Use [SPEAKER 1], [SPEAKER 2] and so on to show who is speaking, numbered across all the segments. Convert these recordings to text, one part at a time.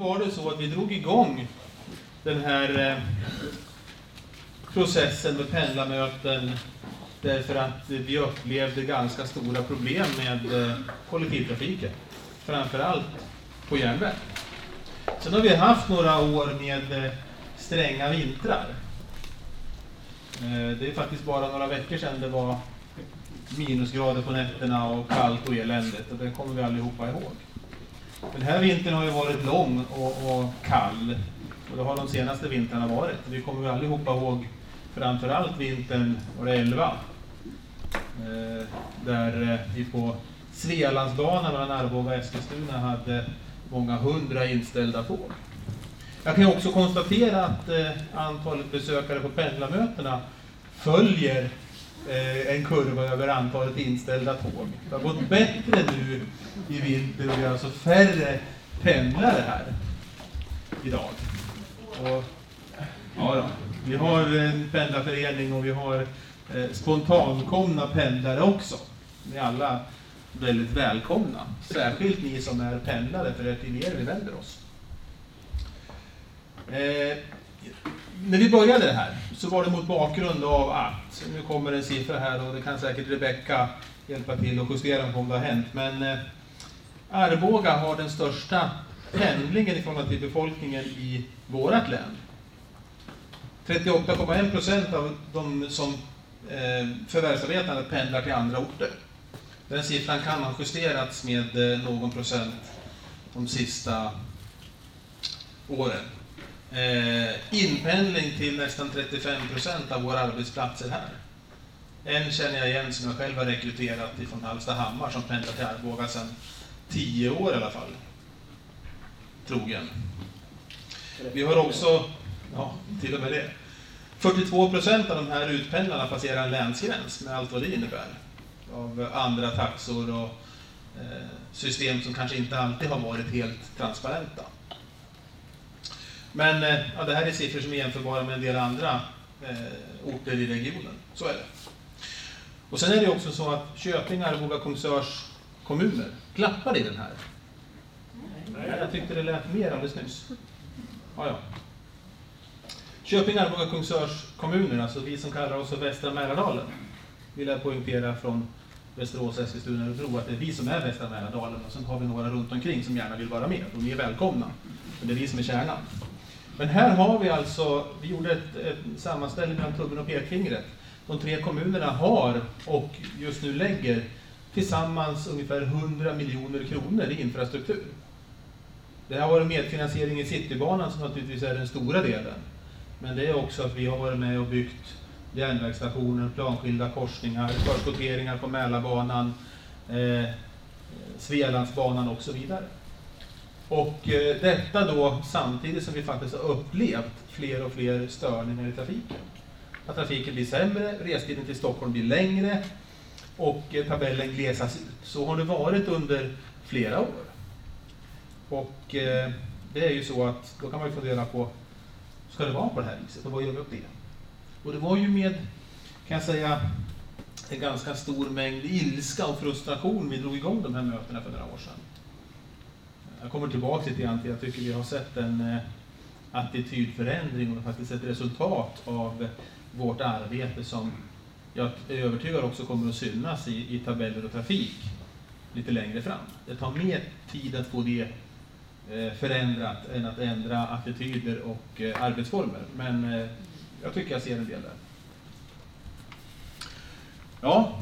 [SPEAKER 1] var det så att vi drog igång den här eh, processen med pendlarmöten därför att vi upplevde ganska stora problem med eh, kollektivtrafiken. Framförallt på järnväg. Sen har vi haft några år med eh, stränga vintrar. Det är faktiskt bara några veckor sedan det var minusgrader på nätterna och kallt och eländigt och det kommer vi allihopa ihåg. Den här vintern har ju varit lång och, och kall och det har de senaste vintrarna varit. Vi kommer väl allihopa ihåg framförallt vintern år 11 eh, där eh, vi på Svealandsbanan mellan Arboga och Eskilstuna hade många hundra inställda tåg. Jag kan också konstatera att eh, antalet besökare på pendlarmötena följer eh, en kurva över antalet inställda tåg. Det har gått bättre nu i vinter och vi har alltså färre pendlare här idag. Och, ja då, vi har en pendlarförening och vi har eh, spontankomna pendlare också. Ni är alla väldigt välkomna. Särskilt ni som är pendlare, för det är till er vi vänder oss. Eh, när vi började det här så var det mot bakgrund av att, nu kommer en siffra här och det kan säkert Rebecka hjälpa till och justera om det har hänt, men eh, Arboga har den största pendlingen i förhållande till befolkningen i vårt län. 38,1 procent av de som eh, förvärvsarbetande pendlar till andra orter. Den siffran kan ha justerats med eh, någon procent de sista åren. Eh, inpendling till nästan 35 procent av våra arbetsplatser här. En känner jag igen som jag själv har rekryterat från Hallstahammar som pendlar till Arboga sedan 10 år i alla fall. Trogen. Vi har också, ja, till och med det. 42 procent av de här utpendlarna passerar en länsgräns med allt vad det innebär. Av andra taxor och eh, system som kanske inte alltid har varit helt transparenta. Men eh, ja, det här är siffror som är jämförbara med en del andra eh, orter i regionen. Så är det. Och sen är det också så att Köping, Arboga, Kungsörs kommuner klappar i den här. Nej. Jag tyckte det lät mer alldeles nyss. Ja, ja. Köping, Arboga, Kungsörs kommuner, alltså vi som kallar oss för Västra Mälardalen, vill jag poängtera från Västerås, Eskilstuna och Örebro att det är vi som är Västra Mälardalen och sen har vi några runt omkring som gärna vill vara med och ni är välkomna. Men det är vi som är kärnan. Men här har vi alltså, vi gjorde ett, ett sammanställning mellan tummen och pekfingret. De tre kommunerna har och just nu lägger tillsammans ungefär 100 miljoner kronor i infrastruktur. Det har varit medfinansiering i Citybanan som naturligtvis är den stora delen. Men det är också att vi har varit med och byggt järnvägsstationer, planskilda korsningar, förskotteringar på Mälarbanan, eh, Svealandsbanan och så vidare. Och eh, detta då samtidigt som vi faktiskt har upplevt fler och fler störningar i trafiken. Att trafiken blir sämre, restiden till Stockholm blir längre och eh, tabellen glesas ut. Så har det varit under flera år. Och eh, det är ju så att då kan man ju fundera på, ska det vara på det här viset och vad gör vi åt det? Och det var ju med, kan jag säga, en ganska stor mängd ilska och frustration vi drog igång de här mötena för några år sedan. Jag kommer tillbaka lite grann till, jag tycker vi har sett en eh, attitydförändring och faktiskt ett resultat av vårt arbete som jag är övertygad också kommer att synas i, i tabeller och trafik lite längre fram. Det tar mer tid att få det eh, förändrat än att ändra attityder och eh, arbetsformer. Men jag tycker jag ser en del där. Ja,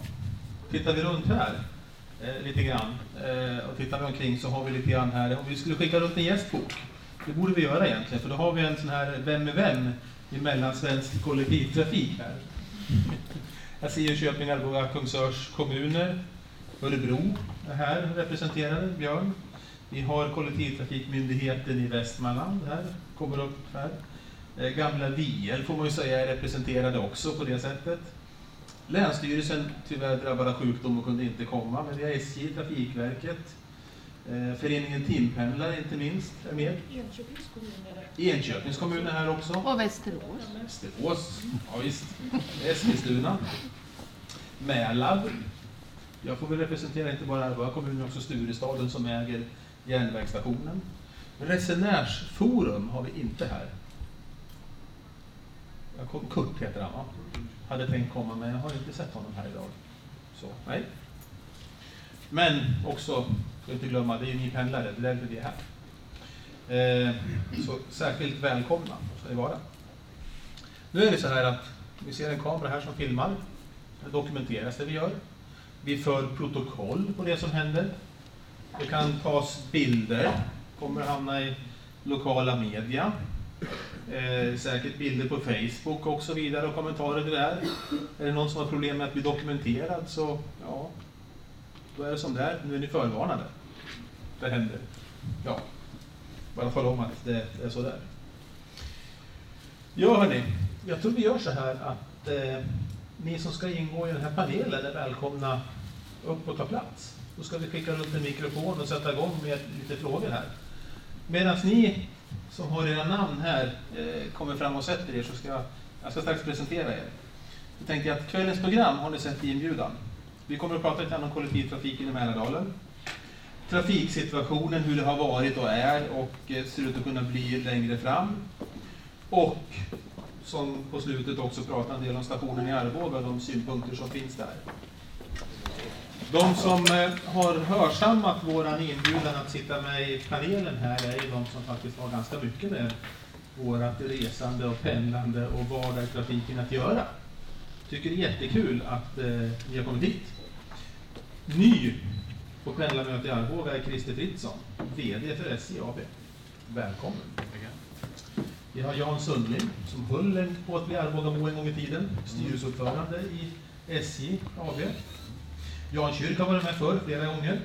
[SPEAKER 1] tittar vi runt här eh, lite grann eh, och tittar vi omkring så har vi lite grann här, om vi skulle skicka runt en gästbok, det borde vi göra egentligen, för då har vi en sån här Vem är vem i mellansvensk kollektivtrafik här. Jag ser Köping, Arboga, Kungsörs kommuner, Örebro är här representerade, Björn. Vi har kollektivtrafikmyndigheten i Västmanland här, kommer upp här. Eh, gamla VL får man ju säga är representerade också på det sättet. Länsstyrelsen tyvärr drabbad av sjukdom och kunde inte komma, men vi har SJ, Trafikverket, eh, Föreningen Timpendlare inte minst är med.
[SPEAKER 2] Enköpings kommun är det.
[SPEAKER 1] Enköpings kommun är här också.
[SPEAKER 3] Och Västerås.
[SPEAKER 1] Västerås, ja visst. Eskilstuna. Mälab. Jag får väl representera inte bara Arboga kommun, utan också Sturestaden som äger järnvägsstationen. Resenärsforum har vi inte här. Kurt heter han va? Hade tänkt komma men jag har inte sett honom här idag. Så, nej. Men också, ska inte glömma, det är ju ni pendlare, det är därför vi är här. Eh, så särskilt välkomna ska ni vara. Nu är det så här att vi ser en kamera här som filmar. Det dokumenteras det vi gör. Vi för protokoll på det som händer. Det kan tas bilder, kommer att hamna i lokala media. Eh, säkert bilder på Facebook och så vidare och kommentarer till det där. Är det någon som har problem med att bli dokumenterad så, ja, då är det som det är. Nu är ni förvarnade. Det händer. Ja, bara tala om att det är så där. Ja, hörni, jag tror vi gör så här att eh, ni som ska ingå i den här panelen är välkomna upp och ta plats. Då ska vi skicka runt en mikrofon och sätta igång med lite frågor här. Medan ni som har era namn här eh, kommer fram och sätter er så ska jag, jag ska strax presentera er. Jag tänkte att kvällens program har ni sett i inbjudan. Vi kommer att prata lite om kollektivtrafiken i Mälardalen. Trafiksituationen, hur det har varit och är och eh, ser ut att kunna bli längre fram. Och som på slutet också prata en del om stationen i Arboga och de synpunkter som finns där. De som eh, har hörsammat våran inbjudan att sitta med i panelen här är ju de som faktiskt har ganska mycket med vårat resande och pendlande och vardagstrafiken att göra. Tycker det är jättekul att eh, ni har kommit hit. Ny på pendlarmöte i Arboga är Christer Fritzson, VD för SJ AB. Välkommen! Vi har Jan Sundling som höll på att bli Arbogabo en gång i tiden, styrelseordförande i SJ AB. Jan Kyrk har varit med förr flera gånger.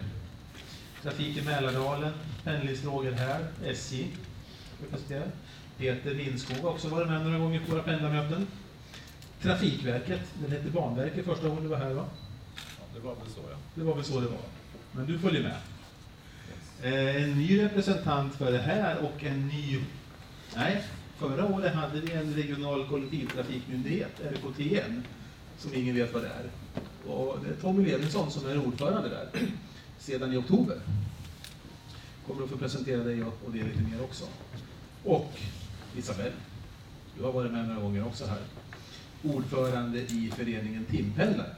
[SPEAKER 1] Trafik i Mälardalen, pendlingsfrågor här, SJ. Peter Lindskog har också varit med några gånger på våra pendlarmöten. Trafikverket, den hette Banverket första gången du var här va?
[SPEAKER 3] Ja, det var väl så ja.
[SPEAKER 1] Det var väl så det var. Men du följer med. Eh, en ny representant för det här och en ny... Nej, förra året hade vi en regional kollektivtrafikmyndighet, RKTN, som ingen vet vad det är. Och det är Tommy Levinson som är ordförande där sedan i oktober. Kommer att få presentera dig och det lite mer också. Och Isabelle, du har varit med några gånger också här. Ordförande i föreningen Timpendlare.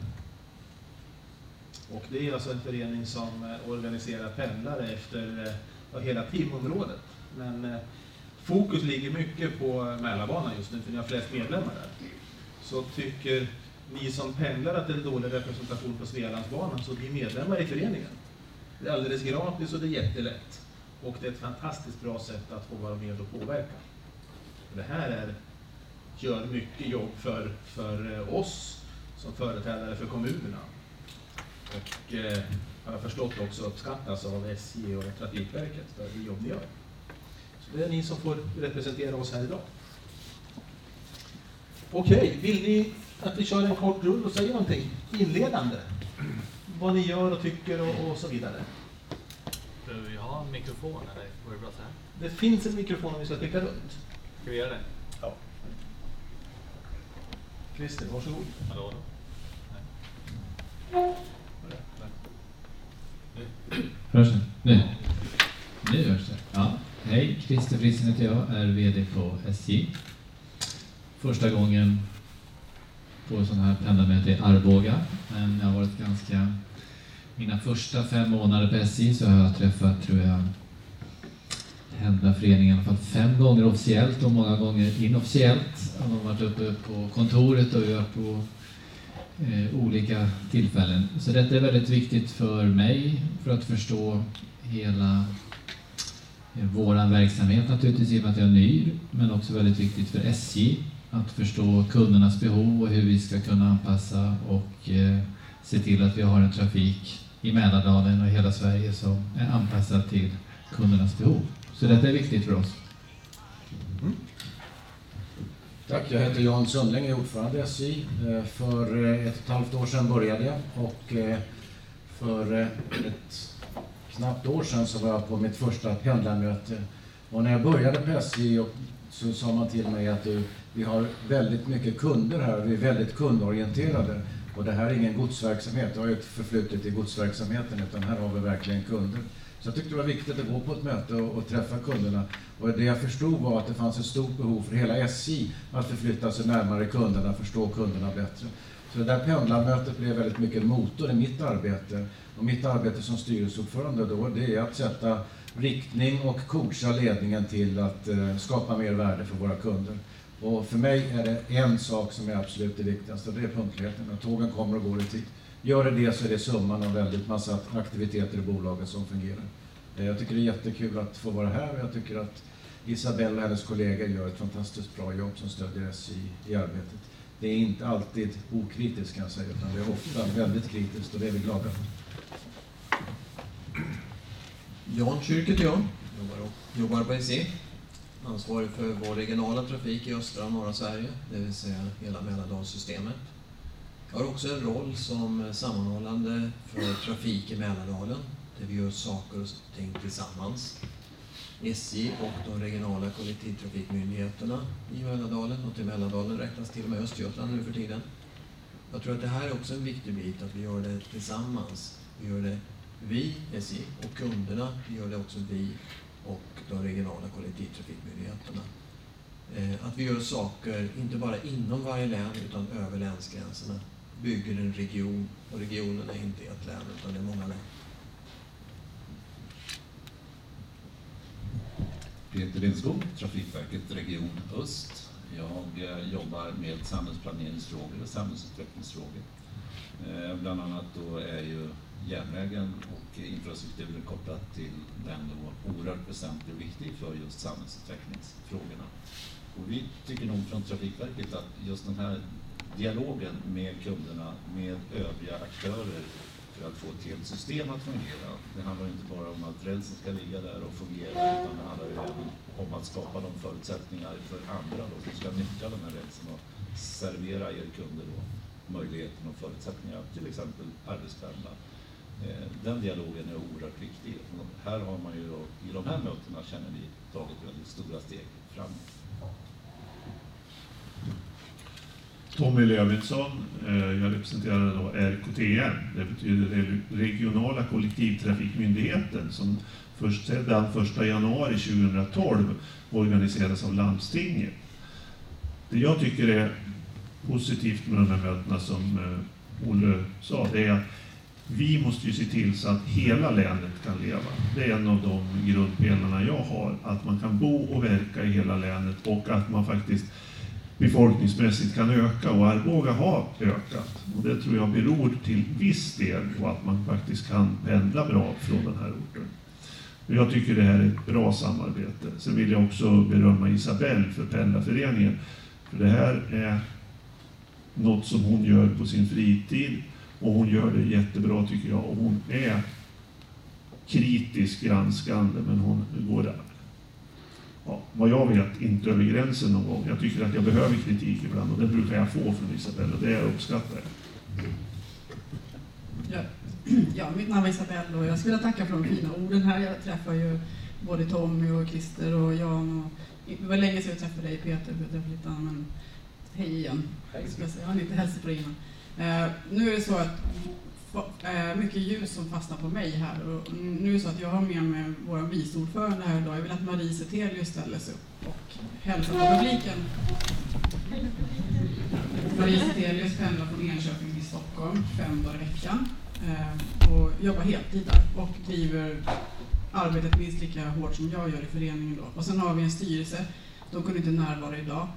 [SPEAKER 1] Och det är alltså en förening som eh, organiserar pendlare efter eh, ja, hela timområdet. Men eh, fokus ligger mycket på Mälarbanan just nu, för ni har flest medlemmar där. Så tycker ni som pendlar att det är en dålig representation på Svealandsbanan, så bli medlemmar i föreningen. Det är alldeles gratis och det är jättelätt. Och det är ett fantastiskt bra sätt att få vara med och påverka. Det här är, gör mycket jobb för, för eh, oss som företrädare för kommunerna. Och eh, har jag förstått också uppskattas av SJ och Trafikverket för det jobb ni gör. Så det är ni som får representera oss här idag. Okej, okay, vill ni att vi kör en kort rull och säger någonting inledande? Vad ni gör och tycker och, och så vidare.
[SPEAKER 3] Behöver vi ha en mikrofon eller går det bra så här?
[SPEAKER 1] Det finns en mikrofon om vi ska skicka runt.
[SPEAKER 3] Ska vi göra det?
[SPEAKER 1] Ja. Christer, varsågod.
[SPEAKER 3] Hallå?
[SPEAKER 4] Hörs det? Nu? Nu hörs det. Ja. Hej, Christer Fritzen heter jag, är VD på SJ. Första gången på sån här pendlarmöte i Arboga, men jag har varit ganska... Mina första fem månader på SJ så har jag träffat, tror jag, Pendlarföreningen i alla fall fem gånger officiellt och många gånger inofficiellt. De har varit uppe på kontoret och gjort har varit på eh, olika tillfällen. Så detta är väldigt viktigt för mig för att förstå hela eh, vår verksamhet naturligtvis i och med att jag är ny, men också väldigt viktigt för SJ att förstå kundernas behov och hur vi ska kunna anpassa och eh, se till att vi har en trafik i Mälardalen och hela Sverige som är anpassad till kundernas behov. Så detta är viktigt för oss.
[SPEAKER 5] Mm. Tack, jag heter Jan Sundling, är ordförande i SJ. Eh, för eh, ett och ett halvt år sedan började jag och eh, för ett knappt år sedan så var jag på mitt första pendlarmöte. Och när jag började på SJ så sa man till mig att du, vi har väldigt mycket kunder här och vi är väldigt kundorienterade. Och det här är ingen godsverksamhet, jag har ju ett förflutet i godsverksamheten utan här har vi verkligen kunder. Så jag tyckte det var viktigt att gå på ett möte och, och träffa kunderna. Och det jag förstod var att det fanns ett stort behov för hela SJ att förflytta sig närmare kunderna, förstå kunderna bättre. Så det där pendlarmötet blev väldigt mycket en motor i mitt arbete. Och mitt arbete som styrelseordförande då, det är att sätta riktning och coacha ledningen till att eh, skapa mer värde för våra kunder. Och för mig är det en sak som är absolut det viktigaste och det är punktligheten. Att tågen kommer och går i tid. Gör det det så är det summan av väldigt massa aktiviteter i bolaget som fungerar. Eh, jag tycker det är jättekul att få vara här och jag tycker att Isabelle och hennes kollegor gör ett fantastiskt bra jobb som stödjer SJ i arbetet. Det är inte alltid okritiskt kan jag säga, utan det är ofta väldigt kritiskt och det är vi glada för.
[SPEAKER 6] Jan Kyrk heter jag, jobbar, jobbar på SJ. Ansvarig för vår regionala trafik i östra och norra Sverige, det vill säga hela Mälardalssystemet. Jag har också en roll som sammanhållande för trafik i Mälardalen, där vi gör saker och ting tillsammans. SJ och de regionala kollektivtrafikmyndigheterna i Mälardalen, och till Mälardalen räknas till och med Östergötland nu för tiden. Jag tror att det här är också en viktig bit, att vi gör det tillsammans. Vi gör det vi, SJ, och kunderna, vi gör det också vi och de regionala kollektivtrafikmyndigheterna. Eh, att vi gör saker, inte bara inom varje län, utan över länsgränserna. Bygger en region, och regionen är inte ett län, utan det är många län.
[SPEAKER 7] Peter Lindskog, Trafikverket Region Öst. Jag eh, jobbar med samhällsplaneringsfrågor och samhällsutvecklingsfrågor. Eh, bland annat då är ju järnvägen och infrastrukturen kopplat till den då oerhört väsentlig och viktig för just samhällsutvecklingsfrågorna. Och vi tycker nog från Trafikverket att just den här dialogen med kunderna, med övriga aktörer för att få ett helt system att fungera. Det handlar inte bara om att rälsen ska ligga där och fungera utan det handlar även om att skapa de förutsättningar för andra då, som ska nyttja den här rälsen och servera er kunder då, möjligheten och förutsättningar att till exempel arbetspendla. Eh, den dialogen är oerhört viktig. Här har man ju då, i de här mötena känner vi tagit väldigt stora steg framåt.
[SPEAKER 8] Tommy Lövinsson, eh, jag representerar då RKTM, det betyder Regionala kollektivtrafikmyndigheten som först sedan 1 januari 2012 organiseras av landstinget. Det jag tycker är positivt med de här mötena som eh, Olle sa, det är att vi måste ju se till så att hela länet kan leva. Det är en av de grundpelarna jag har, att man kan bo och verka i hela länet och att man faktiskt befolkningsmässigt kan öka och Arboga har ökat. Och det tror jag beror till viss del på att man faktiskt kan pendla bra från den här orten. Och jag tycker det här är ett bra samarbete. Sen vill jag också berömma Isabelle för Pendlarföreningen. För det här är något som hon gör på sin fritid och hon gör det jättebra tycker jag. Och hon är kritiskt granskande men hon går där ja, vad jag vet, inte över gränsen någon gång. Jag tycker att jag behöver kritik ibland och det brukar jag få från Isabelle och det jag uppskattar
[SPEAKER 2] Ja, ja, mitt namn är Isabelle och jag skulle vilja tacka för de fina orden här. Jag träffar ju både Tommy och Christer och Jan. Och, det var länge sedan jag träffade dig Peter, jag träffade lite annan, men hej igen. Hej. Jag har inte hälsat på dig innan. Eh, nu är det så att Eh, mycket ljus som fastnar på mig här. Och nu är det så att jag har med mig vår vice ordförande här idag. Jag vill att Marie Zethelius ställer sig upp och hälsar på publiken. Marie Zethelius pendlar från Enköping till Stockholm fem dagar i veckan eh, och jobbar heltid där och driver arbetet minst lika hårt som jag gör i föreningen. Då. Och sen har vi en styrelse, de kunde inte närvara idag,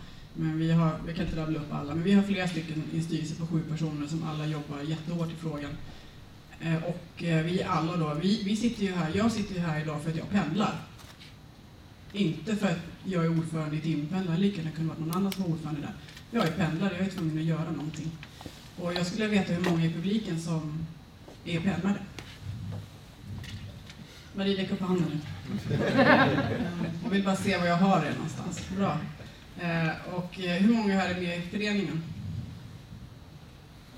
[SPEAKER 2] men vi har, jag kan inte rabbla upp alla, men vi har flera stycken i en styrelse på sju personer som alla jobbar jättehårt i frågan. Eh, och eh, vi alla då, vi, vi sitter ju här, jag sitter ju här idag för att jag pendlar. Inte för att jag är ordförande i timpendlar, lika gärna kunde vara någon annan som var ordförande där. Jag är pendlare, jag är tvungen att göra någonting. Och jag skulle veta hur många i publiken som är pendlare. Marie, räck upp handen nu. Jag vill bara se var jag har er någonstans. Bra. Eh, och eh, hur många här är med i föreningen?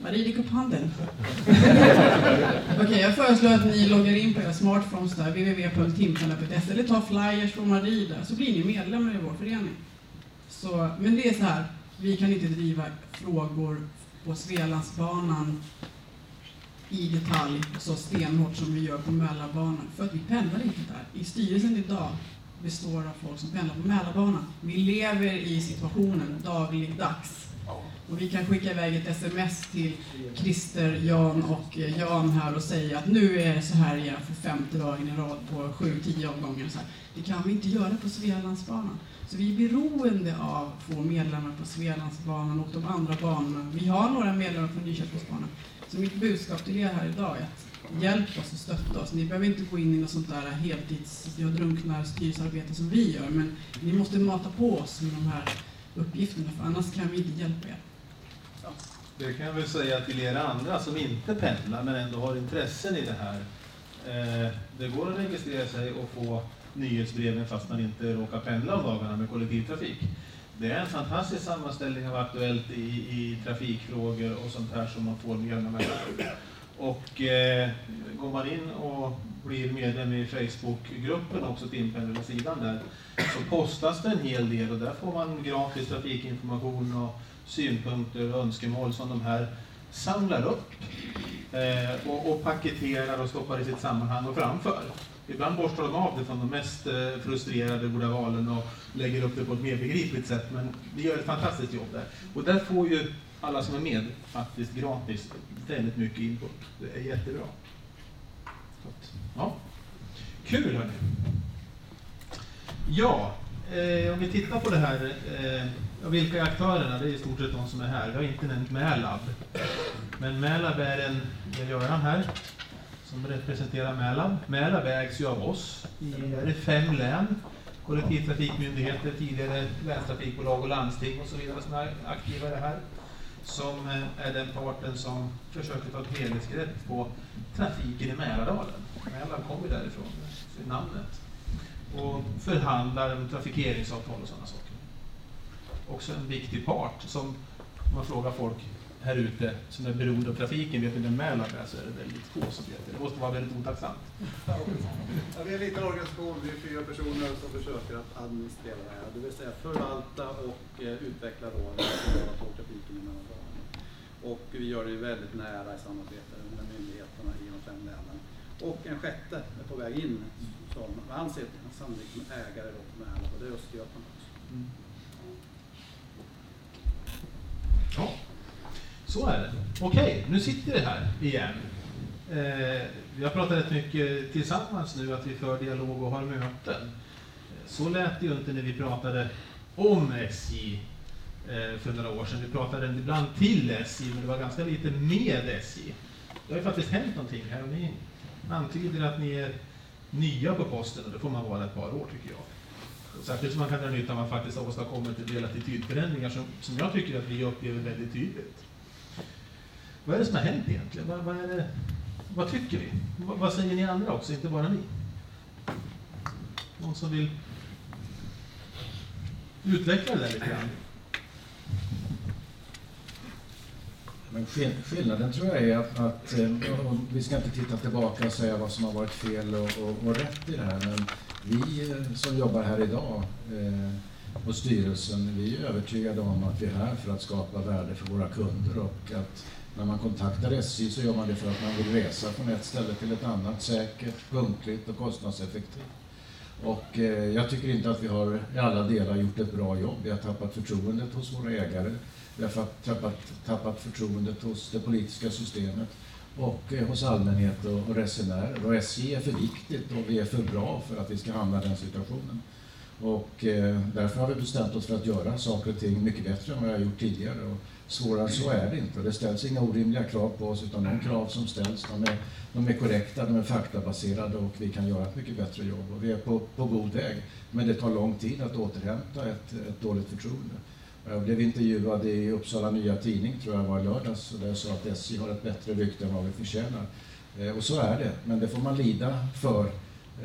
[SPEAKER 2] Marie, räck upp handen. Okej, okay, jag föreslår att ni loggar in på era smartphones där, www.timpanel.se, eller tar flyers från Marie där, så blir ni medlemmar i vår förening. Så, men det är så här, vi kan inte driva frågor på Svealandsbanan i detalj så stenhårt som vi gör på Mälarbanan. För att vi pendlar inte där. I styrelsen idag består av folk som pendlar på Mälarbanan. Vi lever i situationen dagligdags. Och vi kan skicka iväg ett sms till Christer, Jan och eh, Jan här och säga att nu är det så här igen för femte dagen i rad på sju, tio omgångar. Så här. Det kan vi inte göra på Svealandsbanan. Så vi är beroende av att få medlemmar på Svealandsbanan och de andra banorna. Vi har några medlemmar på Nyköpingsbanan. Så mitt budskap till er här idag är att hjälp oss och stötta oss. Ni behöver inte gå in i något sånt där heltids, jag drunknar styrelsearbete som vi gör, men ni måste mata på oss med de här uppgifterna, för annars kan vi inte hjälpa er.
[SPEAKER 1] Det kan jag väl säga till er andra som inte pendlar men ändå har intressen i det här. Eh, det går att registrera sig och få nyhetsbreven fast man inte råkar pendla om dagarna med kollektivtrafik. Det är en fantastisk sammanställning av Aktuellt i, i trafikfrågor och sånt här som man får med jämna mellanrum. Och eh, går man in och blir medlem i Facebookgruppen också, Timpendlarsidan där, så postas det en hel del och där får man gratis trafikinformation och synpunkter och önskemål som de här samlar upp eh, och, och paketerar och stoppar i sitt sammanhang och framför. Ibland borstar de av det från de mest eh, frustrerade goda valen och lägger upp det på ett mer begripligt sätt, men vi gör ett fantastiskt jobb där. Och där får ju alla som är med faktiskt gratis väldigt mycket input. Det är jättebra. Att, ja. Kul hörni! Ja, eh, om vi tittar på det här, eh, vilka är aktörerna? Det är i stort sett de som är här. Vi har inte nämnt Mälab. Men Mälab är en, det är Göran här, som representerar Mälab. Mälab ägs ju av oss i är det fem län, kollektivtrafikmyndigheter, tidigare länstrafikbolag och landsting och så vidare som är aktiva i det här. Som eh, är den parten som försöker ta ett helhetsgrepp på trafiken i Mälardalen. Mälab kommer ju därifrån, för namnet. Och förhandlar om trafikeringsavtal och sådana saker. Också en viktig part som, om man frågar folk här ute som är beroende av trafiken, vet ni vem Mälaren är, så är det väldigt få som vet det. Det måste vara väldigt otacksamt.
[SPEAKER 9] Ja, vi är en liten organisation, vi är fyra personer som försöker att administrera det här, det vill säga förvalta och eh, utveckla då den regionala tågtrafiken i Mälardalen. Och vi gör det väldigt nära i samarbete med myndigheterna i de fem länen. Och en sjätte är på väg in som anser sannolikt som ägare då på Mälaren och det är Östergötland också.
[SPEAKER 1] Ja, så är det. Okej, nu sitter vi här igen. Eh, vi har pratat rätt mycket tillsammans nu, att vi för dialog och har möten. Så lät det ju inte när vi pratade om SJ Eh, för några år sedan. Vi pratade ibland till SJ, men det var ganska lite med SJ. Det har ju faktiskt hänt någonting här och ni antyder att ni är nya på posten och det får man vara ett par år tycker jag. Särskilt som man kan dra nytta av att man faktiskt har åstadkommit en del attitydförändringar som, som jag tycker att vi upplever väldigt tydligt. Vad är det som har hänt egentligen? Vad, vad, är det, vad tycker vi? Vad, vad säger ni andra också, inte bara ni? Någon som vill utveckla det där lite grann?
[SPEAKER 5] Men skill- skillnaden tror jag är att, att eh, vi ska inte titta tillbaka och säga vad som har varit fel och, och, och rätt i det här, men vi eh, som jobbar här idag eh, och styrelsen, vi är övertygade om att vi är här för att skapa värde för våra kunder och att när man kontaktar SJ så gör man det för att man vill resa från ett ställe till ett annat säkert, punktligt och kostnadseffektivt. Och eh, jag tycker inte att vi har i alla delar gjort ett bra jobb. Vi har tappat förtroendet hos våra ägare. Vi har tappat, tappat förtroendet hos det politiska systemet och eh, hos allmänhet och, och resenärer. Och SJ är för viktigt och vi är för bra för att vi ska hamna i den situationen. Och eh, därför har vi bestämt oss för att göra saker och ting mycket bättre än vad vi har gjort tidigare. Och svårare än så är det inte. Och det ställs inga orimliga krav på oss utan de krav som ställs de är, de är korrekta, de är faktabaserade och vi kan göra ett mycket bättre jobb. Och vi är på, på god väg. Men det tar lång tid att återhämta ett, ett dåligt förtroende. Jag blev intervjuad i Uppsala Nya Tidning, tror jag var i lördags, och där jag sa att SJ har ett bättre rykte än vad vi förtjänar. Eh, och så är det, men det får man lida för.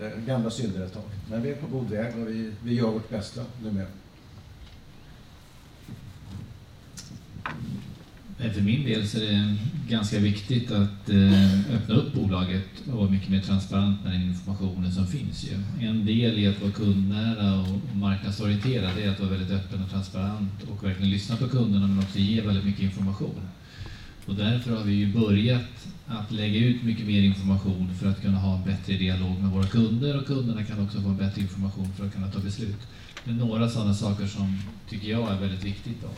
[SPEAKER 5] Eh, gamla synder ett tag. Men vi är på god väg och vi, vi gör vårt bästa numera.
[SPEAKER 4] Men för min del så är det ganska viktigt att eh, öppna upp bolaget och vara mycket mer transparent med den informationen som finns. Ju. En del i att vara kundnära och marknadsorienterad är att vara väldigt öppen och transparent och verkligen lyssna på kunderna men också ge väldigt mycket information. Och därför har vi ju börjat att lägga ut mycket mer information för att kunna ha en bättre dialog med våra kunder och kunderna kan också få bättre information för att kunna ta beslut. Det är några sådana saker som tycker jag är väldigt viktigt. Då.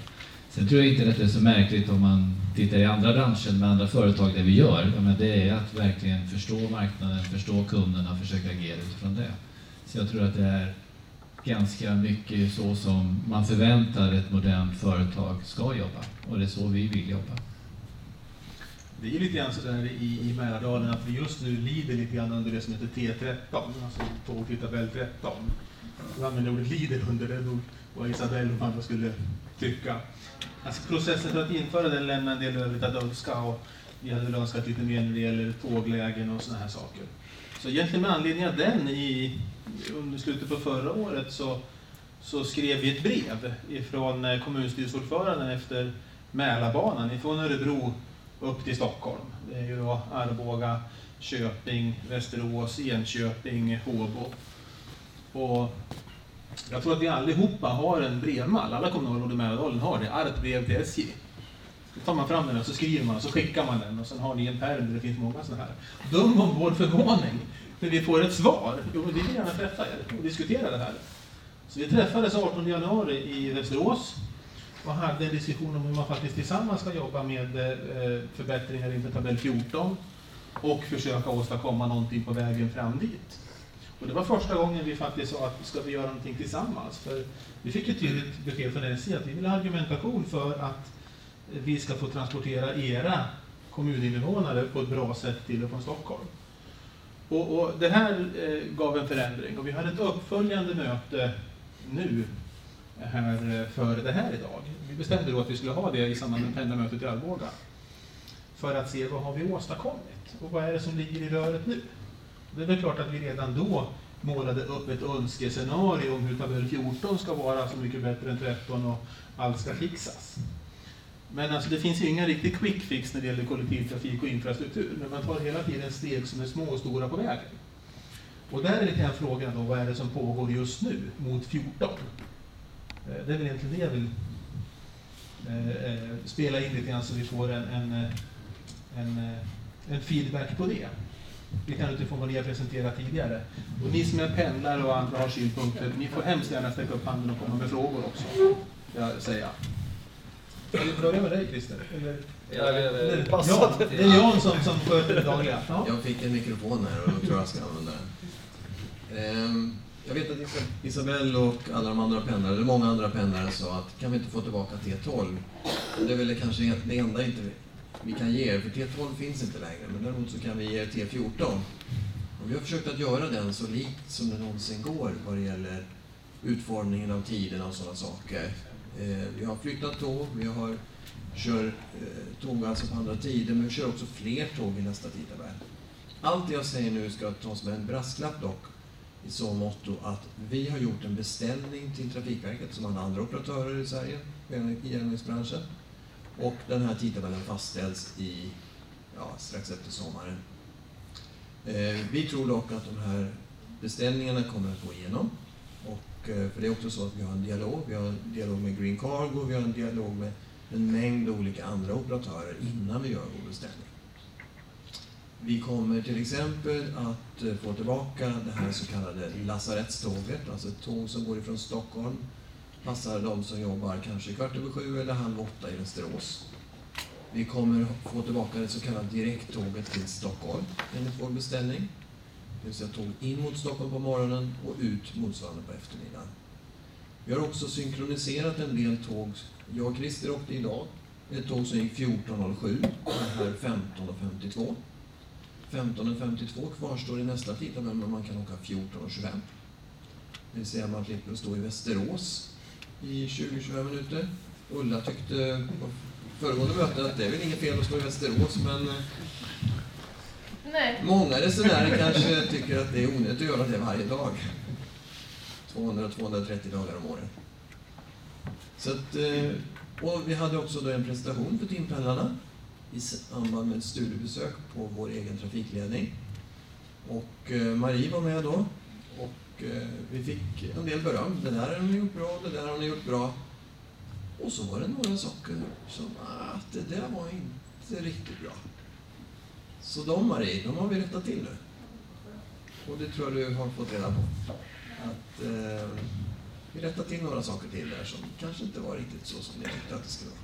[SPEAKER 4] Sen tror jag inte att det är så märkligt om man tittar i andra branscher med andra företag där vi gör. Men det är att verkligen förstå marknaden, förstå kunderna och försöka agera utifrån det. Så jag tror att det är ganska mycket så som man förväntar ett modernt företag ska jobba. Och det är så vi vill jobba.
[SPEAKER 1] Det är lite grann sådär i, i Mälardalen att vi just nu lider lite grann under det som heter T13, alltså tågtidtabell 13. Vi använder ordet lider under det, nog vad Isabelle och andra skulle tycka. Alltså processen för att införa den lämnar en del övrigt att önska och vi hade väl önskat lite mer när det gäller tåglägen och sådana här saker. Så egentligen med anledning av den i, under slutet på förra året så, så skrev vi ett brev ifrån eh, kommunstyrelseordföranden efter Mälarbanan ifrån Örebro upp till Stockholm. Det är ju då Arboga, Köping, Västerås, Enköping, Håbo. Och jag tror att vi allihopa har en brevmall, alla kommunalråd i Mälardalen har det, argt brev till SJ. Då tar man fram den och så skriver man och så skickar man den och sen har ni en pärm där det finns många sådana här. Döm om vår förvåning när vi får ett svar. Jo, vi vill gärna träffa er och diskutera det här. Så vi träffades 18 januari i Västerås och hade en diskussion om hur man faktiskt tillsammans ska jobba med eh, förbättringar inför tabell 14 och försöka åstadkomma någonting på vägen fram dit. Och det var första gången vi faktiskt sa att ska vi göra någonting tillsammans? För vi fick ett tydligt besked från NSC att vi vill ha argumentation för att vi ska få transportera era kommuninvånare på ett bra sätt till och från Stockholm. Och, och det här eh, gav en förändring och vi hade ett uppföljande möte nu eh, här eh, före det här idag. Vi bestämde då att vi skulle ha det i samband med pendlarmötet i Arboga. För att se vad har vi åstadkommit och vad är det som ligger i röret nu? Det är väl klart att vi redan då målade upp ett önskescenario om hur tabell 14 ska vara så mycket bättre än 13 och allt ska fixas. Men alltså det finns ju ingen riktig quick fix när det gäller kollektivtrafik och infrastruktur, men man tar hela tiden steg som är små och stora på vägen. Och där är lite grann frågan då, vad är det som pågår just nu mot 14? Eh, det är väl egentligen det jag vill eh, eh, spela in lite grann så vi får en, en, en, en feedback på det. Vi kan utifrån vad ni har presenterat tidigare. Och ni som är pendlare och andra har synpunkter, ni får hemskt gärna sträcka upp handen och komma med frågor också. Jag säga. Ska vi börja med dig Christer? Eller?
[SPEAKER 6] Ja, det,
[SPEAKER 1] ja, det är Jan som, som sköter det dagliga. Ja.
[SPEAKER 6] Jag fick en mikrofon här och då tror jag jag ska använda den. Ehm, jag vet att Isabelle och alla de andra pendlare, eller många andra pendlare sa att kan vi inte få tillbaka T12? Det är väl kanske det enda inte vi kan ge er, för T12 finns inte längre, men däremot så kan vi ge er T14. Och vi har försökt att göra den så likt som det någonsin går vad det gäller utformningen av tiderna och sådana saker. Eh, vi har flyttat tåg, vi har kör eh, tåg alltså på andra tider, men vi kör också fler tåg i nästa tidtabell. Allt det jag säger nu ska tas med en brasklapp dock, i så motto att vi har gjort en beställning till Trafikverket, som alla andra operatörer i Sverige, i järnvägsbranschen. Och den här tidtabellen fastställs i, ja, strax efter sommaren. Eh, vi tror dock att de här beställningarna kommer att gå igenom. Och, eh, för det är också så att vi har en dialog. Vi har en dialog med Green Cargo, vi har en dialog med en mängd olika andra operatörer innan vi gör vår beställning. Vi kommer till exempel att eh, få tillbaka det här så kallade lasarettståget, alltså ett tåg som går ifrån Stockholm passar de som jobbar kanske kvart över sju eller halv åtta i Västerås. Vi kommer få tillbaka det så kallade direkttåget till Stockholm enligt vår beställning. Det vill säga tåg in mot Stockholm på morgonen och ut motsvarande på eftermiddagen. Vi har också synkroniserat en del tåg. Jag och Christer åkte idag ett tåg som gick 14.07 och här 15.52. 15.52 kvarstår i nästa tidtabell, men man kan åka 14.25. Det vill säga man slipper stå i Västerås i 20-25 minuter. Ulla tyckte på föregående möte att det är väl inget fel att stå i Västerås, men eh,
[SPEAKER 10] Nej.
[SPEAKER 6] många resenärer kanske tycker att det är onödigt att göra det varje dag. 200-230 dagar om året. Så att, eh, och vi hade också då en presentation för timpendlarna i samband med ett studiebesök på vår egen trafikledning. Och eh, Marie var med då och eh, vi fick en del beröm. Det där har ni gjort bra, det där har ni gjort bra. Och så var det några saker som, att det där var inte riktigt bra. Så de Marie, de har vi rättat till nu. Och det tror jag du har fått reda på. Att eh, vi rättar till några saker till där som kanske inte var riktigt så som ni tyckte att det skulle vara.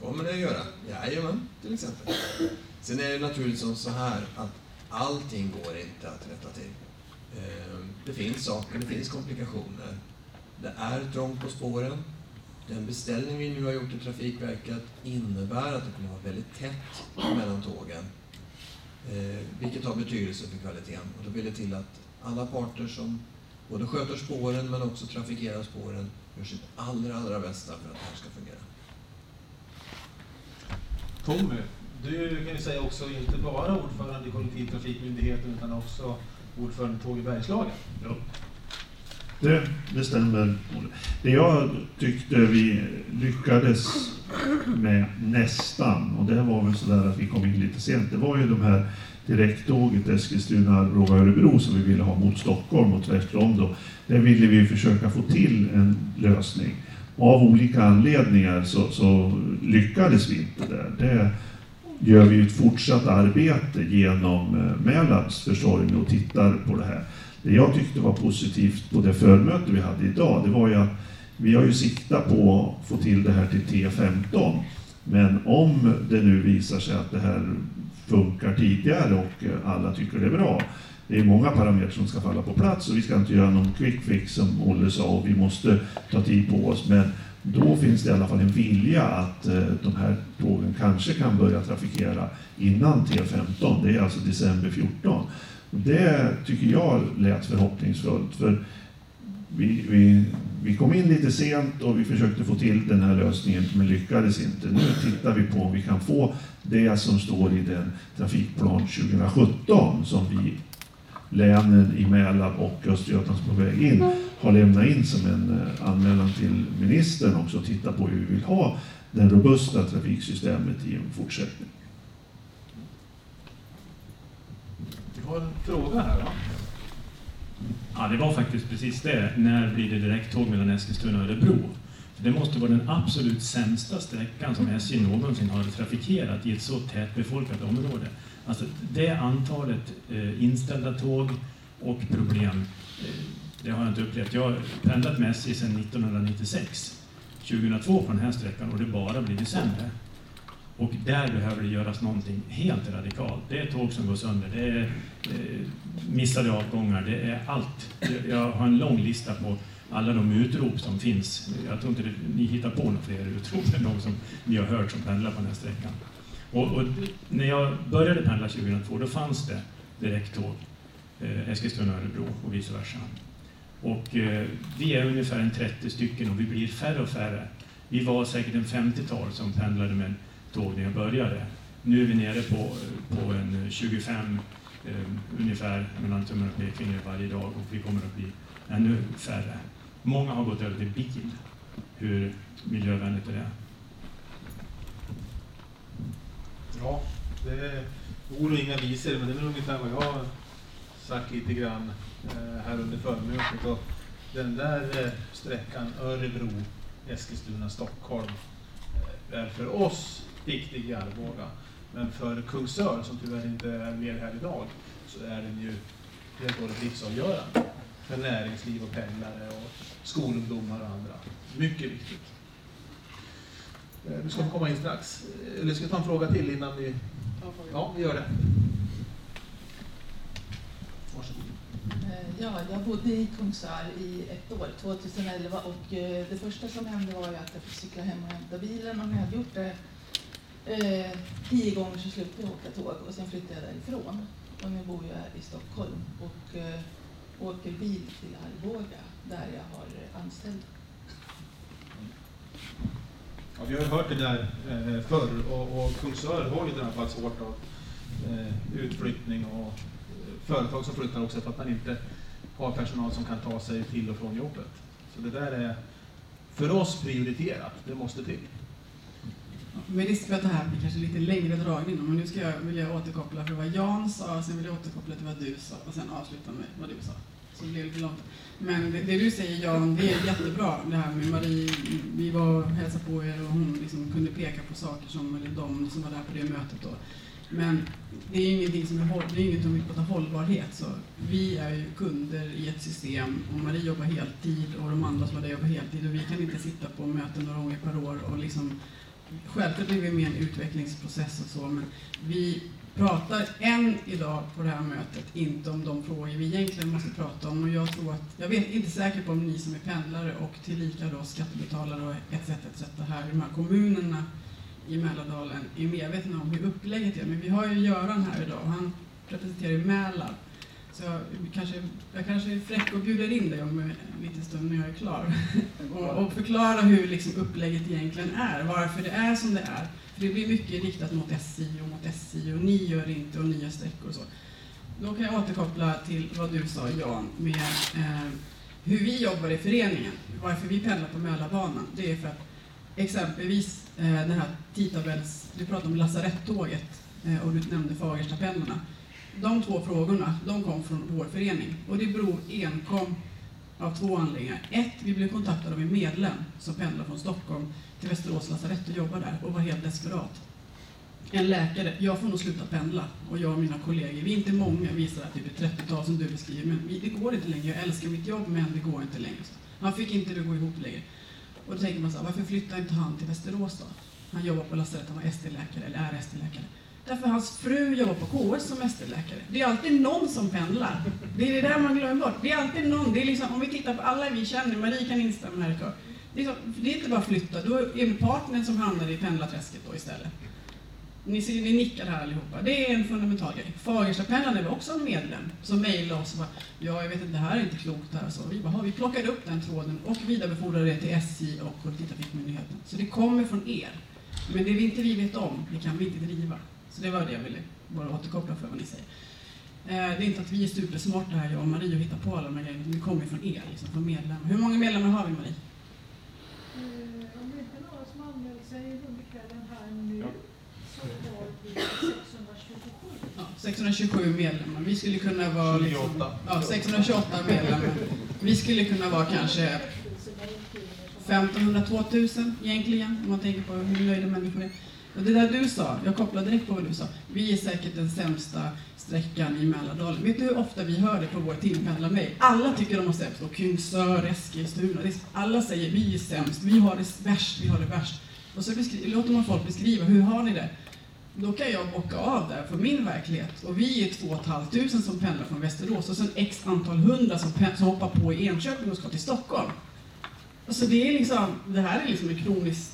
[SPEAKER 6] kommer det att göra. Jajamän, till exempel. Sen är det naturligtvis så här att allting går inte att rätta till. Ehm, det finns saker, det finns komplikationer. Det är trångt på spåren. Den beställning vi nu har gjort till Trafikverket innebär att det kommer att vara väldigt tätt mellan tågen. Eh, vilket har betydelse för kvaliteten. Och då vill det till att alla parter som både sköter spåren men också trafikerar spåren gör sitt allra, allra bästa för att det här ska fungera.
[SPEAKER 1] Tommy, du kan ju säga också inte bara ordförande i kollektivtrafikmyndigheten utan också ordförande i Tåg i Bergslagen.
[SPEAKER 8] Ja. Det, det stämmer. Det jag tyckte vi lyckades med nästan, och det var väl sådär att vi kom in lite sent, det var ju de här direkttåget Eskilstuna, Arboga, Örebro som vi ville ha mot Stockholm och tvärtom då. Där ville vi försöka få till en lösning. Av olika anledningar så, så lyckades vi inte där. Det gör vi ett fortsatt arbete genom eh, Mälabs försorg och tittar på det här. Det jag tyckte var positivt på det förmöte vi hade idag, det var ju att vi har ju siktat på att få till det här till T15. Men om det nu visar sig att det här funkar tidigare och eh, alla tycker det är bra. Det är många parametrar som ska falla på plats och vi ska inte göra någon quick fix som Olle sa och vi måste ta tid på oss. Men då finns det i alla fall en vilja att eh, de här tågen kanske kan börja trafikera innan T15. Det är alltså december 14. Det tycker jag lät förhoppningsfullt. För vi, vi, vi kom in lite sent och vi försökte få till den här lösningen men lyckades inte. Nu tittar vi på om vi kan få det som står i den trafikplan 2017 som vi länen i Mälar och Östergötlands på väg in mm har lämnat in som en eh, anmälan till ministern också och titta på hur vi vill ha det robusta trafiksystemet i en fortsättning.
[SPEAKER 1] Vi har en fråga här. Va?
[SPEAKER 11] Ja, det var faktiskt precis det. När blir det direkttåg mellan Eskilstuna och Örebro? Det måste vara den absolut sämsta sträckan som SJ någonsin har trafikerat i ett så tätbefolkat område. Alltså det antalet eh, inställda tåg och problem, eh, det har jag inte upplevt. Jag har pendlat med SJ sedan 1996, 2002 på den här sträckan och det bara blivit sämre. Och där behöver det göras någonting helt radikalt. Det är tåg som går sönder, det är eh, missade avgångar, det är allt. Jag har en lång lista på alla de utrop som finns. Jag tror inte ni hittar på några fler utrop än de som ni har hört som pendlar på den här sträckan. Och, och när jag började pendla 2002, då fanns det direkttåg eh, Eskilstuna-Örebro och vice versa. Och eh, vi är ungefär en 30 stycken och vi blir färre och färre. Vi var säkert en 50-tal som pendlade med tåg när jag började. Nu är vi nere på, på en 25 eh, ungefär mellan tummen och pekfingret varje dag och vi kommer att bli ännu färre. Många har gått över till bil. Hur miljövänligt är det?
[SPEAKER 1] Ja, det är ord och inga visor, men det är väl ungefär vad jag sagt lite grann eh, här under förmötet. Och den där eh, sträckan Örebro, Eskilstuna, Stockholm eh, är för oss viktig i Arboga. Men för Kungsör, som tyvärr inte är med här idag, så är den ju helt och hållet livsavgörande för näringsliv och pendlare och skolungdomar och andra. Mycket viktigt. Du ska komma in strax. Eller ska jag ta en fråga till innan vi... Ja, vi gör det. Varsågod.
[SPEAKER 12] Ja, jag bodde i Kungsör i ett år, 2011, och eh, det första som hände var ju att jag fick cykla hem och hämta bilen och när jag hade gjort det eh, tio gånger så slutade jag åka tåg och sen flyttade jag därifrån. Och nu bor jag i Stockholm och eh, åker bil till Arboga där jag har anställd.
[SPEAKER 1] Ja, vi har ju hört det där eh, förr och, och Kungsör har ju drabbats hårt av eh, utflyttning och företag som flyttar också för att man inte har personal som kan ta sig till och från jobbet. Så det där är för oss prioriterat, det måste till.
[SPEAKER 2] Med risk för att det här blir kanske lite längre dragning, men nu ska jag, vill jag återkoppla för vad Jan sa, sen vill jag återkoppla till vad du sa och sen avsluta med vad du sa. Så det blir lite långt. Men det, det du säger Jan, det är jättebra det här med Marie. Vi var och hälsade på er och hon liksom kunde peka på saker som, eller de som var där på det mötet då. Men det är ju ingenting som är, håll- det är inget om vi pratar hållbarhet. Så vi är ju kunder i ett system och Marie jobbar heltid och de andra som har där jobbar heltid och vi kan inte sitta på möten några gånger per år och liksom Självklart är vi med i en utvecklingsprocess och så, men vi pratar än idag på det här mötet inte om de frågor vi egentligen måste prata om. Och jag tror att, jag vet inte säker på om ni som är pendlare och tillika då skattebetalare och etc. etc. här i de här kommunerna i Mälardalen är medvetna om hur upplägget är. Men vi har ju Göran här idag och han representerar ju Mälab. Så jag kanske, jag kanske är fräck och bjuder in dig om en liten stund när jag är klar. och, och förklara hur liksom upplägget egentligen är, varför det är som det är. För det blir mycket riktat mot SI och mot SI och ni gör inte och nya sträckor och så. Då kan jag återkoppla till vad du sa Jan med eh, hur vi jobbar i föreningen. Varför vi pendlar på Mälarbanan. Det är för att exempelvis Eh, den här tidtabells... Du pratade om lasarettåget eh, och du nämnde Fagerstapendlarna. De två frågorna, de kom från vår förening och det beror enkom av två anledningar. Ett, vi blev kontaktade av en medlem som pendlar från Stockholm till Västerås lasarett och jobbar där och var helt desperat. En läkare, jag får nog sluta pendla och jag och mina kollegor, vi är inte många, vi är sådär typ 30-tal som du beskriver, men det går inte längre. Jag älskar mitt jobb men det går inte längre. Han fick inte det att gå ihop längre. Och då tänker man så här, varför flyttar inte han till Västerås då? Han jobbar på lasarett, han var ST-läkare eller är ST-läkare. Därför hans fru jobbar på KS som ST-läkare. Det är alltid någon som pendlar. Det är det där man glömmer bort. Det är alltid någon. Det är liksom, om vi tittar på alla vi känner, Marie kan instämma här i kör. Det är, liksom, det är inte bara att flytta, då är det partnern som hamnar i pendlarträsket då istället. Ni, ser, ni nickar här allihopa. Det är en fundamental grej. Fagerstapendlarna är väl också en medlem som mejlade oss och bara, ja jag vet inte, det här är inte klokt här. Så vi, bara, vi plockade upp den tråden och vidarebefordrade det till SJ och kollektivtrafikmyndigheten. Så det kommer från er. Men det vi inte vi vet om, det kan vi inte driva. Så det var det jag ville bara återkoppla för vad ni säger. Eh, det är inte att vi är supersmarta här, jag och Marie, och hittar på alla de här grejerna. Det kommer ju från er, liksom, från medlemmar. Hur många medlemmar har vi, Marie?
[SPEAKER 13] Mm, om det inte är några som anmält sig under kvällen här nu så har vi 627.
[SPEAKER 2] Ja, 627 medlemmar. Vi skulle kunna vara... Liksom,
[SPEAKER 1] 28.
[SPEAKER 2] ja, 628 medlemmar. Vi skulle kunna vara kanske 1500-2000 egentligen, om man tänker på hur nöjda människor är. Och det där du sa, jag kopplar direkt på vad du sa. Vi är säkert den sämsta sträckan i Mälardalen. Vet du hur ofta vi hör det på vår timpendlarmail? Alla tycker de har sämst. Och Kungsör, Eskilstuna. Alla säger vi är sämst, vi har det värst, vi har det värst. Och så beskri- låter man folk beskriva, hur har ni det? Då kan jag bocka av där för min verklighet. Och vi är 2 500 som pendlar från Västerås och sen x antal hundra som, som hoppar på i Enköping och ska till Stockholm. Alltså det är liksom, det här är liksom en kronisk,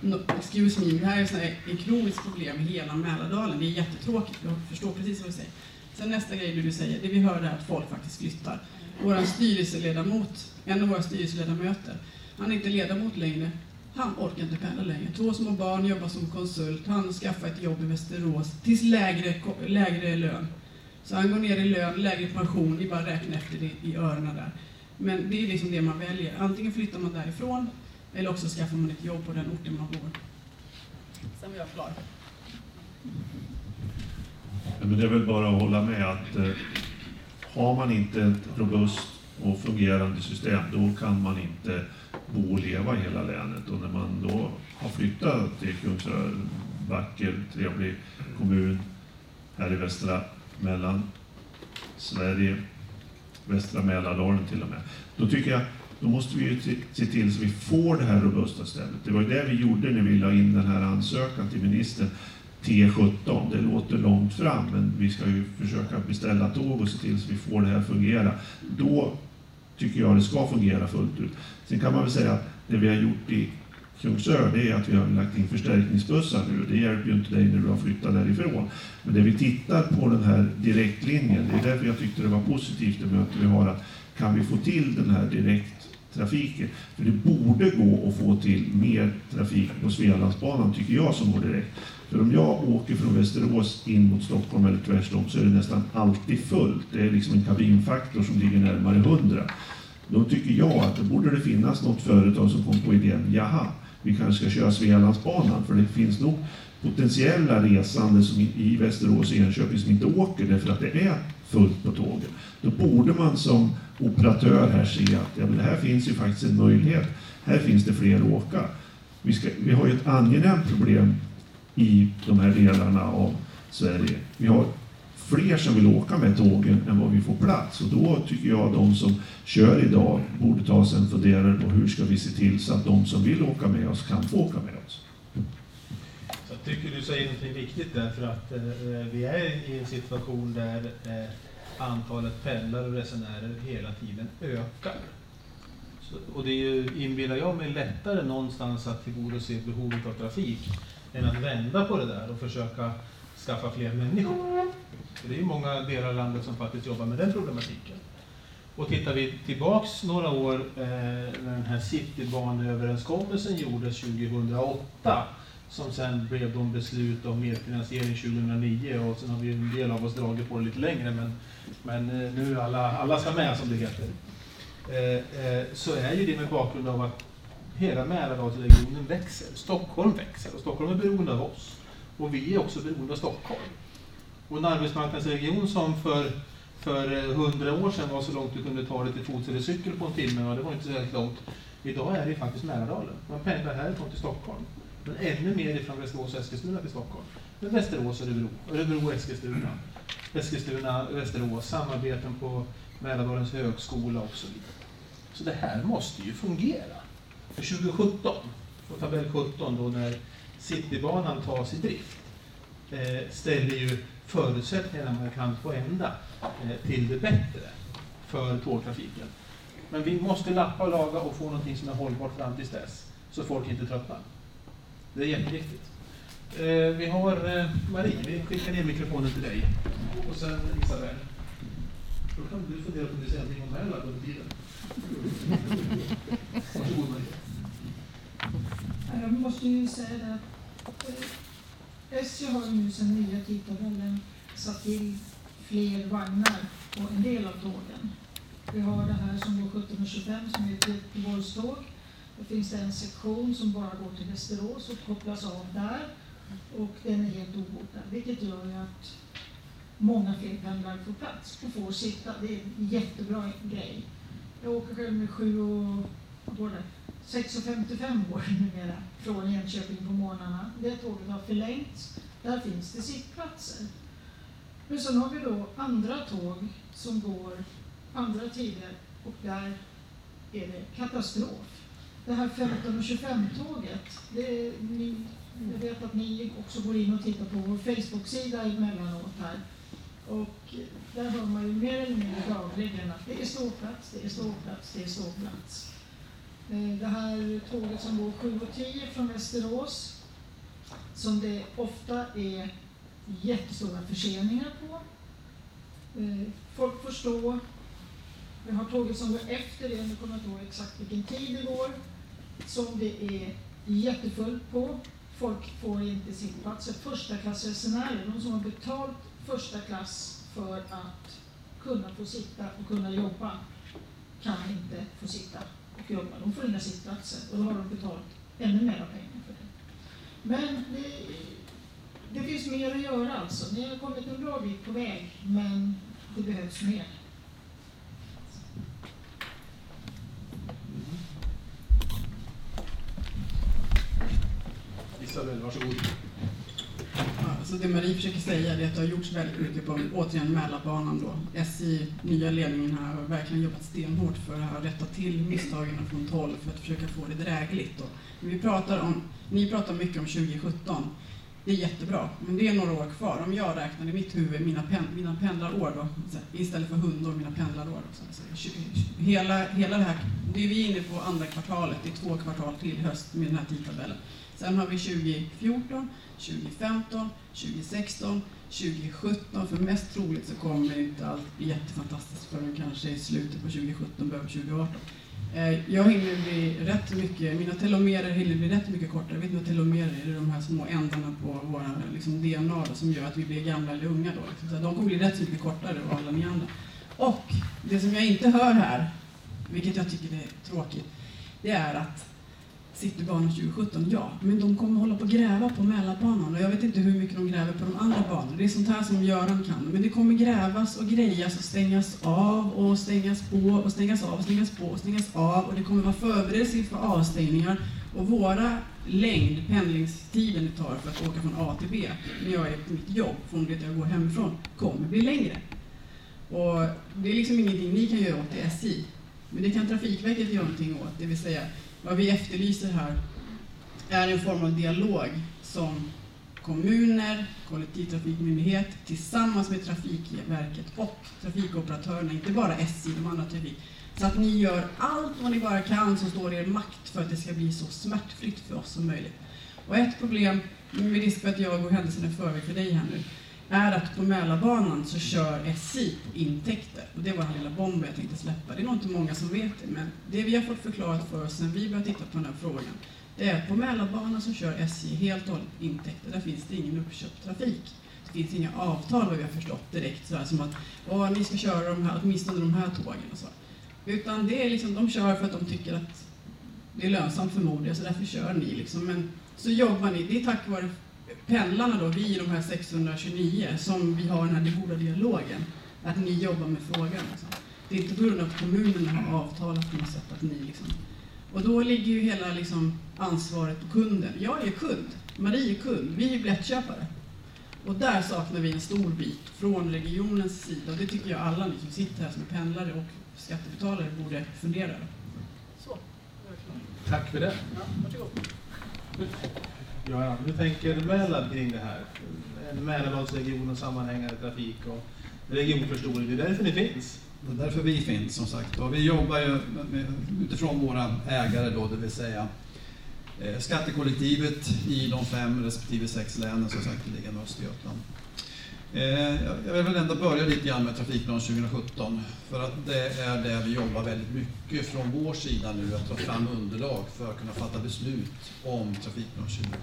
[SPEAKER 2] no, excuse me, det här är här, en kronisk problem i hela Mälardalen. Det är jättetråkigt, jag förstår precis vad du säger. Sen nästa grej du säger, det vi hörde är att folk faktiskt flyttar. Vår styrelseledamot, en av våra styrelseledamöter, han är inte ledamot längre. Han orkar inte pendla längre. Två små barn, jobbar som konsult. Han skaffar ett jobb i Västerås tills lägre, lägre lön. Så han går ner i lön, lägre pension. Ni bara räknar efter det i öronen där. Men det är liksom det man väljer. Antingen flyttar man därifrån eller också skaffar man ett jobb på den orten man bor. Sen var jag klar.
[SPEAKER 8] Ja, men det är väl bara att hålla med att eh, har man inte ett robust och fungerande system, då kan man inte bo och leva i hela länet. Och när man då har flyttat till Kungsör, vacker, trevlig kommun här i västra mellan Sverige, västra Mälardalen till och med, då tycker jag då måste vi ju se- se till så vi får det här robusta stället. Det var ju det vi gjorde när vi la in den här ansökan till ministern T17. Det låter långt fram, men vi ska ju försöka beställa tåg och se till så vi får det här att fungera. Då tycker jag det ska fungera fullt ut. Sen kan man väl säga att det vi har gjort i Kungsör, det är att vi har lagt in förstärkningsbussar nu. Det hjälper ju inte dig när du har flyttat därifrån. Men det vi tittar på den här direktlinjen, det är därför jag tyckte det var positivt det möte vi har, att kan vi få till den här direkttrafiken? För det borde gå att få till mer trafik på Svealandsbanan, tycker jag, som går direkt. För om jag åker från Västerås in mot Stockholm eller tvärtom så är det nästan alltid fullt. Det är liksom en kabinfaktor som ligger närmare 100. Då tycker jag att det borde det finnas något företag som kom på idén, jaha, vi kanske ska köra Svealandsbanan, för det finns nog potentiella resande som i Västerås och Enköping som inte åker därför att det är fullt på tågen. Då borde man som operatör här se att ja, men här finns ju faktiskt en möjlighet. Här finns det fler att åka. Vi, ska, vi har ju ett angenämt problem i de här delarna av Sverige. Vi har fler som vill åka med tågen än vad vi får plats. Och då tycker jag att de som kör idag borde ta sig en funderare på hur ska vi se till så att de som vill åka med oss kan få åka med oss.
[SPEAKER 1] Jag tycker du säger någonting viktigt där, för att eh, vi är i en situation där eh, antalet pendlare och resenärer hela tiden ökar. Så, och det är ju, inbillar jag mig, lättare någonstans att tillgodose behovet av trafik än att vända på det där och försöka skaffa fler människor. För det är ju många delar av landet som faktiskt jobbar med den problematiken. Och tittar vi tillbaks några år eh, när den här Citybaneöverenskommelsen gjordes 2008 som sen blev de beslut om medfinansiering 2009 och sen har vi en del av oss dragit på det lite längre men, men eh, nu alla, alla ska med som det heter. Eh, eh, så är ju det med bakgrund av att hela Mälardalsregionen växer. Stockholm växer och Stockholm är beroende av oss. Och vi är också beroende av Stockholm. Och en arbetsmarknadsregion som för för eh, hundra år sedan var så långt du kunde ta dig till fots eller cykel på en timme, och det var inte så väldigt långt. Idag är det faktiskt Mälardalen. Man pendlar härifrån till Stockholm. Men ännu mer ifrån Västerås och Eskilstuna till Stockholm. Men Västerås och Örebro, Örebro och Eskilstuna. Eskilstuna, Västerås, samarbeten på Mälardalens högskola och så vidare. Så det här måste ju fungera. För 2017, på tabell 17 då när Citybanan tas i drift, eh, ställer ju förutsättningarna man kan få ända eh, till det bättre för tågtrafiken. Men vi måste lappa och laga och få någonting som är hållbart fram tills dess, så folk inte tröttnar. Det är jätteviktigt. Eh, vi har eh, Marie, vi skickar ner mikrofonen till dig. Och sen Isabel. Då kan du fundera på om du säger någonting om Mälaren under tiden. Varsågod Marie.
[SPEAKER 13] Jag måste ju säga det att SJ har nu sedan nya tidtabellen satt till fler vagnar på en del av tågen. Vi har det här som går 17.25 som är ett Göteborgståg. Då finns det en sektion som bara går till Västerås och kopplas av där. Och den är helt obotad, vilket gör ju att många fler pendlar får plats och får sitta. Det är en jättebra grej. Jag åker själv med sju och, vad går det? 6.55 går det numera från Enköping på morgnarna. Det tåget har förlängts. Där finns det sittplatser. Men sen har vi då andra tåg som går andra tider och där är det katastrof. Det här 15.25-tåget, jag vet att ni också går in och tittar på vår Facebook-sida emellanåt här. Och där hör man ju mer eller mindre dagligen att det är ståplats, det är ståplats, det är ståplats. Eh, det här tåget som går 7.10 från Västerås, som det ofta är jättestora förseningar på. Eh, folk får stå. Vi har tåget som går efter det, nu kommer jag inte ihåg exakt vilken tid det går, som det är jättefullt på. Folk får inte sittplatser. Första klassresenärer, de som har betalt första klass för att kunna få sitta och kunna jobba, kan inte få sitta och jobba. De får inga sittplatser och då har de betalt ännu mer pengar för det. Men det, det finns mer att göra alltså. Ni har kommit en bra bit på väg, men det behövs mer.
[SPEAKER 1] Isabel, varsågod
[SPEAKER 2] så det Marie försöker säga är att det har gjorts väldigt mycket på, återigen, Mälarbanan då. SJ, nya ledningen här, har verkligen jobbat stenhårt för att rätta till misstagen från 12 för att försöka få det drägligt. Då. Vi pratar om, ni pratar mycket om 2017. Det är jättebra, men det är några år kvar. Om jag räknar i mitt huvud mina, pen, mina pendlarår då, istället för hundår, mina pendlarår. Så, hela, hela det här, det är vi inne på andra kvartalet, det är två kvartal till höst med den här tidtabellen. Sen har vi 2014, 2015, 2016, 2017. För mest troligt så kommer inte allt bli jättefantastiskt förrän kanske i slutet på 2017, början på 2018. Eh, jag hinner bli rätt mycket, mina telomerer hinner bli rätt mycket kortare. Vet ni vad telomerer är? Det är de här små ändarna på våra liksom, DNA då, som gör att vi blir gamla eller unga. Då, liksom. så de kommer bli rätt mycket kortare än alla ni andra. Och det som jag inte hör här, vilket jag tycker är tråkigt, det är att Citybanan 2017, ja. Men de kommer hålla på att gräva på Mälarbanan och jag vet inte hur mycket de gräver på de andra banorna. Det är sånt här som Göran kan. Men det kommer grävas och grejas och stängas av och stängas på och stängas av och stängas på och stängas av och det kommer vara förberedelser inför avstängningar. Och våra längd, pendlingstiden det tar för att åka från A till B när jag är på mitt jobb, från det jag går hemifrån, kommer bli längre. Och det är liksom ingenting ni kan göra åt i SJ. Men det kan Trafikverket göra någonting åt. Det vill säga, vad vi efterlyser här är en form av dialog som kommuner, kollektivtrafikmyndighet tillsammans med Trafikverket och trafikoperatörerna, inte bara SJ, de andra trafik, så att ni gör allt vad ni bara kan som står i er makt för att det ska bli så smärtfritt för oss som möjligt. Och ett problem, med risk för att jag går händelserna i förväg för dig här nu, är att på Mälarbanan så kör SJ på intäkter. Och det var den lilla bomben jag tänkte släppa. Det är nog inte många som vet det, men det vi har fått förklarat för oss sen vi började titta på den här frågan, det är att på Mälarbanan så kör SJ helt och hållet intäkter. Där finns det ingen uppköpt trafik. Det finns inga avtal vad vi har förstått direkt, så som att ni ska köra de här, åtminstone de här tågen och så. Utan det är liksom, de kör för att de tycker att det är lönsamt förmodligen, så därför kör ni liksom. Men så jobbar ni, det är tack vare pendlarna då, vi de här 629, som vi har den här goda dialogen, att ni jobbar med frågan. Liksom. Det är inte på grund av att kommunerna har avtalat på något sätt att ni liksom... Och då ligger ju hela liksom, ansvaret på kunden. Jag är kund, Marie är kund, vi är biljettköpare. Och där saknar vi en stor bit från regionens sida. Och det tycker jag alla ni som sitter här som är pendlare och skattebetalare borde fundera över.
[SPEAKER 1] Tack för det.
[SPEAKER 2] Ja, varsågod.
[SPEAKER 1] Göran, hur tänker Mälab kring det här? Mälardalsregionens och sammanhängande trafik och regionförstoring. Det är därför ni finns.
[SPEAKER 14] Det är därför vi finns som sagt. Och vi jobbar ju med, utifrån våra ägare då, det vill säga eh, skattekollektivet i de fem respektive sex länen som sagt ligger i Östergötland. Eh, jag vill väl ändå börja lite grann med Trafikplan 2017 för att det är det vi jobbar väldigt mycket från vår sida nu att ta fram underlag för att kunna fatta beslut om Trafikplan 2017.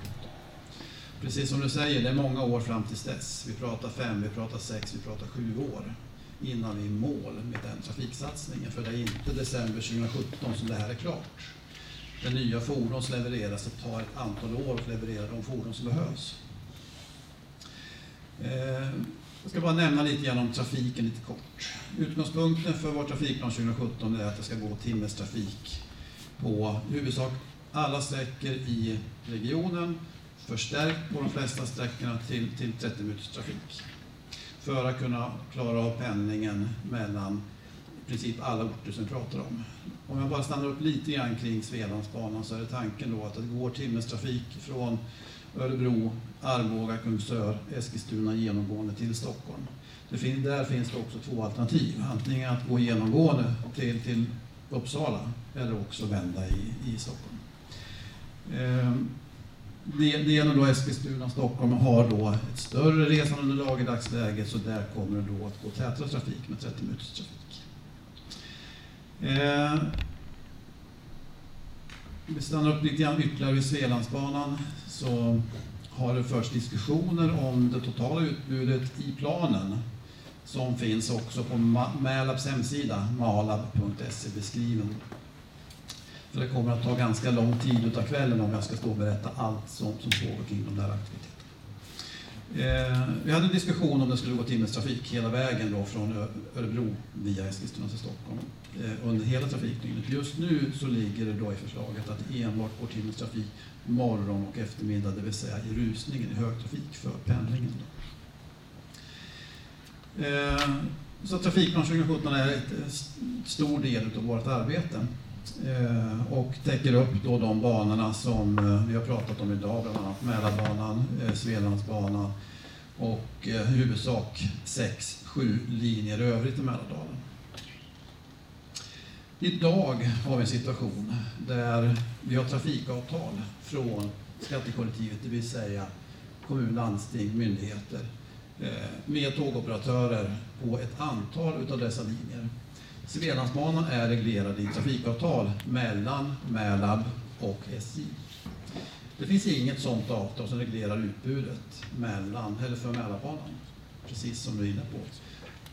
[SPEAKER 14] Precis som du säger, det är många år fram till dess. Vi pratar fem, vi pratar sex, vi pratar sju år innan vi är i mål med den trafiksatsningen. För det är inte december 2017 som det här är klart. Det nya fordon som levereras, det tar ett antal år att leverera de fordon som behövs. Eh, jag ska bara nämna lite grann om trafiken lite kort. Utgångspunkten för vår trafikplan 2017 är att det ska gå timmestrafik på i huvudsak alla sträckor i regionen, förstärkt på de flesta sträckorna till, till 30 minuters trafik. För att kunna klara av pendlingen mellan i princip alla orter som vi pratar om. Om jag bara stannar upp lite grann kring Svealandsbanan så är det tanken då att det går timmestrafik från Örebro, Arboga, Kungsör, Eskilstuna genomgående till Stockholm. Det fin där finns det också två alternativ. Antingen att gå genomgående till, till Uppsala eller också vända i, i Stockholm. Ehm, delen då Eskilstuna Stockholm har då ett större resandeunderlag i dagsläget så där kommer det då att gå tätare trafik med 30 minuters trafik. Ehm, vi stannar upp lite grann ytterligare vid Svealandsbanan så har det förts diskussioner om det totala utbudet i planen som finns också på Mälabs hemsida, malab.se beskriven. För det kommer att ta ganska lång tid utav kvällen om jag ska stå och berätta allt som, som pågår kring de där aktiviteterna. Eh, vi hade en diskussion om det skulle gå timmestrafik hela vägen då från Örebro via Eskilstuna till Stockholm Eh, under hela trafikdygnet. Just nu så ligger det då i förslaget att enbart går timmestrafik morgon och eftermiddag, det vill säga i rusningen i högtrafik för pendlingen. Eh, så Trafikplan 2017 är en eh, stor del av vårt arbete och täcker upp då de banorna som vi har pratat om idag, bland annat Mälarbanan, Svealandsbanan och i huvudsak sex, sju linjer övrigt i Mälardalen. Idag har vi en situation där vi har trafikavtal från skattekollektivet, det vill säga kommun, landsting, myndigheter, eh, med tågoperatörer på ett antal utav dessa linjer. Svealandsbanan är reglerad i trafikavtal mellan Mälab och SJ. Det finns inget sådant avtal som reglerar utbudet mellan, eller för Mälarbanan, precis som du är inne på.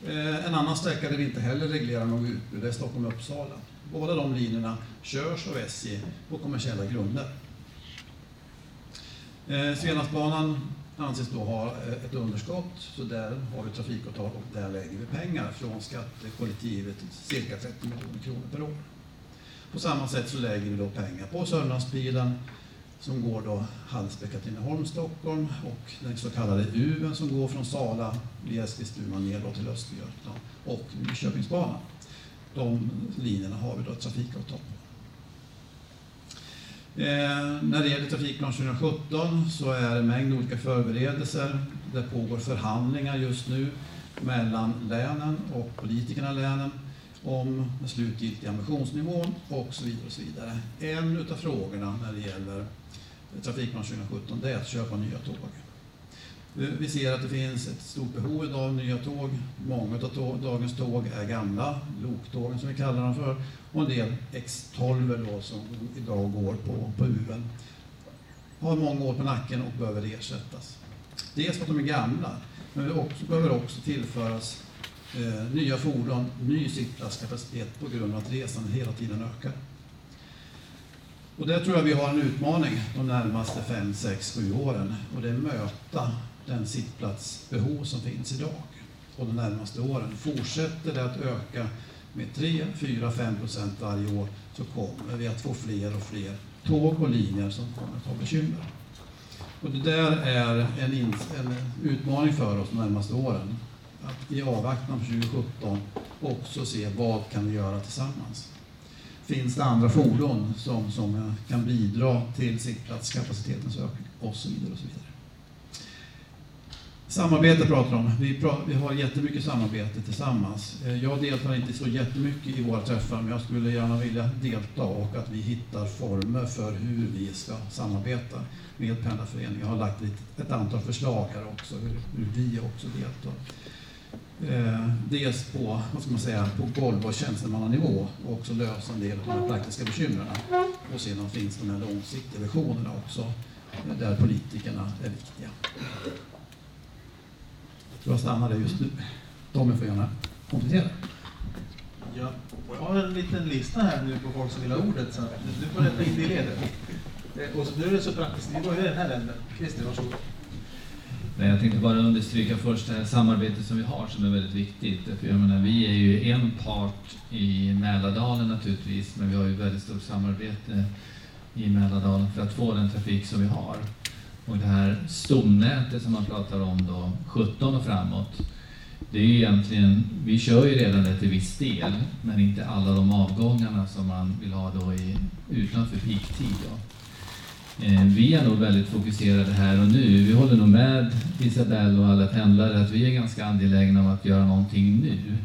[SPEAKER 14] Eh, en annan sträcka där vi inte heller reglerar något utbud är Stockholm-Uppsala. Båda de linjerna körs av SJ på kommersiella grunder. Eh, Svealandsbanan anses då ha eh, ett underskott, så där har vi trafikavtal och där lägger vi pengar från skattekollektivet, cirka 30 miljoner kronor per år. På samma sätt så lägger vi då pengar på Sörmlandsbilen som går då Hallsberg-Katrineholm, Stockholm och den så kallade Uven som går från Sala via Eskilstuna ner då till Östergötland och Nyköpingsbanan. De linjerna har vi då ett trafikavtal på. Eh, när det gäller Trafikplan 2017 så är det en mängd olika förberedelser. Det pågår förhandlingar just nu mellan länen och politikerna i länen om den slutgiltiga ambitionsnivån och så vidare. Och så vidare. En av frågorna när det gäller Trafikplan 2017 det är att köpa nya tåg. Vi ser att det finns ett stort behov av nya tåg. Många av tåg, dagens tåg är gamla, loktågen som vi kallar dem för, och en del X12 då, som idag går på, på UL. Har många år på nacken och behöver ersättas. Dels för att de är gamla, men det också, behöver också tillföras eh, nya fordon, ny sittplatskapacitet på grund av att resandet hela tiden ökar. Och där tror jag vi har en utmaning de närmaste 5, 6, 7 åren och det är möta den sittplatsbehov som finns idag och de närmaste åren. Fortsätter det att öka med 3, 4, 5 procent varje år så kommer vi att få fler och fler tåg och linjer som kommer att ha bekymmer. Och det där är en, en utmaning för oss de närmaste åren. Att i avvaktan på 2017 också se vad kan vi göra tillsammans. Finns det andra fordon som, som kan bidra till sittplatskapacitetens ökning och så vidare. Och så vidare. Samarbete pratar om. Vi, pratar, vi har jättemycket samarbete tillsammans. Eh, jag deltar inte så jättemycket i våra träffar, men jag skulle gärna vilja delta och att vi hittar former för hur vi ska samarbeta med Pendlarföreningen. Jag har lagt ett, ett antal förslag här också, hur, hur vi också deltar. Eh, dels på, vad ska man säga, på golv och tjänstemannanivå och också lösa en del av de praktiska bekymren. Och sedan finns de här långsiktiga visionerna också, eh, där politikerna är viktiga. Jag tror jag stannar där just nu. Tommy får gärna komplettera.
[SPEAKER 1] Ja, jag har en liten lista här nu på folk som vill ha ordet, så du får rätta in det i ledet. Eh, och så, nu är det så praktiskt, vi börjar i den här änden. Christer, varsågod.
[SPEAKER 4] Nej, jag tänkte bara understryka först det här samarbetet som vi har som är väldigt viktigt. För jag menar, vi är ju en part i Mälardalen naturligtvis, men vi har ju väldigt stort samarbete i Mälardalen för att få den trafik som vi har. Och det här stomnätet som man pratar om då, 17 och framåt, det är ju egentligen, vi kör ju redan det till viss del, men inte alla de avgångarna som man vill ha då i, utanför peaktid. Då. Eh, vi är nog väldigt fokuserade här och nu. Vi håller nog med Isabelle och alla pendlare att vi är ganska angelägna om att göra någonting nu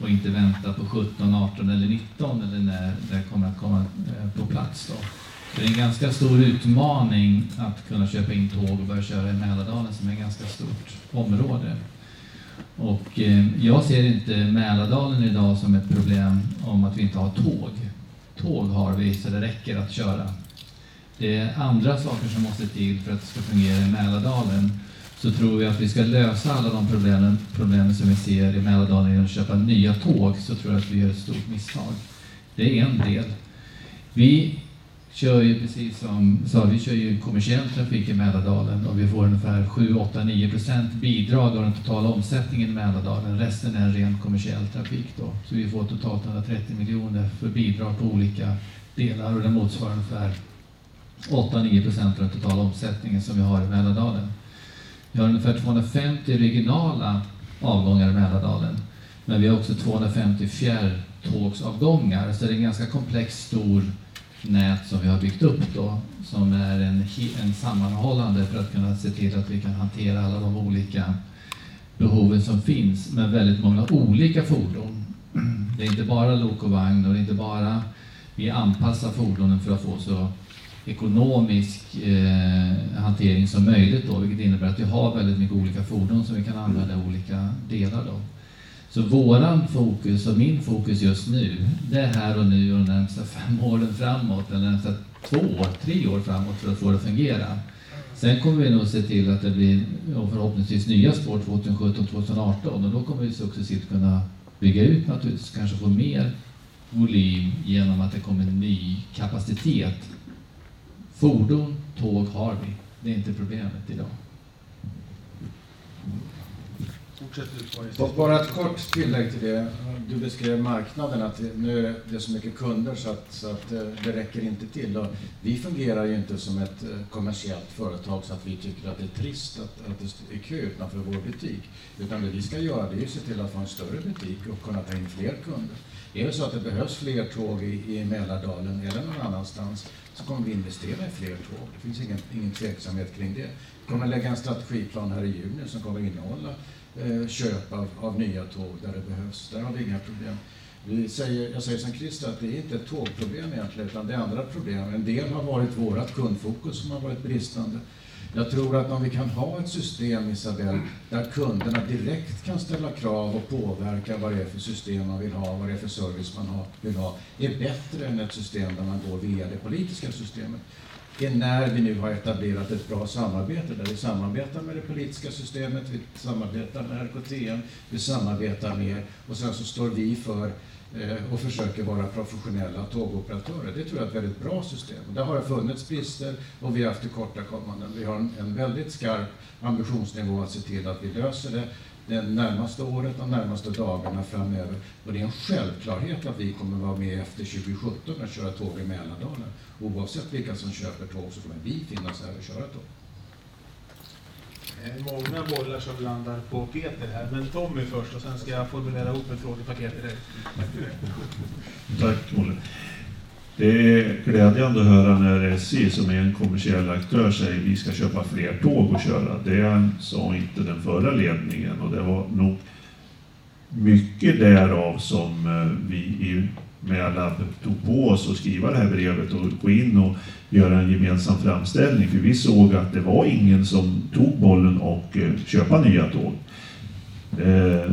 [SPEAKER 4] och inte vänta på 17, 18 eller 19 eller när det kommer att komma eh, på plats. Då. Det är en ganska stor utmaning att kunna köpa in tåg och börja köra i Mälardalen som är ett ganska stort område. Och eh, jag ser inte Mälardalen idag som ett problem om att vi inte har tåg. Tåg har vi så det räcker att köra. Det är andra saker som måste till för att det ska fungera i Mälardalen. Så tror vi att vi ska lösa alla de problemen, problemen som vi ser i Mälardalen genom att köpa nya tåg så tror jag att vi gör ett stort misstag. Det är en del. Vi kör ju precis som sa, vi kör ju kommersiell trafik i Mälardalen och vi får ungefär 7, 8, 9 procent bidrag av den totala omsättningen i Mälardalen. Resten är ren kommersiell trafik då. Så vi får totalt 130 miljoner för bidrag på olika delar och det motsvarar ungefär 8-9 procent av den totala omsättningen som vi har i Mälardalen. Vi har ungefär 250 regionala avgångar i Mälardalen. Men vi har också 250 fjärrtågsavgångar, så det är en ganska komplex, stor nät som vi har byggt upp då, som är en, en sammanhållande för att kunna se till att vi kan hantera alla de olika behoven som finns med väldigt många olika fordon. Det är inte bara lok och vagn och det är inte bara vi anpassar fordonen för att få så ekonomisk eh, hantering som möjligt då, vilket innebär att vi har väldigt mycket olika fordon som vi kan använda i olika delar då. Så våran fokus och min fokus just nu, det är här och nu och de närmsta fem åren framåt, eller närmsta två tre år framåt för att få det att fungera. Sen kommer vi nog se till att det blir förhoppningsvis nya spår 2017-2018 och då kommer vi successivt kunna bygga ut naturligtvis, kanske få mer volym genom att det kommer ny kapacitet. Fordon, tåg har vi. Det är inte problemet idag.
[SPEAKER 5] Och bara ett kort tillägg till det. Du beskrev marknaden, att nu är det så mycket kunder så att, så att eh, det räcker inte till. Och vi fungerar ju inte som ett eh, kommersiellt företag så att vi tycker att det är trist att, att det är kö utanför vår butik. Utan det vi ska göra det är att se till att få en större butik och kunna ta in fler kunder. Är det så att det behövs fler tåg i, i Mälardalen eller någon annanstans så kommer vi investera i fler tåg. Det finns ingen, ingen tveksamhet kring det. Vi kommer lägga en strategiplan här i juni som kommer innehålla eh, köp av, av nya tåg där det behövs. Där har vi inga problem. Vi säger, jag säger som Christer att det är inte ett tågproblem egentligen utan det är andra problem. En del har varit vårat kundfokus som har varit bristande. Jag tror att om vi kan ha ett system, Isabel, där kunderna direkt kan ställa krav och påverka vad det är för system man vill ha, vad det är för service man vill ha, är bättre än ett system där man går via det politiska systemet. Det är när vi nu har etablerat ett bra samarbete där vi samarbetar med det politiska systemet, vi samarbetar med RKTM, vi samarbetar med och sen så står vi för Eh, och försöker vara professionella tågoperatörer. Det tror jag är ett väldigt bra system. Där har det funnits brister och vi har haft tillkortakommanden. Vi har en, en väldigt skarp ambitionsnivå att se till att vi löser det det närmaste året, de närmaste dagarna framöver. Och det är en självklarhet att vi kommer vara med efter 2017 och köra tåg i Mälardalen. Oavsett vilka som köper tåg så kommer vi finnas här och köra tåg.
[SPEAKER 1] Det är många bollar som landar på Peter här, men Tommy först och sen ska jag formulera ihop ett frågepaket till dig.
[SPEAKER 8] Tack Olle. Det är glädjande att höra när SJ som är en kommersiell aktör säger att vi ska köpa fler tåg och köra. Det sa inte den förra ledningen och det var nog mycket därav som eh, vi i Mälab tog på oss att skriva det här brevet och gå in och göra en gemensam framställning. För vi såg att det var ingen som tog bollen och eh, köpa nya tåg. Eh,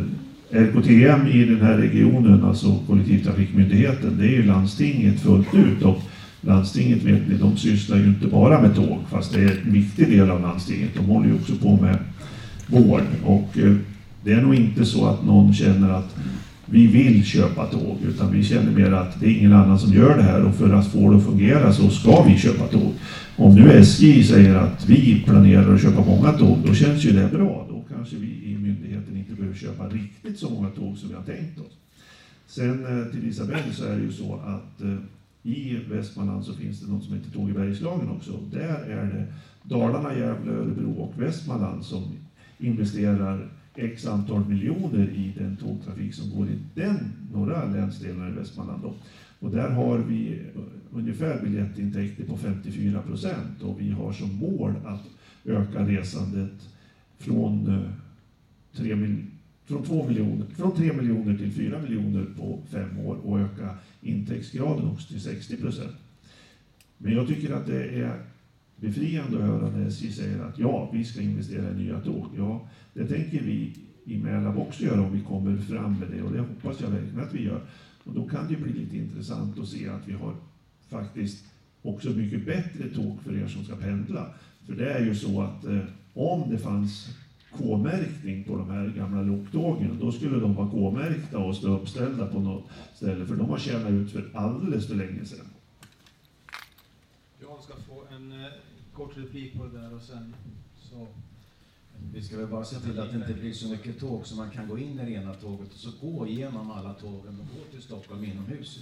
[SPEAKER 8] RKTM i den här regionen, alltså kollektivtrafikmyndigheten, det är ju landstinget fullt ut. Och landstinget vet ni, de sysslar ju inte bara med tåg, fast det är en viktig del av landstinget. De håller ju också på med vård. Och eh, det är nog inte så att någon känner att vi vill köpa tåg, utan vi känner mer att det är ingen annan som gör det här och för att få det att fungera så ska vi köpa tåg. Om nu SJ säger att vi planerar att köpa många tåg, då känns ju det bra. Då kanske vi i myndigheten inte behöver köpa riktigt så många tåg som vi har tänkt oss. Sen eh, till Isabelle så är det ju så att eh, i Västmanland så finns det något som heter Tåg i Bergslagen också. Där är det Dalarna, Gävle, Örebro och Västmanland som investerar x antal miljoner i den tågtrafik som går i den norra länsdelen i Västmanland. Då. Och där har vi eh, ungefär biljettintäkter på 54 procent och vi har som mål att öka resandet från, eh, 3 mil, från, 2 miljoner, från 3 miljoner till 4 miljoner på fem år och öka intäktsgraden också till 60 procent. Men jag tycker att det är befriande att höra när SJ säger att ja, vi ska investera i nya tåg. Ja, det tänker vi i Mälab också göra om vi kommer fram med det och det hoppas jag verkligen att vi gör. Och då kan det bli lite intressant att se att vi har faktiskt också mycket bättre tåg för er som ska pendla. För det är ju så att eh, om det fanns K-märkning på de här gamla loktågen, då skulle de vara K-märkta och stå uppställda på något ställe, för de har tjänat ut för alldeles för länge sedan.
[SPEAKER 1] Jag ska få en eh, kort replik på det där och sen så...
[SPEAKER 5] Vi ska väl bara se till att det inte blir så mycket tåg så man kan gå in i det ena tåget och så gå igenom alla tågen och gå till Stockholm inomhus.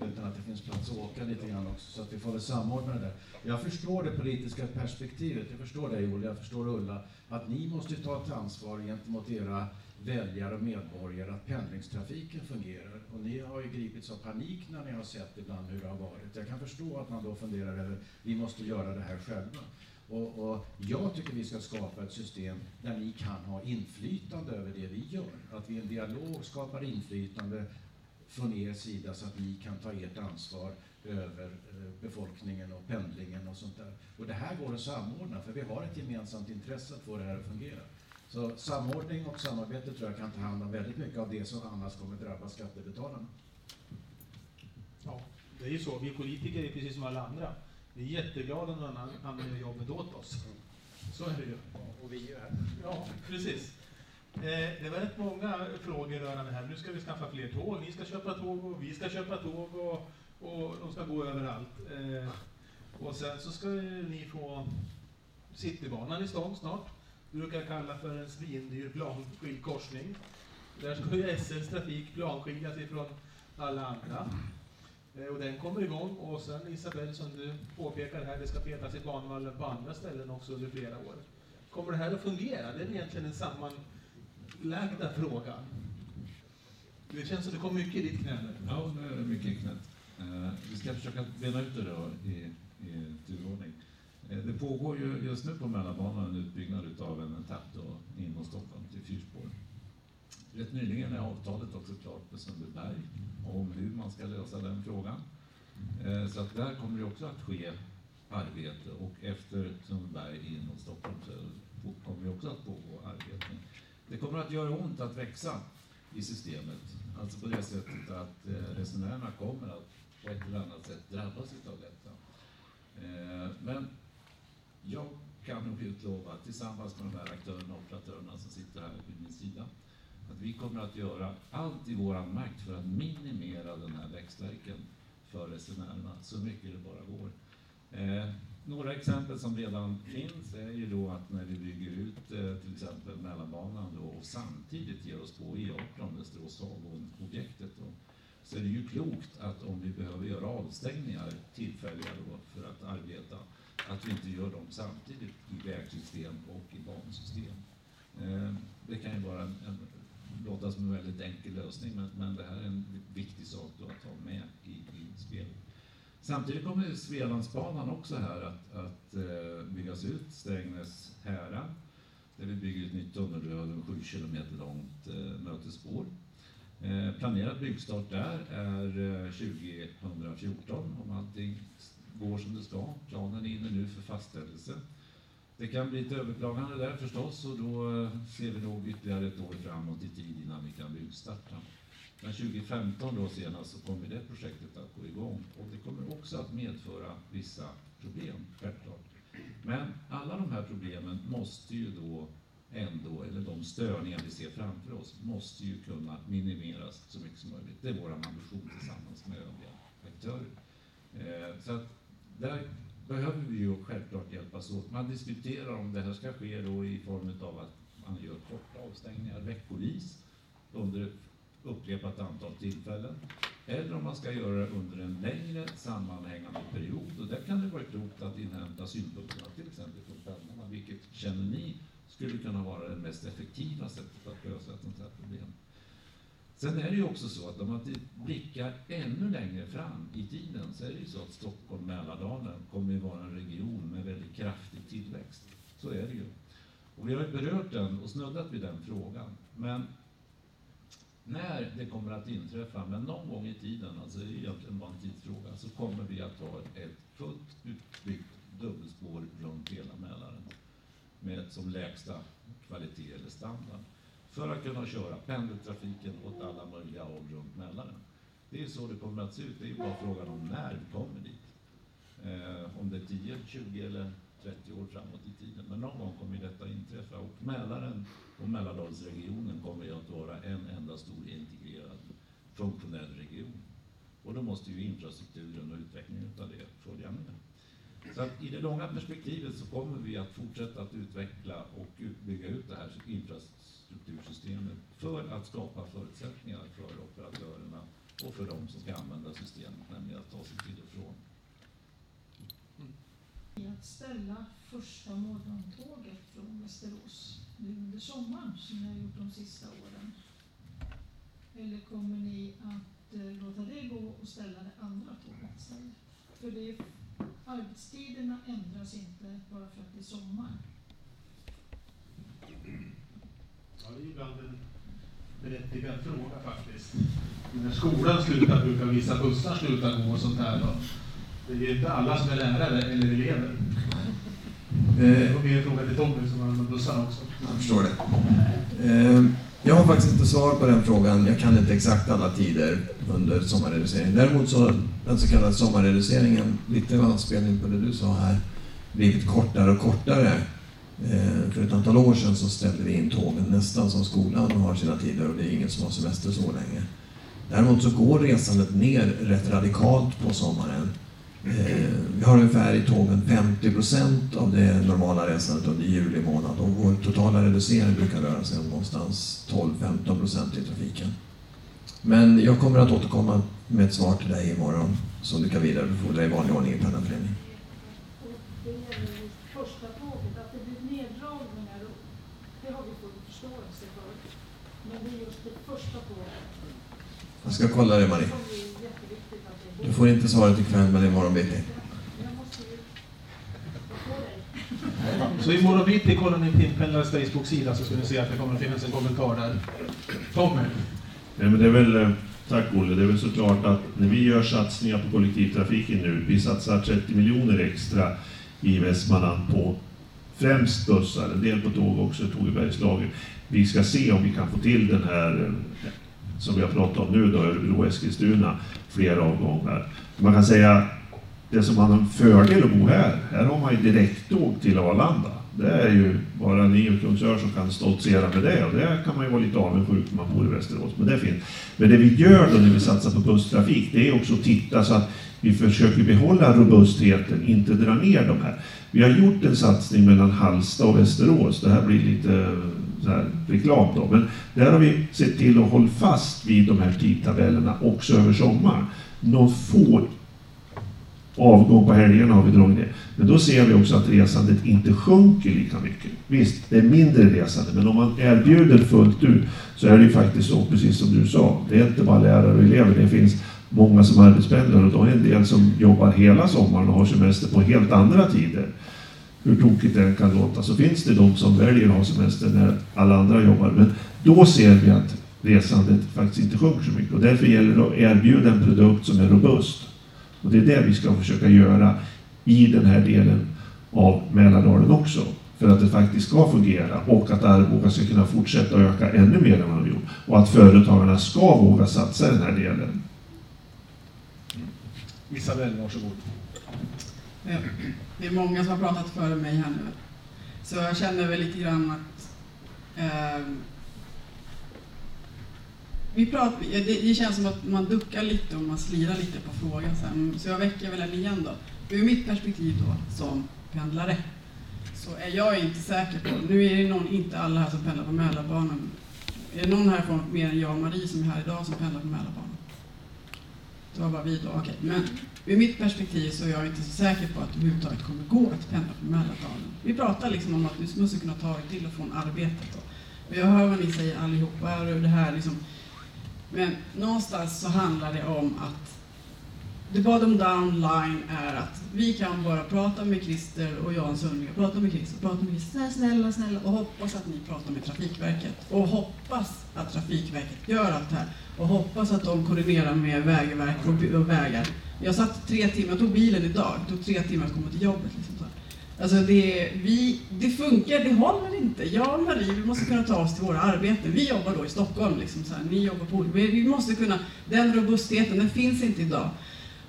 [SPEAKER 5] Utan att det finns plats att åka lite grann också. Så att vi får väl samordna det där. Jag förstår det politiska perspektivet. Jag förstår dig Olle, jag förstår Ulla. Att ni måste ta ett ansvar gentemot era väljare och medborgare att pendlingstrafiken fungerar. Och ni har ju gripits av panik när ni har sett ibland hur det har varit. Jag kan förstå att man då funderar över, vi måste göra det här själva. Och, och, jag tycker vi ska skapa ett system där ni kan ha inflytande över det vi gör. Att vi i en dialog skapar inflytande från er sida så att ni kan ta ert ansvar över eh, befolkningen och pendlingen och sånt där. Och det här går att samordna för vi har ett gemensamt intresse att få det här att fungera. Så samordning och samarbete tror jag kan ta hand om väldigt mycket av det som annars kommer drabba skattebetalarna.
[SPEAKER 1] Ja, det är ju så. Vi politiker är precis som alla andra. Vi är jätteglada när någon annan gör jobbet åt oss. Så är det ju.
[SPEAKER 5] Och vi är här.
[SPEAKER 1] Ja, precis. Eh, det var rätt många frågor rörande det här. Nu ska vi skaffa fler tåg, ni ska köpa tåg och vi ska köpa tåg och, och de ska gå överallt. Eh, och sen så ska ni få Citybanan i stan snart. Det brukar jag kalla för en svindyr planskild korsning. Där ska ju SLs trafik planskiljas ifrån alla andra. Eh, och den kommer igång och sen Isabelle som du påpekar här, det ska petas i banvallen på andra ställen också under flera år. Kommer det här att fungera? Det är egentligen en sammanlagda fråga. Det känns som det kom mycket i ditt knä nu.
[SPEAKER 7] Ja, det är mycket i knät. Eh, vi ska försöka bena ut det då i, i turordning. Eh, det pågår ju just nu på Mälarbanan en utbyggnad utav en etapp då in mot Stockholm till fyrspår. Rätt nyligen är avtalet också klart med Sundbyberg om hur man ska lösa den frågan. Eh, så att där kommer det också att ske arbete och efter Sundbyberg in mot Stockholm så kommer det också att pågå arbete. Det kommer att göra ont att växa i systemet. Alltså på det sättet att eh, resenärerna kommer att på ett eller annat sätt drabbas utav detta. Men jag kan nog utlova tillsammans med de här aktörerna och operatörerna som sitter här vid min sida att vi kommer att göra allt i våran makt för att minimera den här växtverken för resenärerna så mycket det bara går. Eh, några exempel som redan finns är ju då att när vi bygger ut eh, till exempel Mälarbanan då, och samtidigt ger oss på E18, Västerås-Sagån-objektet då, så är det ju klokt att om vi behöver göra avstängningar tillfälliga då för att arbeta, att vi inte gör dem samtidigt i vägsystem och i bansystem. Eh, det kan ju vara en, en, låta som en väldigt enkel lösning, men, men det här är en viktig sak då att ha med i, i spelet. Samtidigt kommer Svealandsbanan också här att, att eh, byggas ut, Strängnäs-Hära, där vi bygger ett nytt tunnelrör och 7 kilometer långt eh, mötesspår. Eh, planerad byggstart där är eh, 2014 om allting går som det ska. Planen är inne nu för fastställelse. Det kan bli ett överklagande där förstås och då eh, ser vi nog ytterligare ett år framåt i tid innan vi kan byggstarta. Men 2015 då senast så kommer det projektet att gå igång och det kommer också att medföra vissa problem, självklart. Men alla de här problemen måste ju då ändå, eller de störningar vi ser framför oss, måste ju kunna minimeras så mycket som möjligt. Det är vår ambition tillsammans med övriga aktörer. Eh, så att där behöver vi ju självklart hjälpas åt. Man diskuterar om det här ska ske då i form av att man gör korta avstängningar veckovis under upprepat antal tillfällen. Eller om man ska göra det under en längre sammanhängande period. Och där kan det vara klokt att inhämta synpunkterna till exempel från pendlarna. Vilket känner ni skulle kunna vara det mest effektiva sättet att lösa ett sånt här problem? Sen är det ju också så att om man blickar ännu längre fram i tiden så är det ju så att Stockholm, Mälardalen kommer ju vara en region med väldigt kraftig tillväxt. Så är det ju. Och vi har ju berört den och snuddat vid den frågan. Men när det kommer att inträffa, men någon gång i tiden, alltså det är egentligen bara en tidsfråga, så kommer vi att ha ett fullt utbyggt dubbelspår runt hela Mälaren med som lägsta kvalitet eller standard för att kunna köra pendeltrafiken åt alla möjliga håll runt Mälaren. Det är så det kommer att se ut. Det är ju bara frågan om när vi kommer dit. Eh, om det är 10, 20 eller 30 år framåt i tiden. Men någon gång kommer detta inträffa och Mälaren och Mälardalsregionen kommer ju att vara en enda stor integrerad funktionell region. Och då måste ju infrastrukturen och utvecklingen av det följa med. Så att i det långa perspektivet så kommer vi att fortsätta att utveckla och bygga ut det här infrastruktursystemet för att skapa förutsättningar för operatörerna och för de som ska använda systemet, nämligen att ta sig till och från.
[SPEAKER 13] Mm. att ställa första morgontåget från Västerås nu under sommaren som ni har gjort de sista åren? Eller kommer ni att eh, låta det gå och ställa det andra tåget istället? För det, arbetstiderna ändras inte bara för att det är sommar.
[SPEAKER 1] Ja, det är ibland en berättigad fråga faktiskt. När skolan slutar brukar vissa bussar sluta gå och sånt här. Då. Det är ju inte alla som är lärare eller elever. Eh, det får bli en fråga till Tommy som har med bussarna också.
[SPEAKER 6] Jag förstår det. Eh, Jag har faktiskt inte svar på den frågan. Jag kan inte exakt alla tider under sommarreduceringen. Däremot så den så kallade sommarreduceringen, lite anspelning på det du sa här, blivit kortare och kortare Eh, för ett antal år sedan så ställde vi in tågen nästan som skolan har sina tider och det är ingen som har semester så länge. Däremot så går resandet ner rätt radikalt på sommaren. Eh, vi har ungefär i tågen 50 procent av det normala resandet under juli månad och vår totala reducering brukar röra sig om någonstans 12-15 procent i trafiken. Men jag kommer att återkomma med ett svar till dig imorgon som du kan vidarebefordra i vanlig ordning i Pennaföreningen.
[SPEAKER 13] Det gäller första tåget, att det blir neddragningar, och det har vi full förståelse för. Men det är just det första tåget
[SPEAKER 6] jag ska kolla det Marie. Du får inte svaret ikväll men imorgon bitti.
[SPEAKER 1] Så imorgon bitti kollar ni Pimpendlars Facebook-sida så ska ni se att det kommer att finnas en kommentar där. Tommy?
[SPEAKER 8] Nej, men det är väl, eh, tack Olle, det är väl såklart att när vi gör satsningar på kollektivtrafiken nu, vi satsar 30 miljoner extra i Västmanland på främst bussar, en del på tåg också, i Bergslagen. Vi ska se om vi kan få till den här, eh, som vi har pratat om nu då, Örebro-Eskilstuna, fler avgångar. Man kan säga, det som man har en fördel att bo här, här har man ju direkttåg till Arlanda. Det är ju bara ni och Kungsör som kan stoltsera med det och det kan man ju vara lite avundsjuk när man bor i Västerås. Men det finns. Men det vi gör då när vi satsar på busstrafik, det är också att titta så att vi försöker behålla robustheten, inte dra ner de här. Vi har gjort en satsning mellan Halmstad och Västerås. Det här blir lite så här, reklam då. Men där har vi sett till att hålla fast vid de här tidtabellerna också över sommaren. Någon få avgång på helgerna har vi dragit ner. Men då ser vi också att resandet inte sjunker lika mycket. Visst, det är mindre resande, men om man erbjuder fullt ut så är det ju faktiskt så, precis som du sa. Det är inte bara lärare och elever, det finns många som arbetspendlar och då är en del som jobbar hela sommaren och har semester på helt andra tider. Hur tokigt det än kan låta så finns det de som väljer att ha semester när alla andra jobbar. Men då ser vi att resandet faktiskt inte sjunker så mycket och därför gäller det att erbjuda en produkt som är robust. Och det är det vi ska försöka göra i den här delen av Mälardalen också. För att det faktiskt ska fungera och att Arboga ska kunna fortsätta öka ännu mer än vad de gjort. Och att företagarna ska våga satsa i den här delen.
[SPEAKER 1] Isabel, varsågod.
[SPEAKER 2] Eh, det är många som har pratat före mig här nu. Så jag känner väl lite grann att eh, vi pratar, det, det känns som att man duckar lite och man slirar lite på frågan sen. Så jag väcker väl den igen då. Ur mitt perspektiv då, som pendlare, så är jag inte säker på, nu är det någon, inte alla här som pendlar på Mälarbanan. Är det någon härifrån mer än jag och Marie som är här idag som pendlar på Mälarbanan? Det var bara vi då, okej. Men ur mitt perspektiv så är jag inte så säker på att det överhuvudtaget kommer gå att pendla på Mälardalen. Vi pratar liksom om att du måste kunna ta dig till och från arbetet. Då. Och jag hör vad ni säger allihopa och det här liksom. Men någonstans så handlar det om att the bottom down line är att vi kan bara prata med Christer och Jan Sundling. prata med Christer, prata med Christer, snälla, snälla och hoppas att ni pratar med Trafikverket och hoppas att Trafikverket gör allt det här och hoppas att de koordinerar med Vägverk och, vägar. Jag satt tre timmar, jag tog bilen idag, det tog tre timmar att komma till jobbet. Liksom. Alltså det, vi, det funkar, det håller inte. Jag och Marie, vi måste kunna ta oss till våra arbeten. Vi jobbar då i Stockholm, liksom så här. ni jobbar på vi, vi måste kunna, den robustheten, den finns inte idag.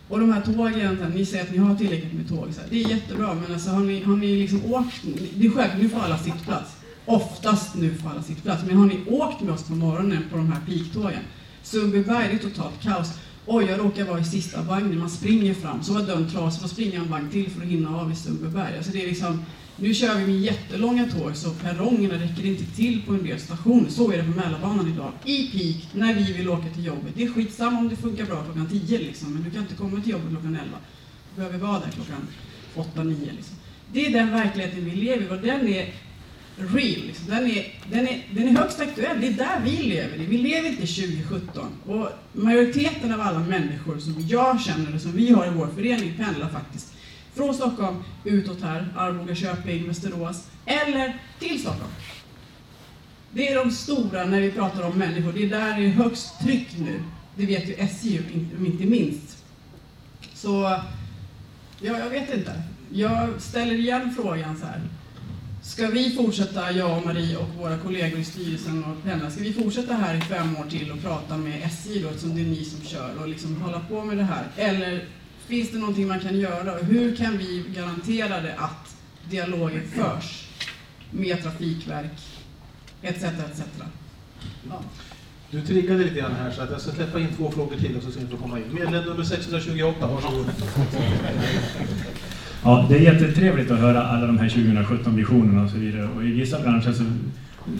[SPEAKER 2] Och de här tågen, här, ni säger att ni har tillräckligt med tåg, så här. det är jättebra, men alltså, har ni, har ni liksom åkt, det är självklart, nu får alla sittplats. Oftast nu får alla sittplats, men har ni åkt med oss på morgonen på de här piktågen? Sundbyberg, det är totalt kaos. Oj, jag råkar vara i sista vagnen, man springer fram, så var dörren trasig, man springer en vagn till för att hinna av i Sundbyberg. Alltså det är liksom, nu kör vi med jättelånga tåg så perrongerna räcker inte till på en del stationer. Så är det på Mälarbanan idag. I peak, när vi vill åka till jobbet. Det är skitsamma om det funkar bra klockan 10 liksom, men du kan inte komma till jobbet klockan 11. Du behöver vara där klockan 8-9 liksom. Det är den verkligheten vi lever i och den är real. Liksom. Den, är, den, är, den är högst aktuell. Det är där vi lever. Vi lever inte 2017. Och majoriteten av alla människor som jag känner och som vi har i vår förening pendlar faktiskt från Stockholm utåt här, Arboga, Köping, Västerås, eller till Stockholm. Det är de stora när vi pratar om människor. Det är där det är högst tryck nu. Det vet ju SJ inte, inte minst. Så, ja, jag vet inte. Jag ställer igen frågan så här. Ska vi fortsätta, jag och Marie och våra kollegor i styrelsen och pendla, ska vi fortsätta här i fem år till och prata med SJ då, eftersom det är ni som kör och liksom hålla på med det här? Eller finns det någonting man kan göra hur kan vi garantera det att dialogen förs? med trafikverk, etc. etc. Ja.
[SPEAKER 1] Du triggade lite grann här så att jag ska släppa in två frågor till och så ska ni få komma in. Medlem nummer 628, varsågod.
[SPEAKER 11] Ja, det är jättetrevligt att höra alla de här 2017-visionerna och så vidare. Och I vissa branscher så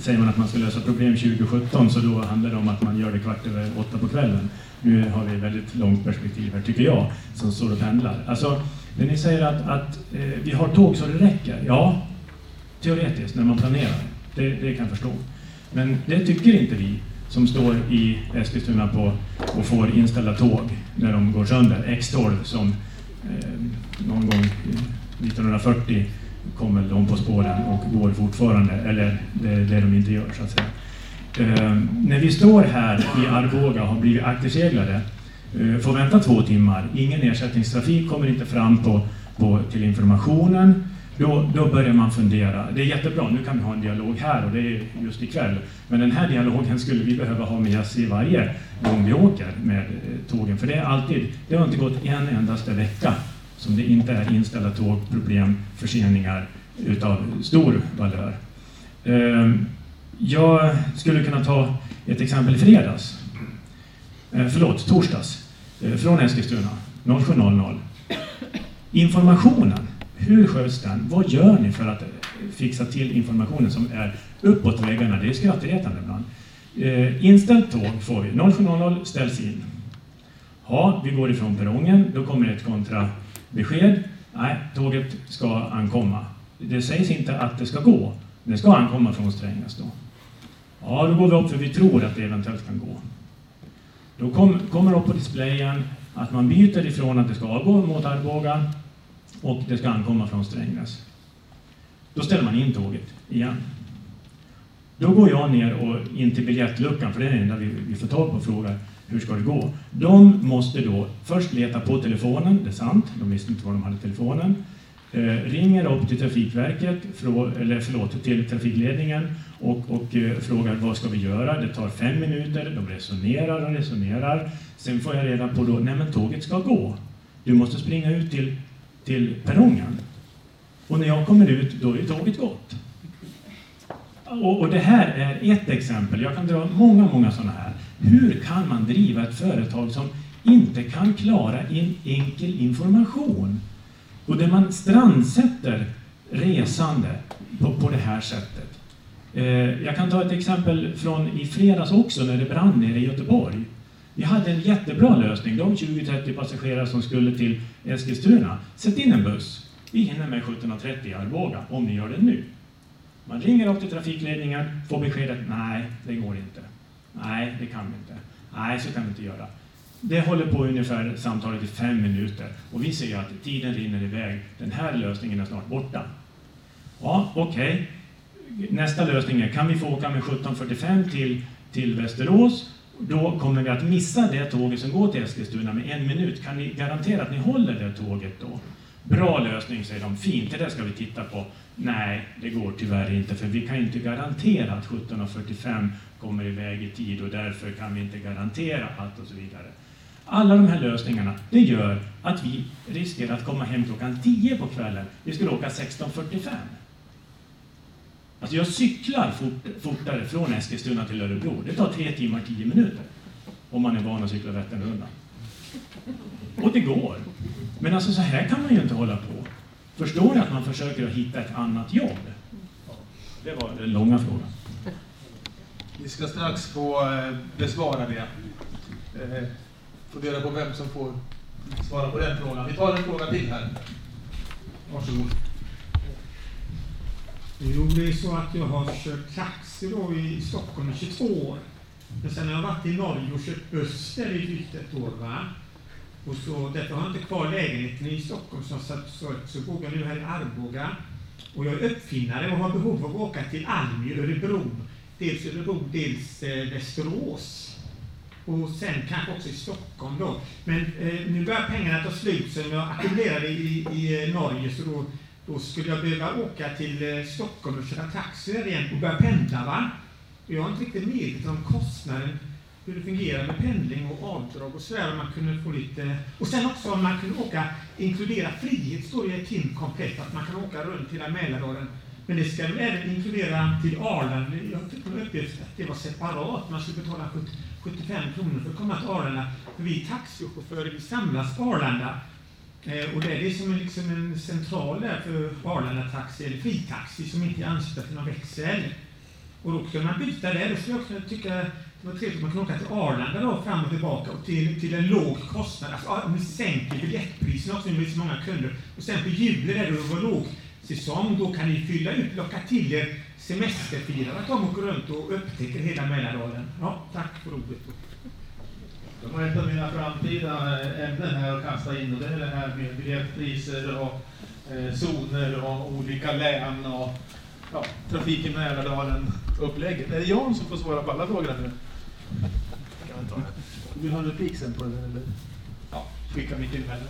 [SPEAKER 11] säger man att man ska lösa problem 2017 så då handlar det om att man gör det kvart över åtta på kvällen. Nu har vi väldigt långt perspektiv här, tycker jag, som står och pendlar. Alltså, när ni säger att, att eh, vi har tåg så det räcker, ja, teoretiskt när man planerar, det, det kan jag förstå. Men det tycker inte vi som står i Eskilstuna på och får inställa tåg när de går sönder. X12 som Eh, någon gång 1940 kom väl de på spåren och går fortfarande, eller det det de inte gör så att säga. Eh, när vi står här i Arboga och har blivit akterseglade, eh, får vänta två timmar, ingen ersättningstrafik kommer inte fram på, på, till informationen, då, då börjar man fundera. Det är jättebra, nu kan vi ha en dialog här och det är just ikväll. Men den här dialogen skulle vi behöva ha med oss i varje gång vi åker med eh, tågen. För det är alltid, det har inte gått en endaste vecka som det inte är inställda tåg, problem, förseningar utav stor valör. Ehm, jag skulle kunna ta ett exempel i fredags. Eh, förlåt, torsdags. Eh, från Eskilstuna, 07.00. Informationen, hur sköts den? Vad gör ni för att fixa till informationen som är uppåt väggarna? Det är skrattretande ibland. Eh, inställt tåg får vi. 07.00 ställs in. Ja, vi går ifrån perrongen. Då kommer ett kontrabesked. Nej, tåget ska ankomma. Det sägs inte att det ska gå. Det ska ankomma från Strängnäs då. Ja, då går vi upp för vi tror att det eventuellt kan gå. Då kom, kommer upp på displayen att man byter ifrån att det ska avgå mot Arboga och det ska ankomma från Strängnäs. Då ställer man in tåget igen. Då går jag ner och in till biljettluckan, för det är det enda vi, vi får tag på och frågar hur ska det gå? De måste då först leta på telefonen, det är sant, de visste inte var de hade telefonen. Eh, ringer upp till Trafikverket, frå, eller förlåt, till trafikledningen och, och eh, frågar vad ska vi göra? Det tar fem minuter, de resonerar och resonerar. Sen får jag reda på då, nej men tåget ska gå. Du måste springa ut till, till perrongen. Och när jag kommer ut, då är tåget gått. Och, och det här är ett exempel, jag kan dra många, många sådana här. Hur kan man driva ett företag som inte kan klara en enkel information? Och där man strandsätter resande på, på det här sättet. Eh, jag kan ta ett exempel från i fredags också när det brann nere i Göteborg. Vi hade en jättebra lösning, de 20-30 passagerare som skulle till Eskilstuna. Sätt in en buss. Vi hinner med 17.30 i Arboga, om ni gör det nu. Man ringer upp till trafikledningen, får beskedet nej, det går inte. Nej, det kan vi inte. Nej, så kan vi inte göra. Det håller på ungefär samtalet i fem minuter och vi ser att tiden rinner iväg. Den här lösningen är snart borta. Ja, okej. Okay. Nästa lösning är, kan vi få åka med 17.45 till, till Västerås? Då kommer vi att missa det tåget som går till Eskilstuna med en minut. Kan ni garantera att ni håller det tåget då? Bra lösning, säger de. Fint, det där ska vi titta på. Nej, det går tyvärr inte, för vi kan inte garantera att 17.45 kommer iväg i tid och därför kan vi inte garantera att och så vidare. Alla de här lösningarna, det gör att vi riskerar att komma hem klockan 10 på kvällen. Vi skulle åka 16.45. Alltså jag cyklar fort, fortare från Eskilstuna till Örebro. Det tar tre timmar 10 minuter. Om man är van att cykla Vätternrundan. Och det går. Men alltså så här kan man ju inte hålla på. Förstår ni att man försöker att hitta ett annat jobb? Det var den långa frågan.
[SPEAKER 1] Vi ska strax få eh, besvara det. Eh, Fundera på vem som får svara på den frågan. Vi tar en fråga till här. Varsågod.
[SPEAKER 15] Jo, det är så att jag har kört taxi då i Stockholm i 22 år. Men sen har jag varit i Norge och kört buss där i drygt ett år. Va? Och så, därför har jag inte kvar lägenheten i Stockholm, så, så, så, så bor jag nu här i Arboga. Och jag är uppfinnare och har behov av att åka till Almi, Örebro. Dels Örebro, dels eh, Västerås. Och sen kanske också i Stockholm då. Men eh, nu börjar pengarna ta slut som jag ackumulerade i, i eh, Norge, så då, då skulle jag behöva åka till eh, Stockholm och köra taxi där igen och börja pendla. Va? Och jag har inte riktigt medveten om kostnaden hur det fungerar med pendling och avdrag och sådär. Man kunde få lite... Och sen också om man kunde åka, inkludera frihet, står det i tim komplett, att man kan åka runt hela Mälardalen Men det ska väl även inkludera till Arlanda. Jag fick man att det var separat. Man skulle betala 75 kronor för att komma till Arlanda. För vi taxichaufförer vi samlas på Arlanda. Eh, och det är som liksom en central där för Arlanda Taxi eller fritaxi som inte är anslutna till någon växel. Och då kan man byta där. Då skulle jag också tycka det var trevligt att man kunde åka till Arlanda då, fram och tillbaka och till, till en låg kostnad. Alltså, om vi sänker biljettpriserna också, när det blir så många kunder. Och sen på juli där det var lågsäsong, då kan ni fylla ut, locka till er semesterfirare att de åker runt och upptäcker hela Mälardalen. Ja, tack för ordet.
[SPEAKER 1] Det var ett av mina framtida ämnen här att kasta in och det är det här med biljettpriser och eh, zoner och olika län och ja, trafik i Mälardalen upplägget. Är det Jan som får svara på alla frågorna nu? Kan jag ta det. Du vill ha en replik sen på det eller? Ja, skicka mitt inmäle.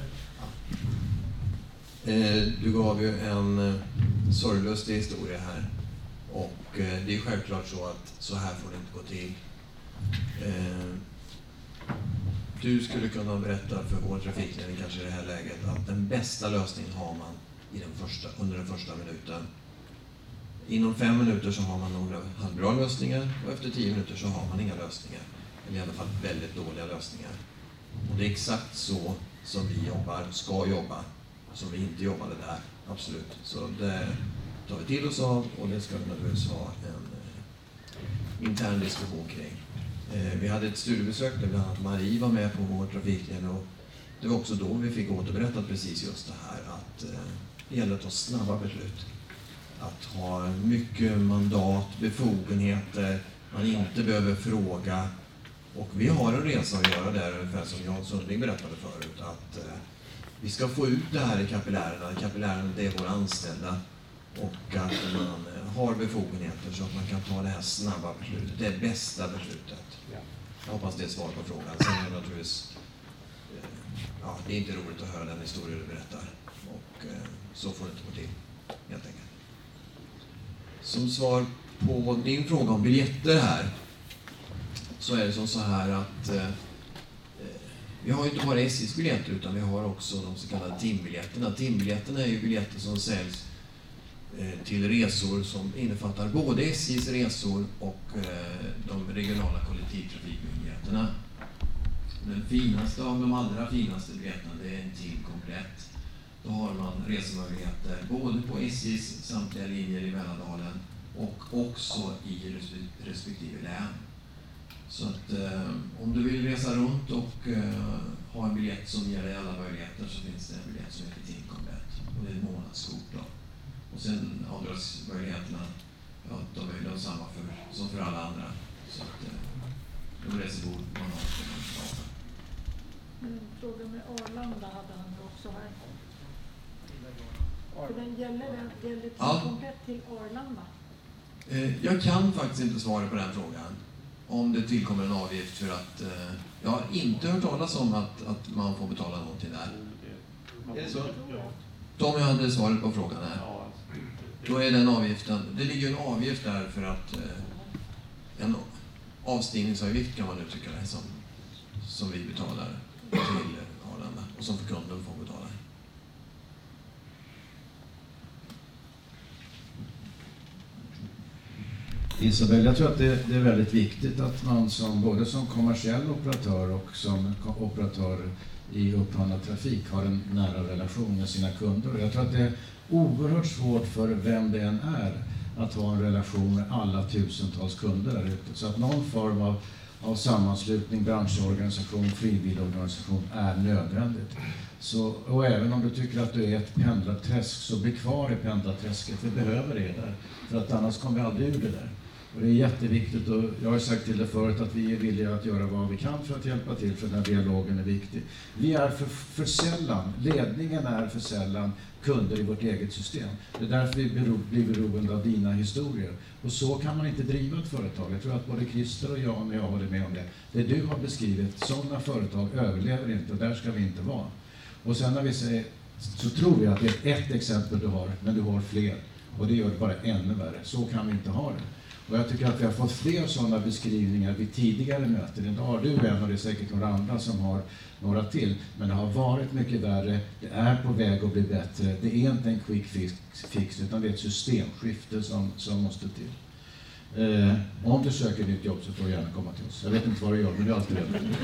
[SPEAKER 6] Eh, du gav ju en eh, sorglustig historia här. Och eh, det är självklart så att så här får det inte gå till. Du skulle kunna berätta för vår trafikledning kanske i det här läget att den bästa lösningen har man i den första, under den första minuten. Inom fem minuter så har man några halvbra lösningar och efter tio minuter så har man inga lösningar. Eller i alla fall väldigt dåliga lösningar. Och det är exakt så som vi jobbar, ska jobba, som vi inte jobbade där. Absolut. Så det tar vi till oss av och det ska vi naturligtvis ha en eh, intern diskussion kring. Eh, vi hade ett studiebesök där bland annat Marie var med på vår trafikledning och det var också då vi fick återberättat precis just det här att eh, det gäller att ta snabba beslut. Att ha mycket mandat, befogenheter, man inte behöver fråga. Och vi har en resa att göra där, ungefär som Jan Sundling berättade förut, att eh, vi ska få ut det här i kapillärerna. Kapillärerna, det är våra anställda. Och att man har befogenheter så att man kan ta det här snabba beslutet, det bästa beslutet. Jag hoppas det är svar på frågan. Sen är det naturligtvis, eh, ja, det är inte roligt att höra den historia du berättar. Och eh, så får det inte gå till, helt enkelt. Som svar på din fråga om biljetter här, så är det som så här att eh, eh vi har ju inte bara SJs biljetter utan vi har också de så kallade timbiljetterna. Timbiljetterna är ju biljetter som säljs Eh, till resor som innefattar både SJs resor och eh, de regionala kollektivtrafikmyndigheterna. Den finaste av de allra finaste biljetterna det är en tid komplett. Då har man resemöjligheter både på SJs samtliga linjer i Mälardalen och också i respektive län. Så att eh, om du vill resa runt och eh, ha en biljett som ger dig alla möjligheter så finns det en biljett som heter Tid komplett och det är ett månadskort. Då. Och sen avdragsmöjligheterna, ja, de är ju desamma för, som för alla andra. Så att eh, de resebord man har ska man betala.
[SPEAKER 13] En fråga med Arlanda hade han också här. För den gäller, den gäller till
[SPEAKER 6] ja.
[SPEAKER 13] komplett till Arlanda?
[SPEAKER 6] Eh, jag kan faktiskt inte svara på den frågan. Om det tillkommer en avgift för att... Eh, jag har inte hört talas om att, att man får betala någonting där. Är det så? Tommy hade svaret på frågan här. Då är den avgiften, det ligger en avgift där för att eh, en avstigningsavgift kan man uttrycka det som, som vi betalar till Arlanda och som kunden får betala.
[SPEAKER 5] Isabel, jag tror att det, det, är väldigt viktigt att man som, både som kommersiell operatör och som operatör i upphandlad trafik har en nära relation med sina kunder. Jag tror att det oerhört svårt för vem det än är att ha en relation med alla tusentals kunder där ute. Så att någon form av, av sammanslutning, branschorganisation, frivilligorganisation är nödvändigt. Så, och även om du tycker att du är ett pendlarträsk, så bli kvar i pendlarträsket. Vi behöver er där. För att annars kommer vi aldrig ur det där. Och det är jätteviktigt och jag har sagt till dig förut att vi är villiga att göra vad vi kan för att hjälpa till för den här dialogen är viktig. Vi är för, för sällan, ledningen är för sällan kunder i vårt eget system. Det är därför vi bero, blir beroende av dina historier. Och så kan man inte driva ett företag. Jag tror att både Christer och Jan och jag håller med om det. Det du har beskrivit, sådana företag överlever inte och där ska vi inte vara. Och sen när vi säger, så tror vi att det är ett exempel du har, men du har fler. Och det gör det bara ännu värre. Så kan vi inte ha det. Och jag tycker att vi har fått fler sådana beskrivningar vid tidigare möten. Idag har du en och det är säkert några andra som har några till. Men det har varit mycket värre. Det är på väg att bli bättre. Det är inte en quick fix, utan det är ett systemskifte som, som måste till. Eh, om du söker nytt jobb så får du gärna komma till oss. Jag vet inte vad du gör, men du är alltid välkommen.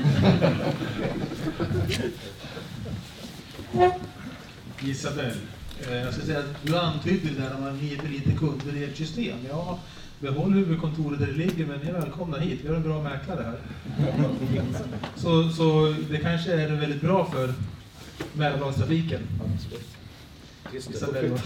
[SPEAKER 1] Isabel, eh, jag ska säga att du antydde det där om att ni är för lite kunder i ert system. Ja, behåll huvudkontoret där det ligger, men ni är välkomna hit. Vi har en bra mäklare här. Så, så det kanske är väldigt bra för Mälardalstrafiken. Isabel.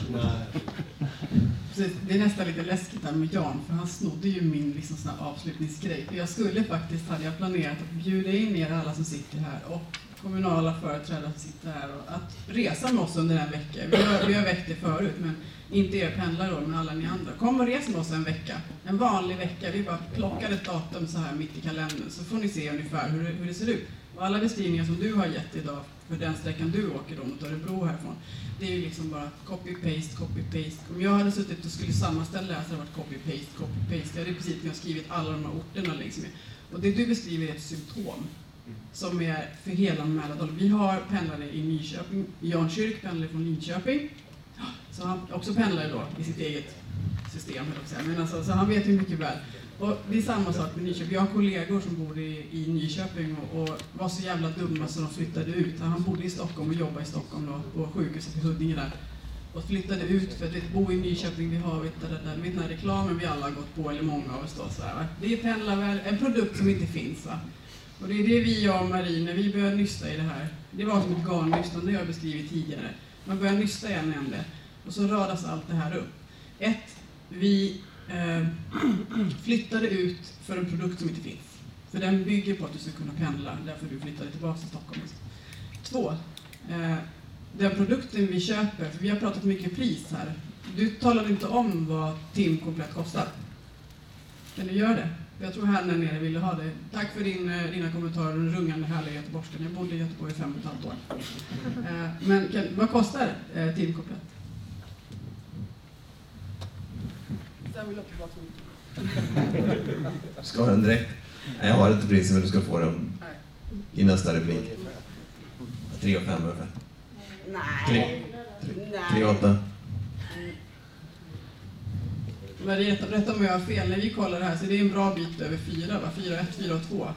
[SPEAKER 2] Precis, det är nästan lite läskigt här med Jan, för han snodde ju min liksom sån avslutningsgrej. Jag skulle faktiskt, hade jag planerat att bjuda in er alla som sitter här och kommunala företrädare som sitter här och att resa med oss under en vecka. Vi har, vi har väckt det förut, men inte er pendlare då, men alla ni andra. Kom och res med oss en vecka. En vanlig vecka. Vi bara plockar ett datum så här mitt i kalendern så får ni se ungefär hur, det- hur det ser ut. Och alla beskrivningar som du har gett idag för den sträckan du åker då mot Örebro härifrån, det är ju liksom bara copy-paste, copy-paste. Om jag hade suttit och skulle sammanställa det här så hade det varit copy-paste, copy-paste. Jag hade i princip jag skrivit alla de här orterna längs med. Och det du beskriver är ett symptom som är för hela Mälardalen. Vi har pendlare i Nyköping. Jan Kyrk pendlar från Linköping. Så han också pendlar då i sitt eget system. Men alltså, så han vet ju mycket väl. Och det är samma sak med Nyköping. Jag har kollegor som bor i, i Nyköping och, och var så jävla dumma så de flyttade ut. Han bodde i Stockholm och jobbade i Stockholm då, på sjukhuset i Huddinge där. Och flyttade ut för att vet, bo i Nyköping, vi har vet, där, där, vet den här reklamen vi alla har gått på, eller många av oss då. Så här, va? Det är pendlar, en produkt som inte finns. Va? Och det är det vi, jag och Marie, när vi började nysta i det här. Det var som ett garnnystande, jag beskrivit tidigare. Man börjar nysta i en ände och så radas allt det här upp. Ett, vi eh, flyttade ut för en produkt som inte finns. För den bygger på att du ska kunna pendla, därför du flyttade tillbaka till Stockholm. Två, eh, den produkten vi köper, för vi har pratat mycket pris här. Du talade inte om vad timkomplett kostar. Kan du göra det? Jag tror herrn där nere ville ha det. Tack för din, eh, dina kommentarer den rungande härliga göteborgskan. Jag bodde i Göteborg i fem och ett halvt år. Eh, men kan, vad kostar eh,
[SPEAKER 6] Ska den direkt? Nej, jag har inte priset men du ska få den i nästa replik. 3 och 5 ungefär. Nej. 3 och 8.
[SPEAKER 2] Maria, rätta om jag har fel. När vi kollar det här så det är en bra bit över 4, 4.1, 4 1, 4 2.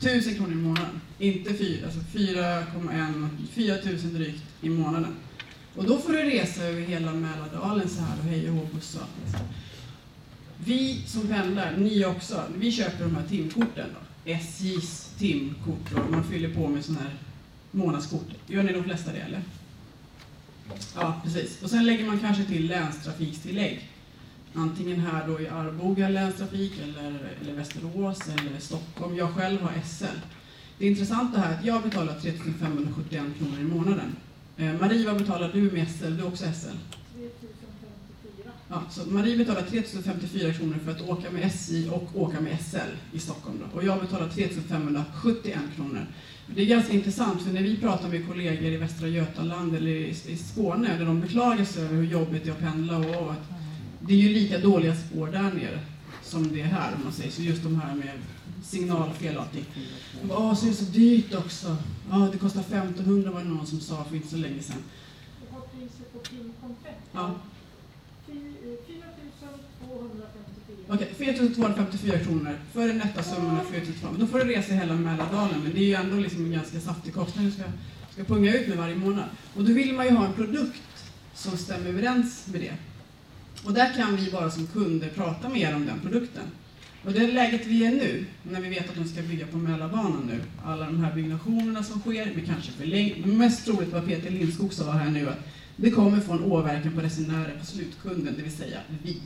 [SPEAKER 2] 1000 kronor i månaden. Inte 4, alltså 4,1, 4000 drygt i månaden. Och då får du resa över hela Mälardalen så här och hej och hå bussar. Vi som pendlar, ni också, vi köper de här timkorten då. SJs timkort då. man fyller på med sådana här månadskort. Gör ni de flesta det eller? Ja, precis. Och sen lägger man kanske till länstrafikstillägg Antingen här då i Arboga länstrafik eller, eller Västerås eller Stockholm. Jag själv har SL. Det intressanta här är att jag betalar 3 571 kronor i månaden. Eh, Marie, vad betalar du med SL? Du har också SL?
[SPEAKER 13] 3054.
[SPEAKER 2] Ja, så Marie betalar 3054 kronor för att åka med SJ och åka med SL i Stockholm. Då. Och jag betalar 3571 kronor. Det är ganska intressant för när vi pratar med kollegor i Västra Götaland eller i, i Skåne där de beklagar sig över hur jobbigt det är att pendla och, och att det är ju lika dåliga spår där nere som det är här om man säger så. Just de här med signalfel och allting. Åh, så är det så dyrt också. Ja, det kostar 1500 var det någon som sa för inte så länge sedan.
[SPEAKER 13] Jag har priset på.
[SPEAKER 2] Ja.
[SPEAKER 13] Fy- 4254.
[SPEAKER 2] Okej, 4254 kronor för den nätta summan av 4200. Då får du resa i hela Mälardalen, men det är ju ändå liksom en ganska saftig kostnad du ska, ska punga ut med varje månad. Och då vill man ju ha en produkt som stämmer överens med det. Och där kan vi bara som kunder prata mer om den produkten. Och det läget vi är nu, när vi vet att de ska bygga på Mälarbanan nu, alla de här byggnationerna som sker, med kanske förläng... Mest troligt vad Peter Lindskog sa här nu, att det kommer få en åverkan på resenärer, på slutkunden, det vill säga vi.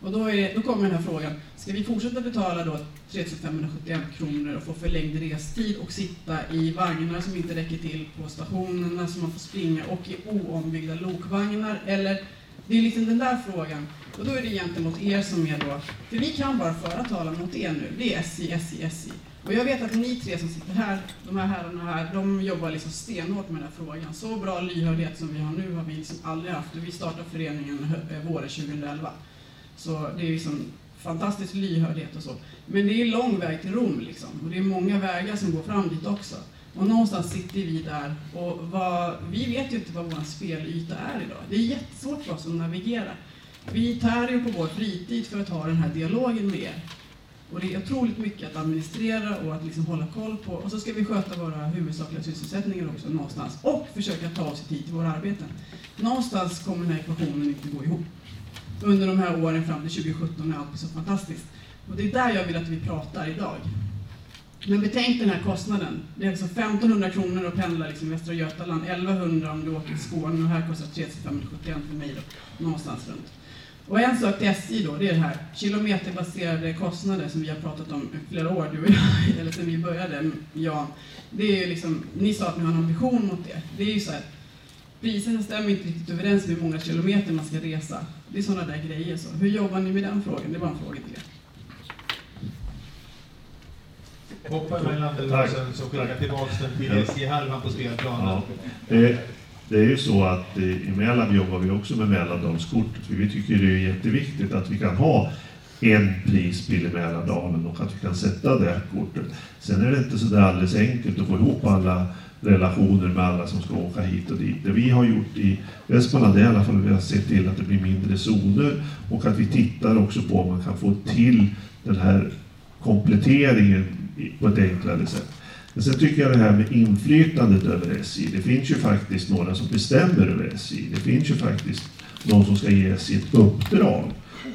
[SPEAKER 2] Och då, är det, då kommer den här frågan, ska vi fortsätta betala då 3571 kronor och få förlängd restid och sitta i vagnar som inte räcker till på stationerna som man får springa och i oombyggda lokvagnar? Eller, det är liksom den där frågan. Och då är det gentemot er som är då, för vi kan bara föra talan mot er nu, det är SJ, SJ, SJ. Och jag vet att ni tre som sitter här, de här herrarna här, de jobbar liksom stenhårt med den här frågan. Så bra lyhördhet som vi har nu har vi liksom aldrig haft. Och vi startade föreningen eh, våren 2011. Så det är liksom fantastisk lyhördhet och så. Men det är lång väg till Rom liksom. Och det är många vägar som går fram dit också. Och någonstans sitter vi där och vad, vi vet ju inte vad vår spelyta är idag. Det är jättesvårt för oss att navigera. Vi tär ju på vår fritid för att ha den här dialogen med er. Och det är otroligt mycket att administrera och att liksom hålla koll på. Och så ska vi sköta våra huvudsakliga sysselsättningar också någonstans. Och försöka ta oss i tid till våra arbeten. Någonstans kommer den här ekvationen inte gå ihop. Under de här åren fram till 2017 när allt så fantastiskt. Och det är där jag vill att vi pratar idag. Men betänk den här kostnaden. Det är alltså 1500 kronor att pendla liksom i Västra Götaland, 1100 om du åker till Skåne och här kostar 3571 för mig då, någonstans runt. Och en sak till SJ då, det är det här kilometerbaserade kostnader som vi har pratat om i flera år, du och jag, eller sen vi började, Jan. Det är ju liksom, ni sa att ni har en ambition mot det. Det är ju så här, priserna stämmer inte riktigt överens med hur många kilometer man ska resa. Det är sådana där grejer. Så. Hur jobbar ni med den frågan? Det var en fråga till er.
[SPEAKER 1] Hoppa emellan det och sen så skicka tillbaka den till SJ-halvan på spelplanen.
[SPEAKER 8] Ja. Det, det är ju så att i Mälab jobbar vi också med Mälardalskortet. Vi tycker det är jätteviktigt att vi kan ha en prisbild i Mälardalen och att vi kan sätta det kortet. Sen är det inte så där alldeles enkelt att få ihop alla relationer med alla som ska åka hit och dit. Det vi har gjort i Västmanland är i alla fall att vi har sett till att det blir mindre zoner och att vi tittar också på om man kan få till den här kompletteringen på ett enklare sätt. Men sen tycker jag det här med inflytandet över SJ, det finns ju faktiskt några som bestämmer över SJ. Det finns ju faktiskt någon som ska ge SJ ett uppdrag.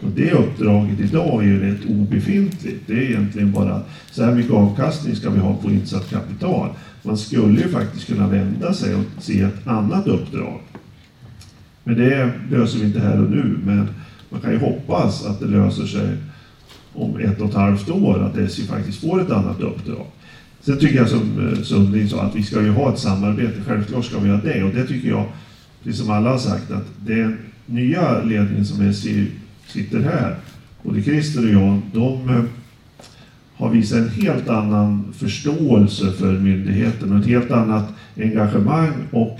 [SPEAKER 8] Och det uppdraget idag är ju rätt obefintligt. Det är egentligen bara så här mycket avkastning ska vi ha på insatt kapital. Man skulle ju faktiskt kunna vända sig och se ett annat uppdrag. Men det löser vi inte här och nu, men man kan ju hoppas att det löser sig om ett och ett halvt år, att SJ faktiskt får ett annat uppdrag. Sen tycker jag som eh, Sundin Sundling sa att vi ska ju ha ett samarbete, självklart ska vi ha det och det tycker jag, precis som alla har sagt, att den nya ledningen som SJ sitter här, både Christer och jag, de eh, har visat en helt annan förståelse för myndigheten och ett helt annat engagemang och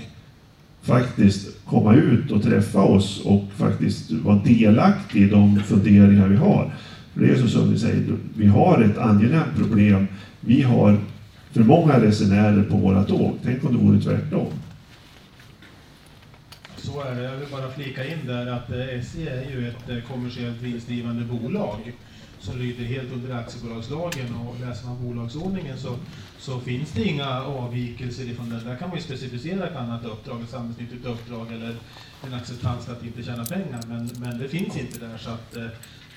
[SPEAKER 8] faktiskt komma ut och träffa oss och faktiskt vara delaktig i de funderingar vi har. För det är så som ni säger, vi har ett angenämt problem. Vi har för många resenärer på våra tåg. Tänk om det vore tvärtom.
[SPEAKER 1] Så är det. Jag vill bara flika in där att eh, SJ är ju ett eh, kommersiellt vinstdrivande bolag som lyder helt under aktiebolagslagen och läser man bolagsordningen så, så finns det inga avvikelser ifrån det. Där kan man ju specificera ett annat uppdrag, ett samhällsnyttigt uppdrag eller en acceptans att inte tjäna pengar. Men, men det finns inte där så att eh,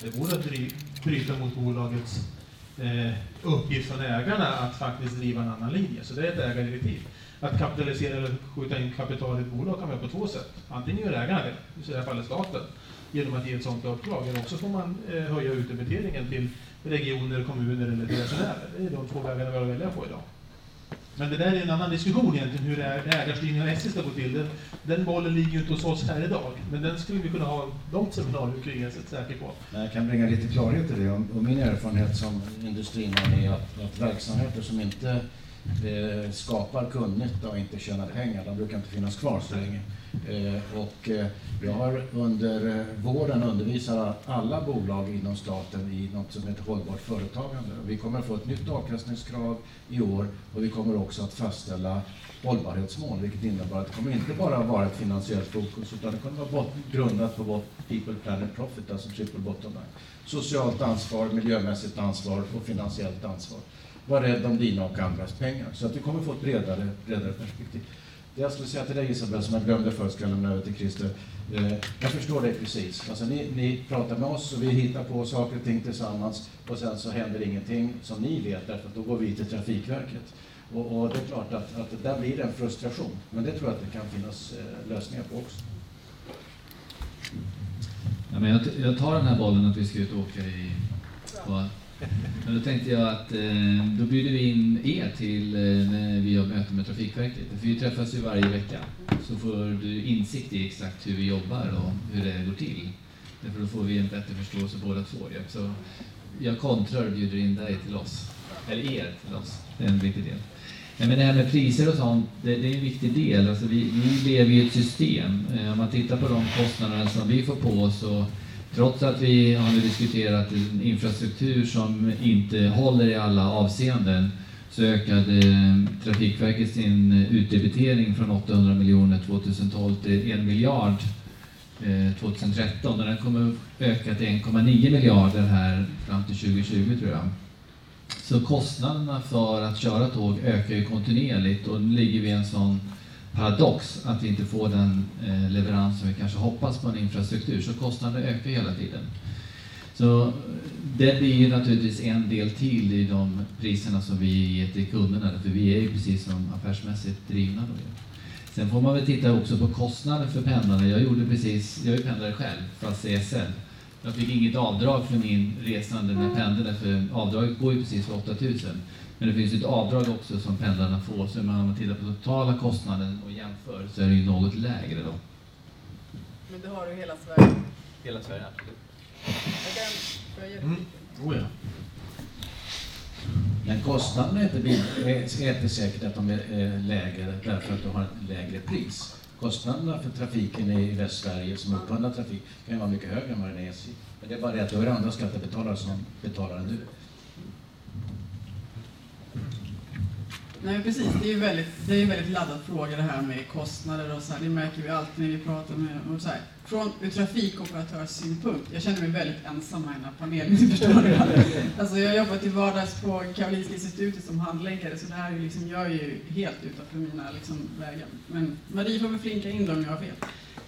[SPEAKER 1] det vore att bryta mot bolagets eh, uppgift från ägarna att faktiskt driva en annan linje. Så det är ett ägardirektiv. Att kapitalisera eller skjuta in kapital i ett bolag kan man göra på två sätt. Antingen gör ägarna det, i det här fallet staten, genom att ge ett sådant uppdrag. Eller också får man eh, höja utdebiteringen till regioner, kommuner eller resenärer. Det är de två vägarna vi har att välja på idag. Men det där är en annan diskussion egentligen, hur ägarstyrningen av SJ ska gå till. Den, den bollen ligger ju inte hos oss här idag, men den skulle vi kunna ha långt seminarium kring, jag är säker på.
[SPEAKER 5] Jag kan bringa lite klarhet i det och min erfarenhet som industriman är att, att verksamheter som inte eh, skapar kundnytta och inte tjänar pengar, de brukar inte finnas kvar så länge. Eh, och eh, jag har under eh, våren undervisat alla bolag inom staten i något som heter hållbart företagande. Vi kommer att få ett nytt avkastningskrav i år och vi kommer också att fastställa hållbarhetsmål, vilket innebär att det kommer inte bara vara ett finansiellt fokus utan det kommer att vara grundat på People, Planet, Profit, alltså triple bottom line. Socialt ansvar, miljömässigt ansvar och finansiellt ansvar. Var rädd om dina och andras pengar. Så att vi kommer få ett bredare, bredare perspektiv. Det jag skulle säga till dig Isabel, som jag glömde förut, ska jag lämna över till Christer. Eh, jag förstår dig precis. Alltså, ni, ni pratar med oss och vi hittar på saker och ting tillsammans och sen så händer ingenting som ni vet, därför att då går vi till Trafikverket. Och, och det är klart att, att där blir det en frustration, men det tror jag att det kan finnas eh, lösningar på också.
[SPEAKER 4] Ja, men jag, jag tar den här bollen att vi ska ut och åka i... På, men då tänkte jag att eh, då bjuder vi in er till eh, när vi har möte med Trafikverket. För vi träffas ju varje vecka. Så får du insikt i exakt hur vi jobbar och hur det går till. Därför då får vi en bättre förståelse båda två. Ja. Så jag kontrar och bjuder in dig till oss. Eller er till oss. Det är en viktig del. Nej, men det här med priser och sånt, det, det är en viktig del. Alltså vi, vi lever i ett system. Eh, om man tittar på de kostnaderna som vi får på oss och trots att vi har nu diskuterat en infrastruktur som inte håller i alla avseenden så ökade Trafikverket sin utdebitering från 800 miljoner 2012 till 1 miljard eh, 2013 och den kommer öka till 1,9 miljarder här fram till 2020 tror jag. Så kostnaderna för att köra tåg ökar ju kontinuerligt och nu ligger vi i en sån paradox att vi inte får den eh, leverans som vi kanske hoppas på en infrastruktur. Så kostnaderna ökar hela tiden. Så eh, det blir ju naturligtvis en del till i de priserna som vi ger till kunderna, för vi är ju precis som affärsmässigt drivna. Då. Sen får man väl titta också på kostnaden för pendlarna. Jag gjorde precis, jag är pendlare själv, fast i SL. Jag fick inget avdrag för min resande när jag pendlade, för avdraget går ju precis för 8000. Men det finns ett avdrag också som pendlarna får, så om man tittar på totala kostnaden och jämför så är det ju något lägre då.
[SPEAKER 16] Men det har du hela Sverige?
[SPEAKER 4] Hela Sverige, absolut.
[SPEAKER 16] Jag kan, får jag
[SPEAKER 1] Mm. Oh, ja.
[SPEAKER 5] Men kostnaden är inte, bil- är är inte säkert att de är eh, lägre därför att de har ett lägre pris. Kostnaderna för trafiken i Västsverige som upphandlar trafik kan ju vara mycket högre än vad den är i SJ. Men det är bara det att då är det andra skattebetalare som betalar än du.
[SPEAKER 2] Nej men precis, det är ju väldigt, det är en väldigt laddad fråga det här med kostnader och så här. Det märker vi alltid när vi pratar med och så här. Från ur trafikoperatörs-synpunkt, jag känner mig väldigt ensam här i den här panelen, ni förstår det. Alltså jag jobbar till vardags på Karolinska institutet som handläggare så det här är liksom, jag är ju helt utanför mina liksom, vägar. Men Marie får väl flinka in då om jag har fel.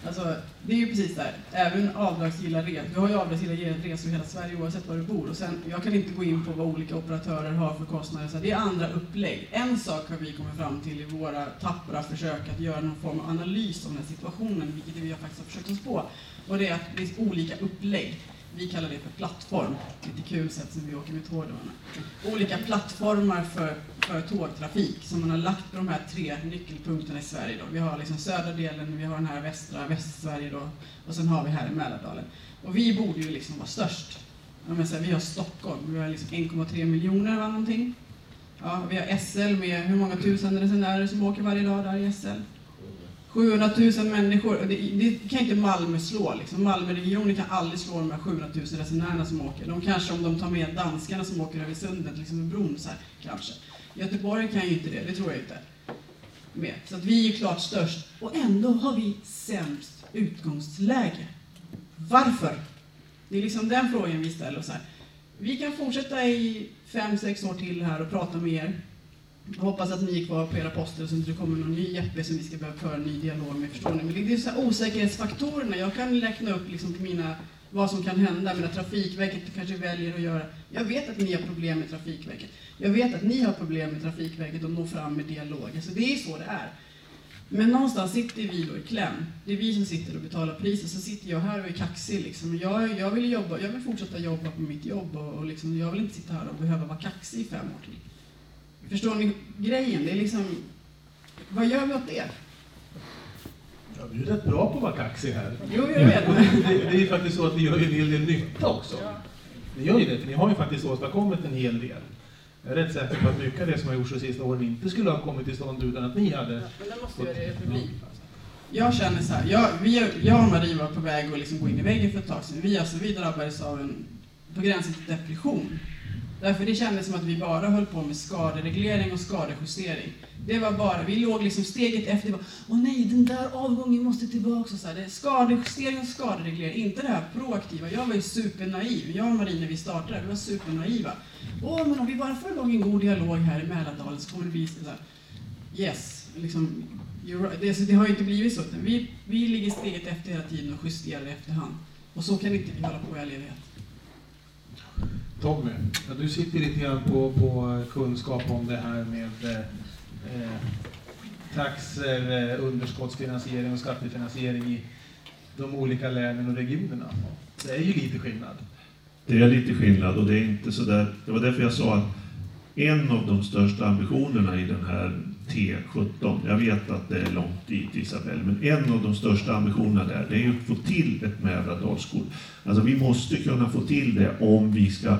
[SPEAKER 2] Alltså, det är ju precis där. Även avdragsgilla resor. Du har ju avdragsgilla resor i hela Sverige oavsett var du bor. Och sen, jag kan inte gå in på vad olika operatörer har för kostnader. Så det är andra upplägg. En sak har vi kommit fram till i våra tappra försök att göra någon form av analys om den här situationen, vilket vi har faktiskt har försökt oss på. Och det är att det finns olika upplägg. Vi kallar det för plattform. Lite kul sätt som vi åker med tåg. då. Olika plattformar för, för tågtrafik som man har lagt på de här tre nyckelpunkterna i Sverige. Då. Vi har liksom södra delen, vi har den här västra, Västsverige då, och sen har vi här i Mälardalen. Och vi borde ju liksom vara störst. Men så här, vi har Stockholm, vi har liksom 1,3 miljoner va, någonting. Ja, vi har SL med hur många tusen resenärer som åker varje dag där i SL? 700 000 människor. Det, det kan inte Malmö slå. Liksom. Malmöregionen kan aldrig slå de här 700 000 resenärerna som åker. De kanske, om de tar med danskarna som åker över sundet, liksom med bron så här, kanske. Göteborg kan ju inte det, det tror jag inte. Med. Så att vi är ju klart störst. Och ändå har vi sämst utgångsläge. Varför? Det är liksom den frågan vi ställer oss här. Vi kan fortsätta i fem, sex år till här och prata med er. Jag hoppas att ni är kvar på era poster så att det inte kommer någon ny Jeppe som vi ska behöva föra en ny dialog med. Förstår ni? Men det är så här osäkerhetsfaktorerna. Jag kan räkna upp liksom mina, vad som kan hända. Men att Trafikverket kanske väljer att göra. Jag vet att ni har problem med Trafikverket. Jag vet att ni har problem med Trafikverket och nå fram med dialog. Alltså det är så det är. Men någonstans sitter vi då i kläm. Det är vi som sitter och betalar priset. Så sitter jag här och är kaxig. Liksom. Jag, jag, vill jobba, jag vill fortsätta jobba på mitt jobb och, och liksom, jag vill inte sitta här och behöva vara kaxig i fem år till. Förstår ni grejen? Det är liksom, vad gör vi åt det?
[SPEAKER 1] Ja, vi är rätt bra på att vara kaxig här.
[SPEAKER 2] Jo, jag vet.
[SPEAKER 1] Det, det är ju faktiskt så att vi gör en hel del nytta också. Ni gör ju det, för ni har ju faktiskt åstadkommit en hel del. Jag är rätt säker på att mycket av det som har gjorts de sista åren inte skulle ha kommit till stånd utan att ni hade...
[SPEAKER 16] Men det måste ju det förbli.
[SPEAKER 2] Jag känner så här, jag, vi, jag och Marie var på väg att liksom gå in i väggen för ett tag sedan. Vi, alltså, vi drabbades av en, på gränsen till depression. Därför det kändes som att vi bara höll på med skadereglering och skadejustering. Det var bara, vi låg liksom steget efter. Bara, Åh nej, den där avgången måste tillbaka. Så här. Det är skadejustering och skadereglering, inte det här proaktiva. Jag var ju supernaiv. Jag och Marie när vi startade, vi var supernaiva. Åh, men om vi bara får igång en god dialog här i Mälardalen så kommer det bli så här. Yes, liksom, right. det, så det har ju inte blivit så. Vi, vi ligger steget efter hela tiden och justerar i efterhand. Och så kan inte vi hålla på i all evighet.
[SPEAKER 1] Tommy, ja, du sitter lite grann på, på kunskap om det här med eh, taxer, eh, underskottsfinansiering och skattefinansiering i de olika länen och regionerna. Det är ju lite skillnad.
[SPEAKER 8] Det är lite skillnad och det är inte så där. Det var därför jag sa att en av de största ambitionerna i den här T17, jag vet att det är långt dit Isabel, men en av de största ambitionerna där, det är att få till ett Mälardalsskol. Alltså vi måste kunna få till det om vi ska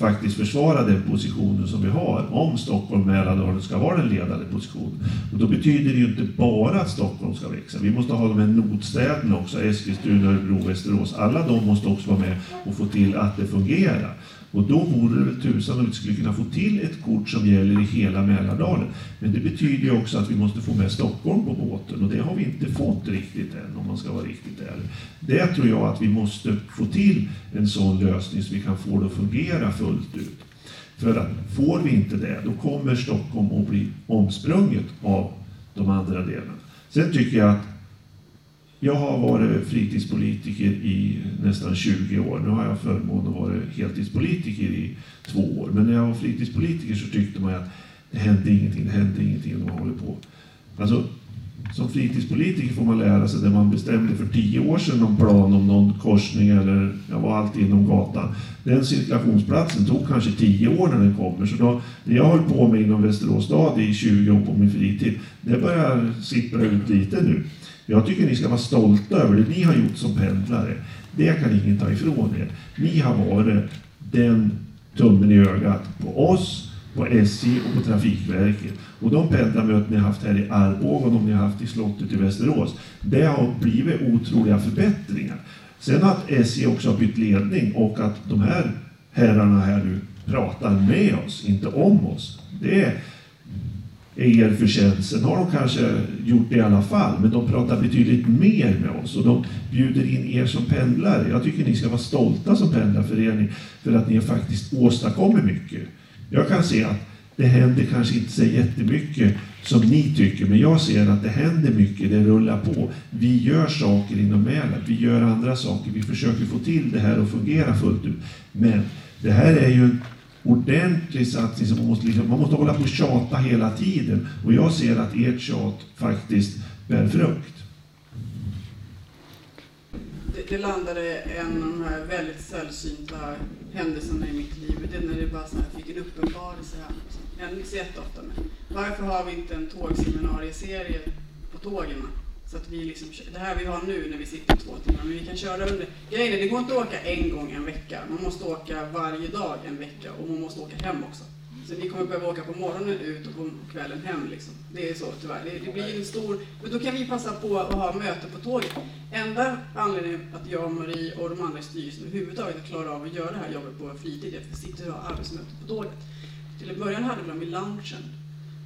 [SPEAKER 8] faktiskt försvara den positionen som vi har om Stockholm och Mälardalen ska vara den ledande positionen. Och då betyder det ju inte bara att Stockholm ska växa. Vi måste ha de här notstäderna också, Eskilstuna, Örebro, Västerås. Alla de måste också vara med och få till att det fungerar. Och då vore det väl tusan om vi skulle kunna få till ett kort som gäller i hela Mälardalen. Men det betyder ju också att vi måste få med Stockholm på båten och det har vi inte fått riktigt än om man ska vara riktigt ärlig. Det tror jag att vi måste få till en sån lösning så vi kan få det att fungera fullt ut. För att får vi inte det, då kommer Stockholm att bli omsprunget av de andra delarna. Sen tycker jag att jag har varit fritidspolitiker i nästan 20 år. Nu har jag förmånen att vara heltidspolitiker i två år. Men när jag var fritidspolitiker så tyckte man att det hände ingenting, det hände ingenting när man håller på. Alltså, som fritidspolitiker får man lära sig det man bestämde för tio år sedan någon plan om någon korsning eller jag var alltid inom gatan. Den cirkulationsplatsen tog kanske tio år när den kommer. Så då, det jag höll på med inom Västerås stad i 20 år på min fritid, det börjar sippra ut lite nu. Jag tycker ni ska vara stolta över det ni har gjort som pendlare. Det kan ingen ta ifrån er. Ni har varit den tummen i ögat på oss, på SJ och på Trafikverket. Och de pendlarmöten ni har haft här i Arboga och de ni har haft i slottet i Västerås, det har blivit otroliga förbättringar. Sen att SJ också har bytt ledning och att de här herrarna här nu pratar med oss, inte om oss. Det är er förtjänst. Sen har de kanske gjort det i alla fall, men de pratar betydligt mer med oss och de bjuder in er som pendlare. Jag tycker ni ska vara stolta som pendlarförening för att ni faktiskt åstadkommer mycket. Jag kan se att det händer kanske inte så jättemycket som ni tycker, men jag ser att det händer mycket, det rullar på. Vi gör saker inom Mälaren, vi gör andra saker, vi försöker få till det här att fungera fullt ut. Men det här är ju ordentlig satsning som man måste, liksom, man måste hålla på och tjata hela tiden. Och jag ser att ert tjat faktiskt bär frukt.
[SPEAKER 2] Det, det landade en av de här väldigt sällsynta händelserna i mitt liv. Det är när det bara så här, fick en uppenbarelse. här. Det händer inte så jätteofta. Men varför har vi inte en tågseminarieserie på tågen? Så att vi liksom, det här vi har nu när vi sitter två timmar, men vi kan köra under. Grejen är, det går inte att åka en gång en vecka. Man måste åka varje dag en vecka och man måste åka hem också. Så ni kommer behöva åka på morgonen ut och på kvällen hem liksom. Det är så tyvärr. Det, det blir en stor... Men då kan vi passa på att ha möte på tåget. Enda anledningen att jag, Marie och de andra i styrelsen överhuvudtaget klarar av att göra det här jobbet på vår fritid är att vi sitter och har arbetsmöte på tåget. Till en början hade vi dem i loungen.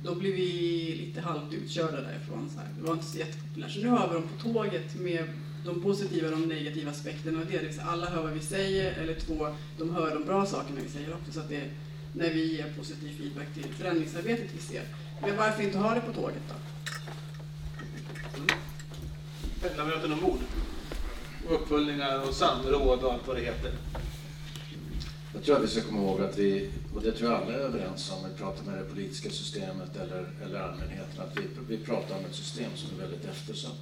[SPEAKER 2] Då blev vi lite halvt utkörda därifrån. Så här. Det var inte så jättepopulärt. Så nu har vi dem på tåget med de positiva och de negativa aspekterna av det. det vill säga alla hör vad vi säger, eller två, de hör de bra sakerna vi säger också. Så att det är när vi ger positiv feedback till förändringsarbetet vi ser. Men varför inte ha det på tåget då?
[SPEAKER 1] Pendlarmöten ombord. Och uppföljningar och samråd och allt vad det heter.
[SPEAKER 5] Jag tror att vi ska komma ihåg att vi, och det tror jag alla är överens om, vi pratar med det politiska systemet eller, eller allmänheten, att vi, vi pratar om ett system som är väldigt eftersatt.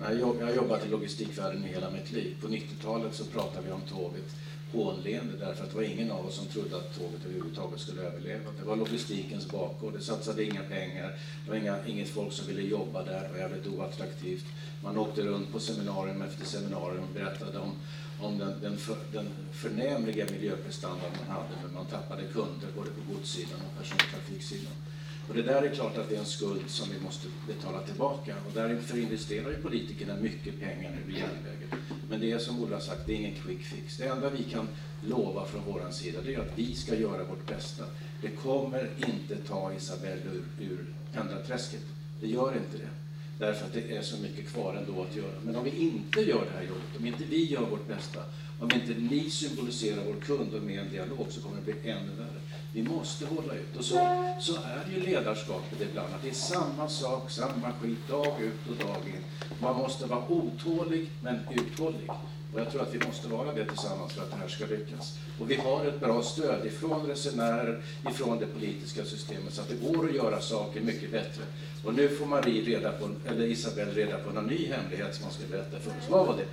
[SPEAKER 5] När jag, jag har jobbat i logistikvärlden i hela mitt liv. På 90-talet så pratade vi om tåget hånleende därför att det var ingen av oss som trodde att tåget överhuvudtaget skulle överleva. Det var logistikens bakgård, det satsade inga pengar, det var inga, inget folk som ville jobba där, det var jävligt oattraktivt. Man åkte runt på seminarium efter seminarium och berättade om, om den, den, för, den förnämliga miljöprestanda man hade, men man tappade kunder både på godssidan och persontrafiksidan. Och det där är klart att det är en skuld som vi måste betala tillbaka och därför investerar ju politikerna mycket pengar nu i järnvägen. Men det är som Ola har sagt, det är ingen quick fix. Det enda vi kan lova från vår sida det är att vi ska göra vårt bästa. Det kommer inte ta Isabelle ur, ur pendlarträsket. Det gör inte det. Därför att det är så mycket kvar ändå att göra. Men om vi inte gör det här jobbet, om inte vi gör vårt bästa, om inte ni symboliserar vår kund och med en dialog så kommer det bli ännu värre. Vi måste hålla ut. Och så, så är ju ledarskapet ibland, att det är samma sak, samma skit, dag ut och dag in. Man måste vara otålig men uthållig. Och jag tror att vi måste vara det tillsammans för att det här ska lyckas. Och vi har ett bra stöd ifrån resenärer, ifrån det politiska systemet, så att det går att göra saker mycket bättre. Och nu får Marie reda på, eller Isabelle reda på någon ny hemlighet som hon ska berätta för oss. Vad var det?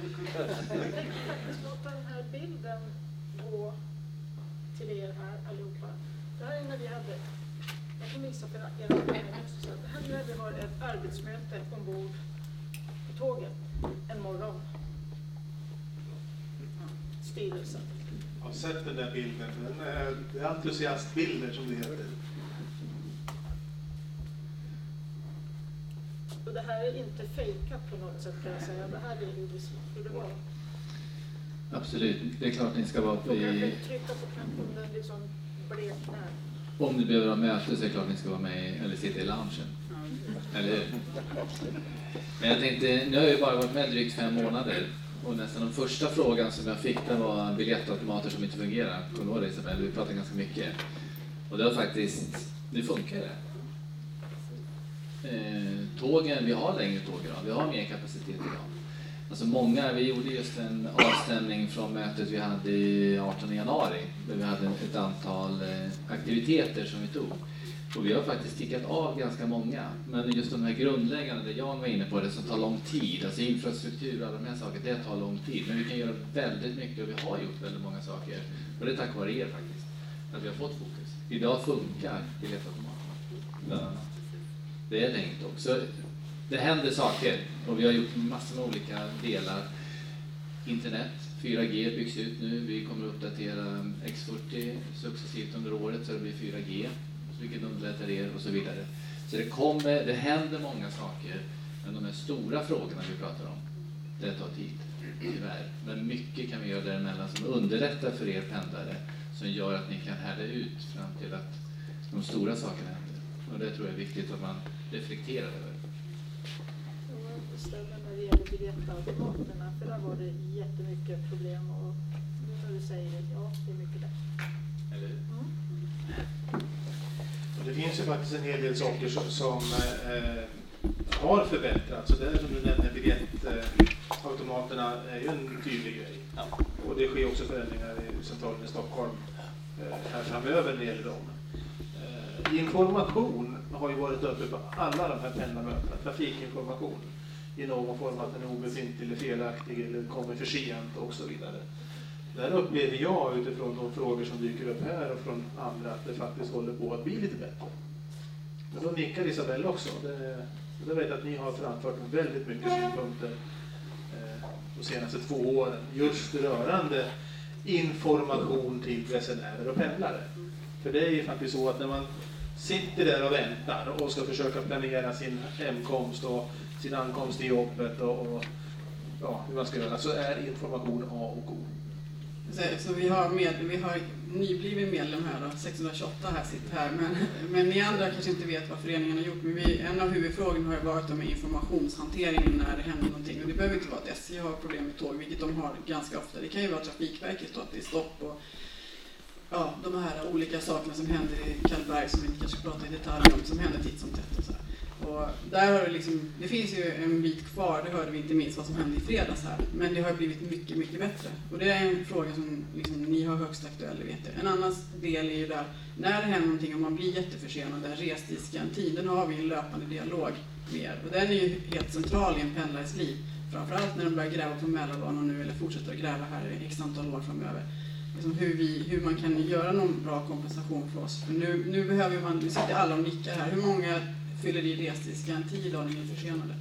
[SPEAKER 17] Låta den här bilden gå till er här allihopa. Det här är när vi hade, jag kan visa för er, det här är när vi har ett arbetsmöte ombord på tåget en morgon. Styrelsen.
[SPEAKER 1] har sett den där bilden. Den är, det är entusiastbilder som lever där.
[SPEAKER 17] Och det här är inte fejkat på något sätt kan jag säga. Det här är hur det, hur det var.
[SPEAKER 4] Absolut, det är klart ni ska vara
[SPEAKER 17] kan
[SPEAKER 4] i...
[SPEAKER 17] jag trycka på knappen om den liksom bleknar.
[SPEAKER 4] Om ni behöver ha möte så är det klart ni ska vara med eller sitta i loungen. Eller hur? Men jag tänkte, nu har jag ju bara varit med drygt fem månader och nästan den första frågan som jag fick den var biljettautomater som inte fungerar. Kommer du ihåg det Isabel? Vi pratade ganska mycket. Och det har faktiskt, nu funkar det. Eh, tågen, vi har längre tåg idag, vi har mer kapacitet idag. Alltså många, vi gjorde just en avstämning från mötet vi hade i 18 januari där vi hade ett antal eh, aktiviteter som vi tog. Och vi har faktiskt tickat av ganska många. Men just de här grundläggande, det Jan var inne på, det som tar lång tid, alltså infrastruktur och alla de här sakerna, det tar lång tid. Men vi kan göra väldigt mycket och vi har gjort väldigt många saker. Och det är tack vare er faktiskt, att vi har fått fokus. Idag funkar biljettautomaterna, bland annat. Det är länge tåg. Så det händer saker och vi har gjort massor med olika delar. Internet, 4G byggs ut nu. Vi kommer att uppdatera X40 successivt under året så det blir 4G, vilket underlättar er och så vidare. Så det kommer, det händer många saker, men de här stora frågorna vi pratar om, det tar tid, tyvärr. Men mycket kan vi göra däremellan som underlättar för er pendlare, som gör att ni kan härda ut fram till att de stora sakerna händer. Och det tror jag är viktigt att man reflekterar över.
[SPEAKER 17] Stämmer när det gäller biljettautomaterna, för där var det jättemycket problem och nu när du säger det, ja, det är mycket bättre.
[SPEAKER 4] Eller hur?
[SPEAKER 1] Det finns ju faktiskt en hel del saker som, som eh, har förbättrats. Och det är som du nämner, biljettautomaterna är ju en tydlig grej. Och det sker också förändringar i centralen i Stockholm eh, här framöver när det gäller dem. Eh, information har ju varit uppe på alla de här pendlarmötena, trafikinformation i någon form att den är obefintlig eller felaktig eller kommer för sent och så vidare. Där upplever jag utifrån de frågor som dyker upp här och från andra att det faktiskt håller på att bli lite bättre. Och då nickar Isabelle också. Det, jag vet att ni har framfört väldigt mycket synpunkter eh, de senaste två åren just rörande information till resenärer och pendlare. För det är ju faktiskt så att när man sitter där och väntar och ska försöka planera sin hemkomst och sin ankomst till jobbet och, och ja, hur man ska göra så är information A och O.
[SPEAKER 2] Så, så vi, har med, vi har nybliven medlem här då, 628 här sitter här, men, men ni andra kanske inte vet vad föreningen har gjort. Men vi, en av huvudfrågorna har ju varit om informationshanteringen när det händer någonting. Och det behöver inte vara att SJ har problem med tåg, vilket de har ganska ofta. Det kan ju vara Trafikverket då, att det är stopp och ja, de här olika sakerna som händer i Kallberg som vi inte kanske pratar i detalj om, som händer titt som tätt och så här. Och där har det liksom, det finns ju en bit kvar, det hörde vi inte minst vad som hände i fredags här. Men det har blivit mycket, mycket bättre. Och det är en fråga som liksom, ni har högst aktuell, det vet jag. En annan del är ju där, när det händer någonting, om man blir jätteförsenad, den restidsgarantin, den har vi en löpande dialog med er. Och den är ju helt central i en pendlares liv. Framförallt när de börjar gräva på Mälarbanan nu, eller fortsätter att gräva här i x antal år framöver. Liksom hur, vi, hur man kan göra någon bra kompensation för oss. För nu, nu behöver man, nu sitter alla och nickar här. Hur många fyller i restidsgaranti idag när ni är försenade?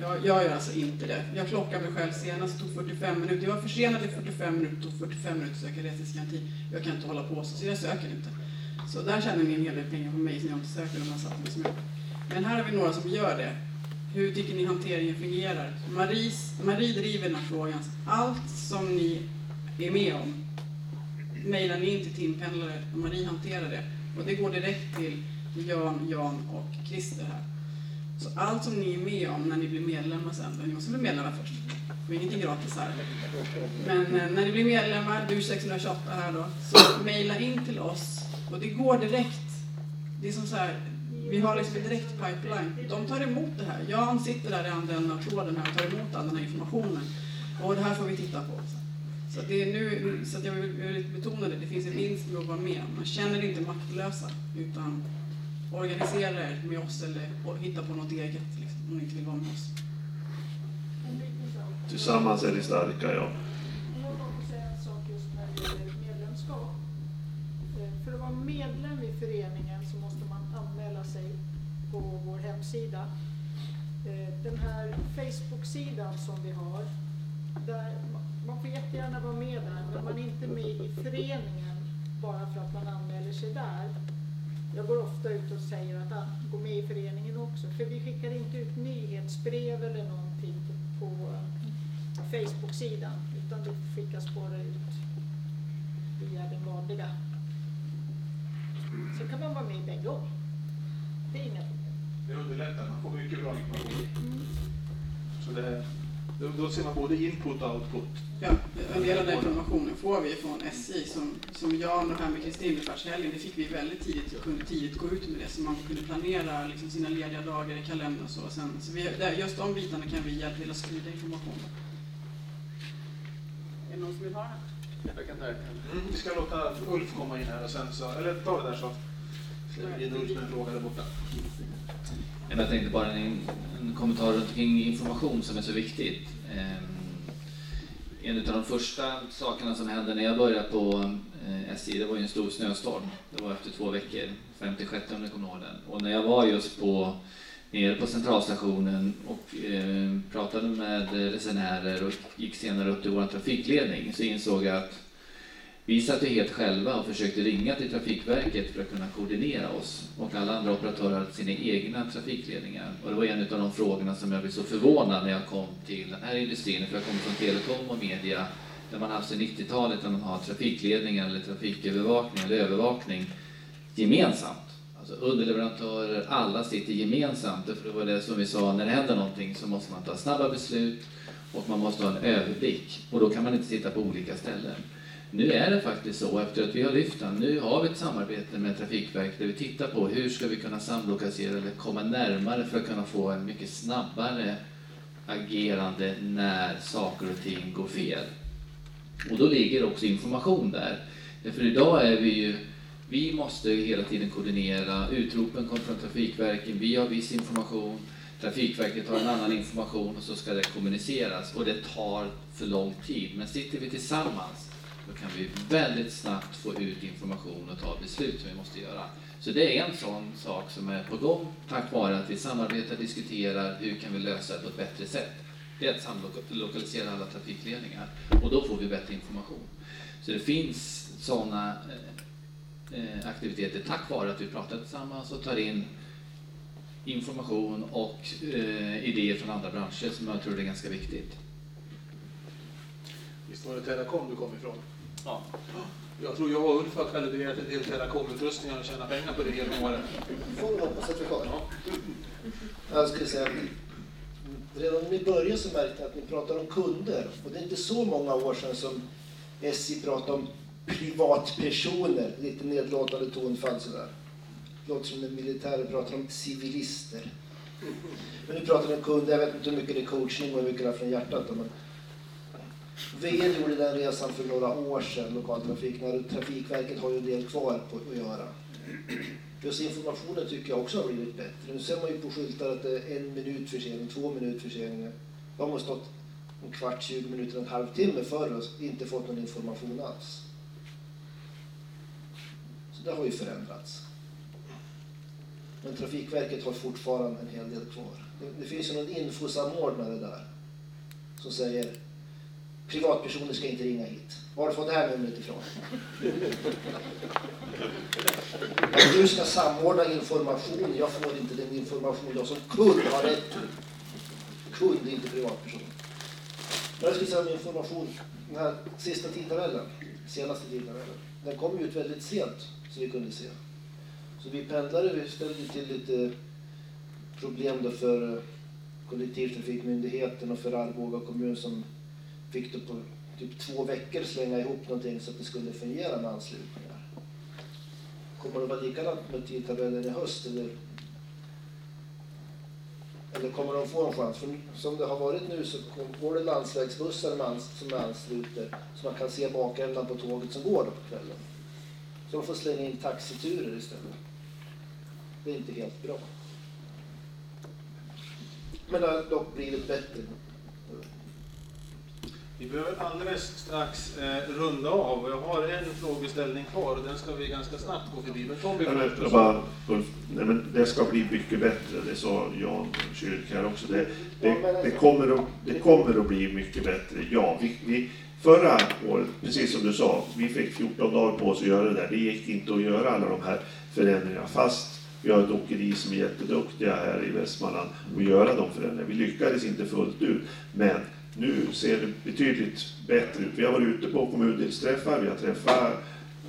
[SPEAKER 2] Jag, jag gör alltså inte det. Jag klockade mig själv senast, tog 45 minuter. Jag var försenad i 45 minuter, tog 45 minuter att söka restidsgaranti. Jag kan inte hålla på så, så jag söker inte. Så där tjänar ni en hel del pengar på mig som jag inte söker de här sakerna som jag. Men här har vi några som gör det. Hur tycker ni hanteringen fungerar? Maries, Marie driver den här frågan. Allt som ni är med om mejlar ni in till timpendlare och Marie hanterar det. Och det går direkt till Jan, Jan och Christer här. Så allt som ni är med om när ni blir medlemmar sen, ni måste bli medlemmar först. Det är ingenting gratis här. Men eh, när ni blir medlemmar, du 628 här då, så mejla in till oss och det går direkt. Det är som så här, vi har liksom en direkt pipeline. De tar emot det här. Jan sitter där i andra änden av tråden här och tar emot all den här informationen. Och det här får vi titta på. Så det är nu, så att jag vill, jag vill betona det, det finns en vinst med att vara med. Man känner inte maktlösa, utan organisera er med oss eller hitta på något eget liksom, om ni inte vill vara med oss.
[SPEAKER 8] Tillsammans är ni starka, ja.
[SPEAKER 17] Jag vill bara säga en sak just när det gäller medlemskap. Eh, För att vara medlem i föreningen så måste man anmäla sig på vår hemsida. Eh, Den här Facebook-sidan som vi har, där, man får jättegärna vara med där, men man är inte med i föreningen bara för att man anmäler sig där. Jag går ofta ut och säger att ah, gå med i föreningen också, för vi skickar inte ut nyhetsbrev eller någonting på, på eh, Facebook-sidan, utan det skickas bara ut via den vanliga. Så kan man vara med i bägge år. Det är inga problem.
[SPEAKER 1] Det underlättar, man får mycket bra information. Så det, då, då ser man både input och output.
[SPEAKER 2] Ja, en del av den informationen får vi från SJ. Som, som Jan och här med Kristinbefarshelgen, det fick vi väldigt tidigt. Vi kunde tidigt gå ut med det så man kunde planera liksom sina lediga dagar i kalendern och så. Sen, så vi, där, just de bitarna kan vi hjälpa till att sprida information. Är det någon som vill ha den?
[SPEAKER 1] Jag kan ta det. Mm, vi ska låta Ulf komma in här och sen så, eller ta det där så släpper vi in Ulf med en fråga där borta.
[SPEAKER 4] Jag tänkte bara en, en kommentar runt kring information som är så viktigt. Ehm, en av de första sakerna som hände när jag började på eh, SJ, det var ju en stor snöstorm. Det var efter två veckor, 56 om ni kommer ihåg den. Och när jag var just på, nere på centralstationen och eh, pratade med resenärer och gick senare upp till vår trafikledning så insåg jag att vi satt ju helt själva och försökte ringa till Trafikverket för att kunna koordinera oss. Och alla andra operatörer hade sina egna trafikledningar. Och det var en av de frågorna som jag blev så förvånad när jag kom till den här industrin. För jag kommer från telekom och media där man alltså haft sedan 90-talet där man har trafikledningar eller trafikövervakning eller övervakning gemensamt. Alltså underleverantörer, alla sitter gemensamt. För det var det som vi sa, när det händer någonting så måste man ta snabba beslut och man måste ha en överblick. Och då kan man inte sitta på olika ställen. Nu är det faktiskt så, efter att vi har lyft den, nu har vi ett samarbete med Trafikverket där vi tittar på hur ska vi kunna samlokalisera eller komma närmare för att kunna få en mycket snabbare agerande när saker och ting går fel. Och då ligger också information där. För idag är vi ju, vi måste hela tiden koordinera, utropen kommer från Trafikverket, vi har viss information, Trafikverket har en annan information och så ska det kommuniceras och det tar för lång tid. Men sitter vi tillsammans då kan vi väldigt snabbt få ut information och ta beslut som vi måste göra. Så det är en sån sak som är på gång tack vare att vi samarbetar, diskuterar hur kan vi lösa det på ett bättre sätt. Det är att samlokalisera alla trafikledningar och då får vi bättre information. Så det finns sådana eh, eh, aktiviteter tack vare att vi pratar tillsammans och tar in information och eh, idéer från andra branscher som jag tror är ganska viktigt.
[SPEAKER 1] Visst var det Teracom du kom ifrån? Ja. Jag tror jag och Ulf har kalibrerat en del Teracom-utrustningar och tjänat pengar på det genom åren.
[SPEAKER 18] får vi hoppas att vi har. Jag skulle säga att redan när vi började så märkte jag att ni pratar om kunder. Och det är inte så många år sedan som SJ pratade om privatpersoner, lite nedlåtande tonfall sådär. Det låter som när militären pratar om civilister. Men nu pratar om kunder, jag vet inte hur mycket det är coachning och hur mycket det är från hjärtat. Men VL gjorde den resan för några år sedan, lokaltrafik, när Trafikverket har ju en del kvar på att göra. Just informationen tycker jag också har blivit bättre. Nu ser man ju på skyltar att det är en minut försening, två minut försening. De har stått en kvart, 20 minuter, en halvtimme före och inte fått någon information alls. Så det har ju förändrats. Men Trafikverket har fortfarande en hel del kvar. Det, det finns ju någon infosamordnare där som säger privatpersoner ska inte ringa hit. Var har du fått det här numret ifrån? Att du ska samordna information, jag får inte den information jag som kund har rätt till. Kund, inte privatperson. Jag ska säga om information, den här sista tidtabellen, senaste tidtabellen, den kom ut väldigt sent så vi kunde se. Så vi pendlare vi ställde till lite problem då för eh, kollektivtrafikmyndigheten och för Arboga kommun som fick då på typ två veckor slänga ihop någonting så att det skulle fungera med anslutningar. Kommer det vara likadant med tidtabellen i höst eller, eller kommer de få en chans? För som det har varit nu så går det landsvägsbussar med som ansluter så man kan se bakändan på tåget som går då på kvällen. Så de får slänga in taxiturer istället. Det är inte helt bra. Men det har dock blivit bättre
[SPEAKER 1] vi behöver alldeles strax eh, runda av och jag har en frågeställning kvar och den ska vi ganska snabbt gå förbi. Men Tommy
[SPEAKER 8] Ja, men, bara, Ulf, nej, men det ska bli mycket bättre, det sa Jan Kyrk här också. Det, det, det, kommer att, det kommer att bli mycket bättre, ja. Vi, vi, förra året, precis som du sa, vi fick 14 dagar på oss att göra det där. Det gick inte att göra alla de här förändringarna fast vi har ett åkeri som är jätteduktiga här i Västmanland att göra de förändringarna. Vi lyckades inte fullt ut, men nu ser det betydligt bättre ut. Vi har varit ute på kommundelsträffar, vi har träffat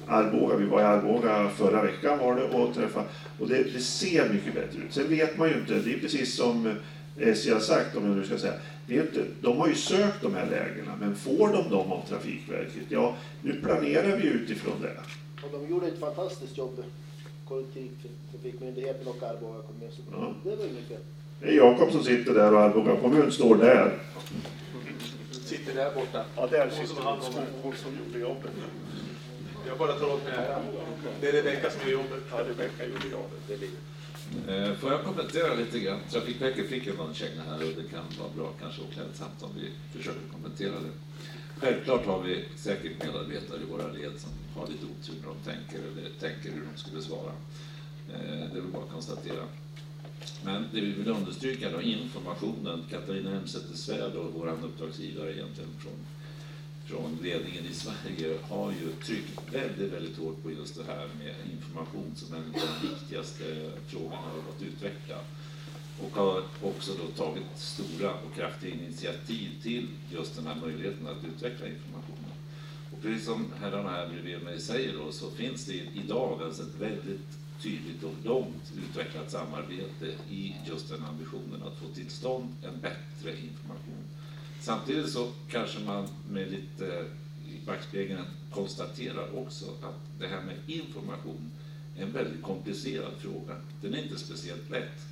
[SPEAKER 8] Arboga, vi var i Arboga förra veckan var det och träffade, och det, det ser mycket bättre ut. Sen vet man ju inte, det är precis som SJ har sagt, om jag nu ska säga, det är inte, de har ju sökt de här lägena, men får de dem av Trafikverket? Ja, nu planerar vi utifrån det.
[SPEAKER 18] Och de gjorde ett fantastiskt jobb, kollektivtrafikmyndigheten och Arboga kommun. Så
[SPEAKER 8] Ja.
[SPEAKER 18] det väl mycket.
[SPEAKER 8] Det är Jakob som sitter där och Arboga kommun står där.
[SPEAKER 1] Sitter där borta.
[SPEAKER 8] Ja, där sitter hon
[SPEAKER 1] han
[SPEAKER 8] som, hon som gjorde jobbet.
[SPEAKER 1] Jag bara tar åt mig äran. Det är Rebecka som gör jobbet.
[SPEAKER 8] Ja, Rebecka gjorde jobbet. Det är livet.
[SPEAKER 7] Eh, Får jag kommentera lite grann? Trafikverket fick ju någon känga här och det kan vara bra kanske och klädsamt om vi försöker kommentera det. Självklart har vi säkert medarbetare i våra led som har lite otur när de tänker eller tänker hur de skulle svara. Eh, Det är väl bara att konstatera. Men det vi vill understryka då, informationen, Katarina Elmsäter-Svärd och vår uppdragsgivare egentligen från, från ledningen i Sverige har ju tryckt väldigt, väldigt hårt på just det här med information som en av de viktigaste frågorna att utveckla. Och har också då tagit stora och kraftiga initiativ till just den här möjligheten att utveckla informationen. Och precis som herrarna här bredvid mig säger då, så finns det idag alltså ett väldigt tydligt och långt utvecklat samarbete i just den ambitionen att få till stånd en bättre information. Samtidigt så kanske man med lite i backspegeln konstaterar också att det här med information är en väldigt komplicerad fråga. Den är inte speciellt lätt.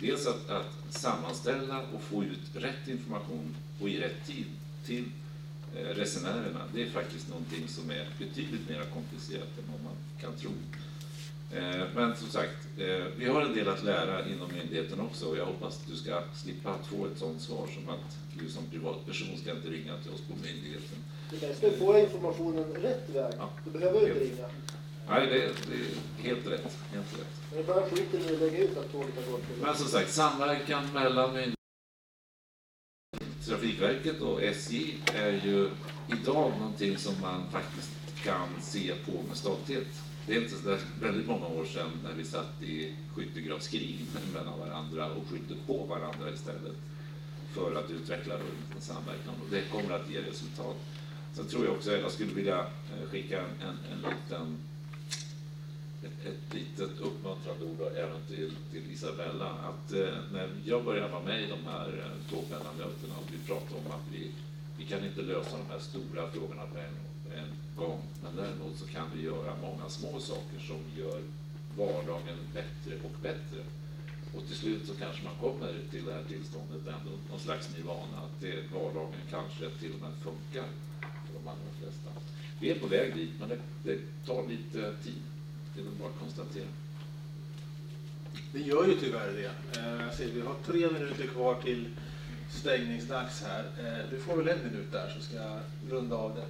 [SPEAKER 7] Dels att, att sammanställa och få ut rätt information och i rätt tid till eh, resenärerna, det är faktiskt någonting som är betydligt mer komplicerat än vad man kan tro. Eh, Men som sagt, eh, vi har en del att lära inom myndigheten också och jag hoppas att du ska slippa att få ett sådant svar som att du som privatperson ska inte ringa till oss på myndigheten.
[SPEAKER 18] Bästa är att få informationen rätt väg. Du behöver inte ringa.
[SPEAKER 7] Nej, det, det är helt rätt. Helt rätt.
[SPEAKER 18] Men det bara skiter i att lägga ut att tåget har gått.
[SPEAKER 7] Men som sagt, samverkan mellan myndigheterna, Trafikverket och SJ är ju idag någonting som man faktiskt kan se på med stolthet. Det är inte så där väldigt många år sedan när vi satt i skyttegravskrig mellan varandra och skytte på varandra istället för att utveckla en samverkan och det kommer att ge resultat. Sen tror jag också, jag skulle vilja eh, skicka en, en, en liten ett, ett litet uppmuntrande ord även till, till Isabella. Att eh, när jag började vara med i de här eh, tågpendlarmötena och vi pratade om att vi, vi kan inte lösa de här stora frågorna på en, gång en gång. Men däremot så kan vi göra många små saker som gör vardagen bättre och bättre. Och till slut så kanske man kommer till det här tillståndet ändå, någon slags nirvana, att det, vardagen kanske till och med funkar för de allra flesta. Vi är på väg dit, men det, det tar lite tid. Det är väl bara att konstatera.
[SPEAKER 1] Det gör ju tyvärr det. Eh, jag ser, vi har tre minuter kvar till stängningsdags här. Eh, du får väl en minut där så ska jag runda av det.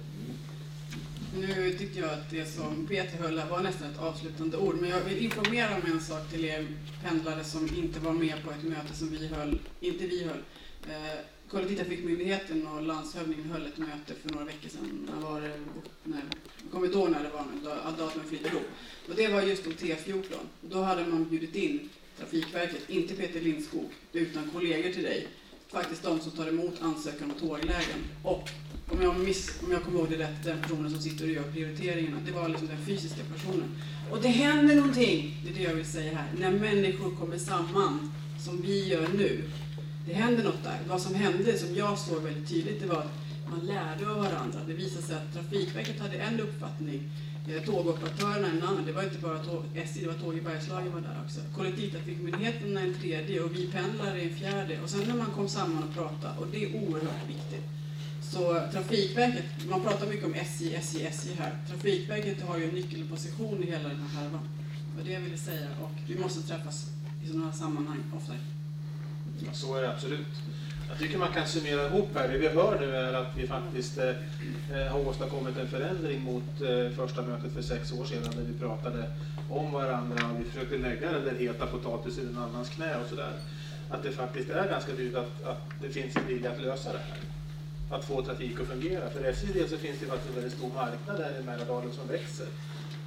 [SPEAKER 2] Nu tyckte jag att det som Peter höll var nästan ett avslutande ord, men jag vill informera om en sak till er pendlare som inte var med på ett möte som vi höll, inte vi höll. Eh, Kollektivtrafikmyndigheten och landshövdingen höll ett möte för några veckor sedan. När var det? När, jag kommer inte ihåg när det var, men datumet flyter ihop. Och det var just om T14. Då hade man bjudit in Trafikverket, inte Peter Lindskog, utan kollegor till dig. Faktiskt de som tar emot ansökan om tåglägen. Och om jag, miss, om jag kommer ihåg det rätt, den personen som sitter och gör prioriteringarna, det var liksom den fysiska personen. Och det händer någonting, det är det jag vill säga här, när människor kommer samman, som vi gör nu. Det händer något där. Vad som hände, som jag såg väldigt tydligt, det var att man lärde av varandra. Det visade sig att Trafikverket hade en uppfattning, Eh, tågoperatörerna en annan. Det var inte bara tåg, SJ, det var Tåg i Bergslagen var där också. Kollektivtrafikmyndigheten är en tredje och vi pendlare är en fjärde. Och sen när man kom samman och pratade, och det är oerhört viktigt. Så Trafikverket, man pratar mycket om SJ, SJ, SJ här. Trafikverket har ju en nyckelposition i hela den här härvan. Det var det jag ville säga och vi måste träffas i sådana här sammanhang oftare.
[SPEAKER 1] Så är det absolut. Jag tycker man kan summera ihop här. Det vi hör nu är att vi faktiskt eh, eh, har åstadkommit en förändring mot eh, första mötet för sex år sedan där vi pratade om varandra och vi försökte lägga den där heta potatisen i en annans knä och sådär. Att det faktiskt är ganska tydligt att, att det finns en vilja att lösa det här. Att få trafik att fungera. För SJs del så finns det faktiskt en väldigt stor marknad här i Mälardalen som växer.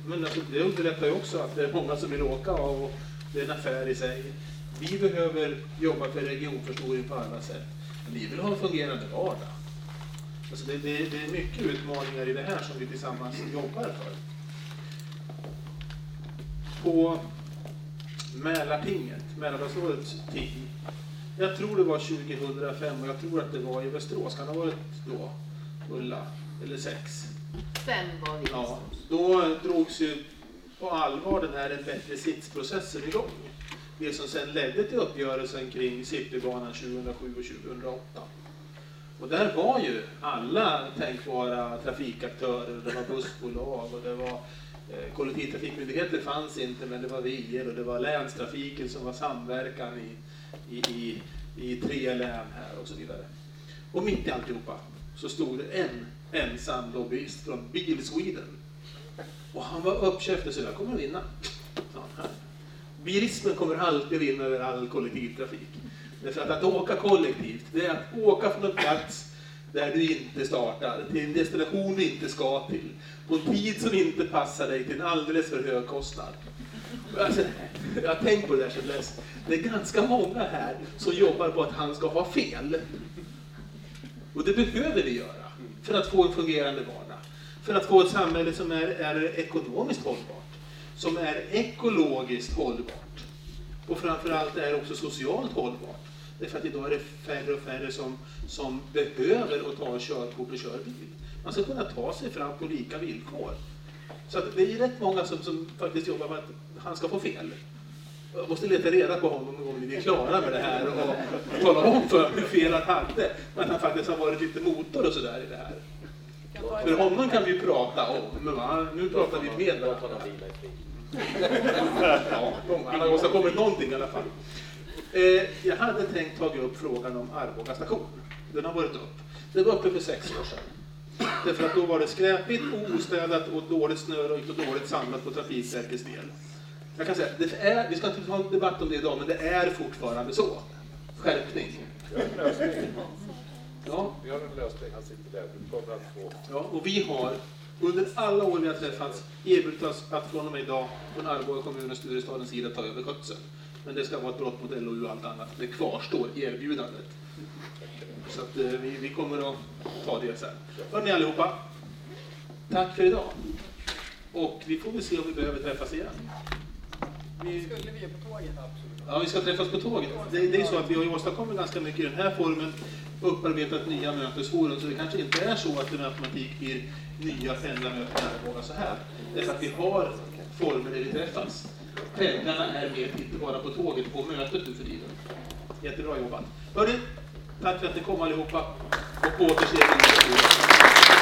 [SPEAKER 1] Men alltså, det underlättar ju också att det är många som vill åka och det är en affär i sig. Vi behöver jobba för regionförstoring på alla sätt. Men vi vill ha en fungerande vardag. Alltså det, det, det är mycket utmaningar i det här som vi tillsammans jobbar för. På Mälartinget, Mälardalsrådets ting. Jag tror det var 2005 och jag tror att det var i Västerås. Kan det ha varit då, Ulla? Eller sex?
[SPEAKER 10] Fem var vi
[SPEAKER 1] Ja, då drogs ju på allvar den här en bättre sitsprocessen igång. Det som sen ledde till uppgörelsen kring Citybanan 2007 och 2008. Och där var ju alla tänkbara trafikaktörer, det var bussbolag och det var eh, kollektivtrafikmyndigheter fanns inte men det var VIR och det var länstrafiken som var samverkan i, i, i, i tre län här och så vidare. Och mitt i alltihopa så stod det en ensam lobbyist från Bil Sweden. Och han var uppkäftig så jag kommer att vinna. Bilismen kommer alltid vinna över all kollektivtrafik. Därför att att åka kollektivt, det är att åka från en plats där du inte startar, till en destination du inte ska till, på en tid som inte passar dig, till en alldeles för hög kostnad. Alltså, jag har tänkt på det där sedan dess. Det är ganska många här som jobbar på att han ska ha fel. Och det behöver vi göra för att få en fungerande vardag. För att få ett samhälle som är, är ekonomiskt hållbart, som är ekologiskt hållbart och framförallt är också socialt hållbart. Därför att idag är det färre och färre som, som behöver att ta körkort och köra bil. Man ska kunna ta sig fram på lika villkor. Så att det är rätt många som, som faktiskt jobbar med att han ska få fel. Jag måste leta reda på honom någon gång när vi är klara med det här och tala om för hur fel han hade. Men att han faktiskt har varit lite motor och sådär i det här. För honom kan vi prata om, men va? nu pratar vi med varandra. Ja, han har åstadkommit någonting i alla fall. Eh, jag hade tänkt ta upp frågan om Arboga station. Den har varit upp. Den var uppe för sex år sedan. Därför att då var det skräpigt, ostädat och dåligt snöröjt och dåligt samlat på Trafikverkets del. Jag kan säga, det är, vi ska inte ha en debatt om det idag, men det är fortfarande så. Skärpning. Ja.
[SPEAKER 19] Vi har en lösning, han sitter där. Du kommer att få...
[SPEAKER 1] Ja, och vi har under alla år vi har träffats erbjudit oss att från och med idag från Arboga kommun och Sturestadens sida ta över skötseln. Men det ska vara ett brott mot LOU och allt annat. Det kvarstår erbjudandet. Så att, eh, vi, vi kommer att ta det sen. Hörni allihopa, tack för idag. Och vi får väl se om vi behöver träffas igen. Vi...
[SPEAKER 16] skulle vi på tåget.
[SPEAKER 1] Ja, vi ska träffas på tåget. Det, det är så att vi har ju åstadkommit ganska mycket i den här formen, upparbetat nya mötesforum, så det kanske inte är så att det med automatik blir nya pendlarmöten i så här. Därför att vi har former där vi träffas. Pendlarna är med, inte bara på tåget, på mötet nu för tiden. Jättebra jobbat. Hörni, tack för att ni kom allihopa och på återseende.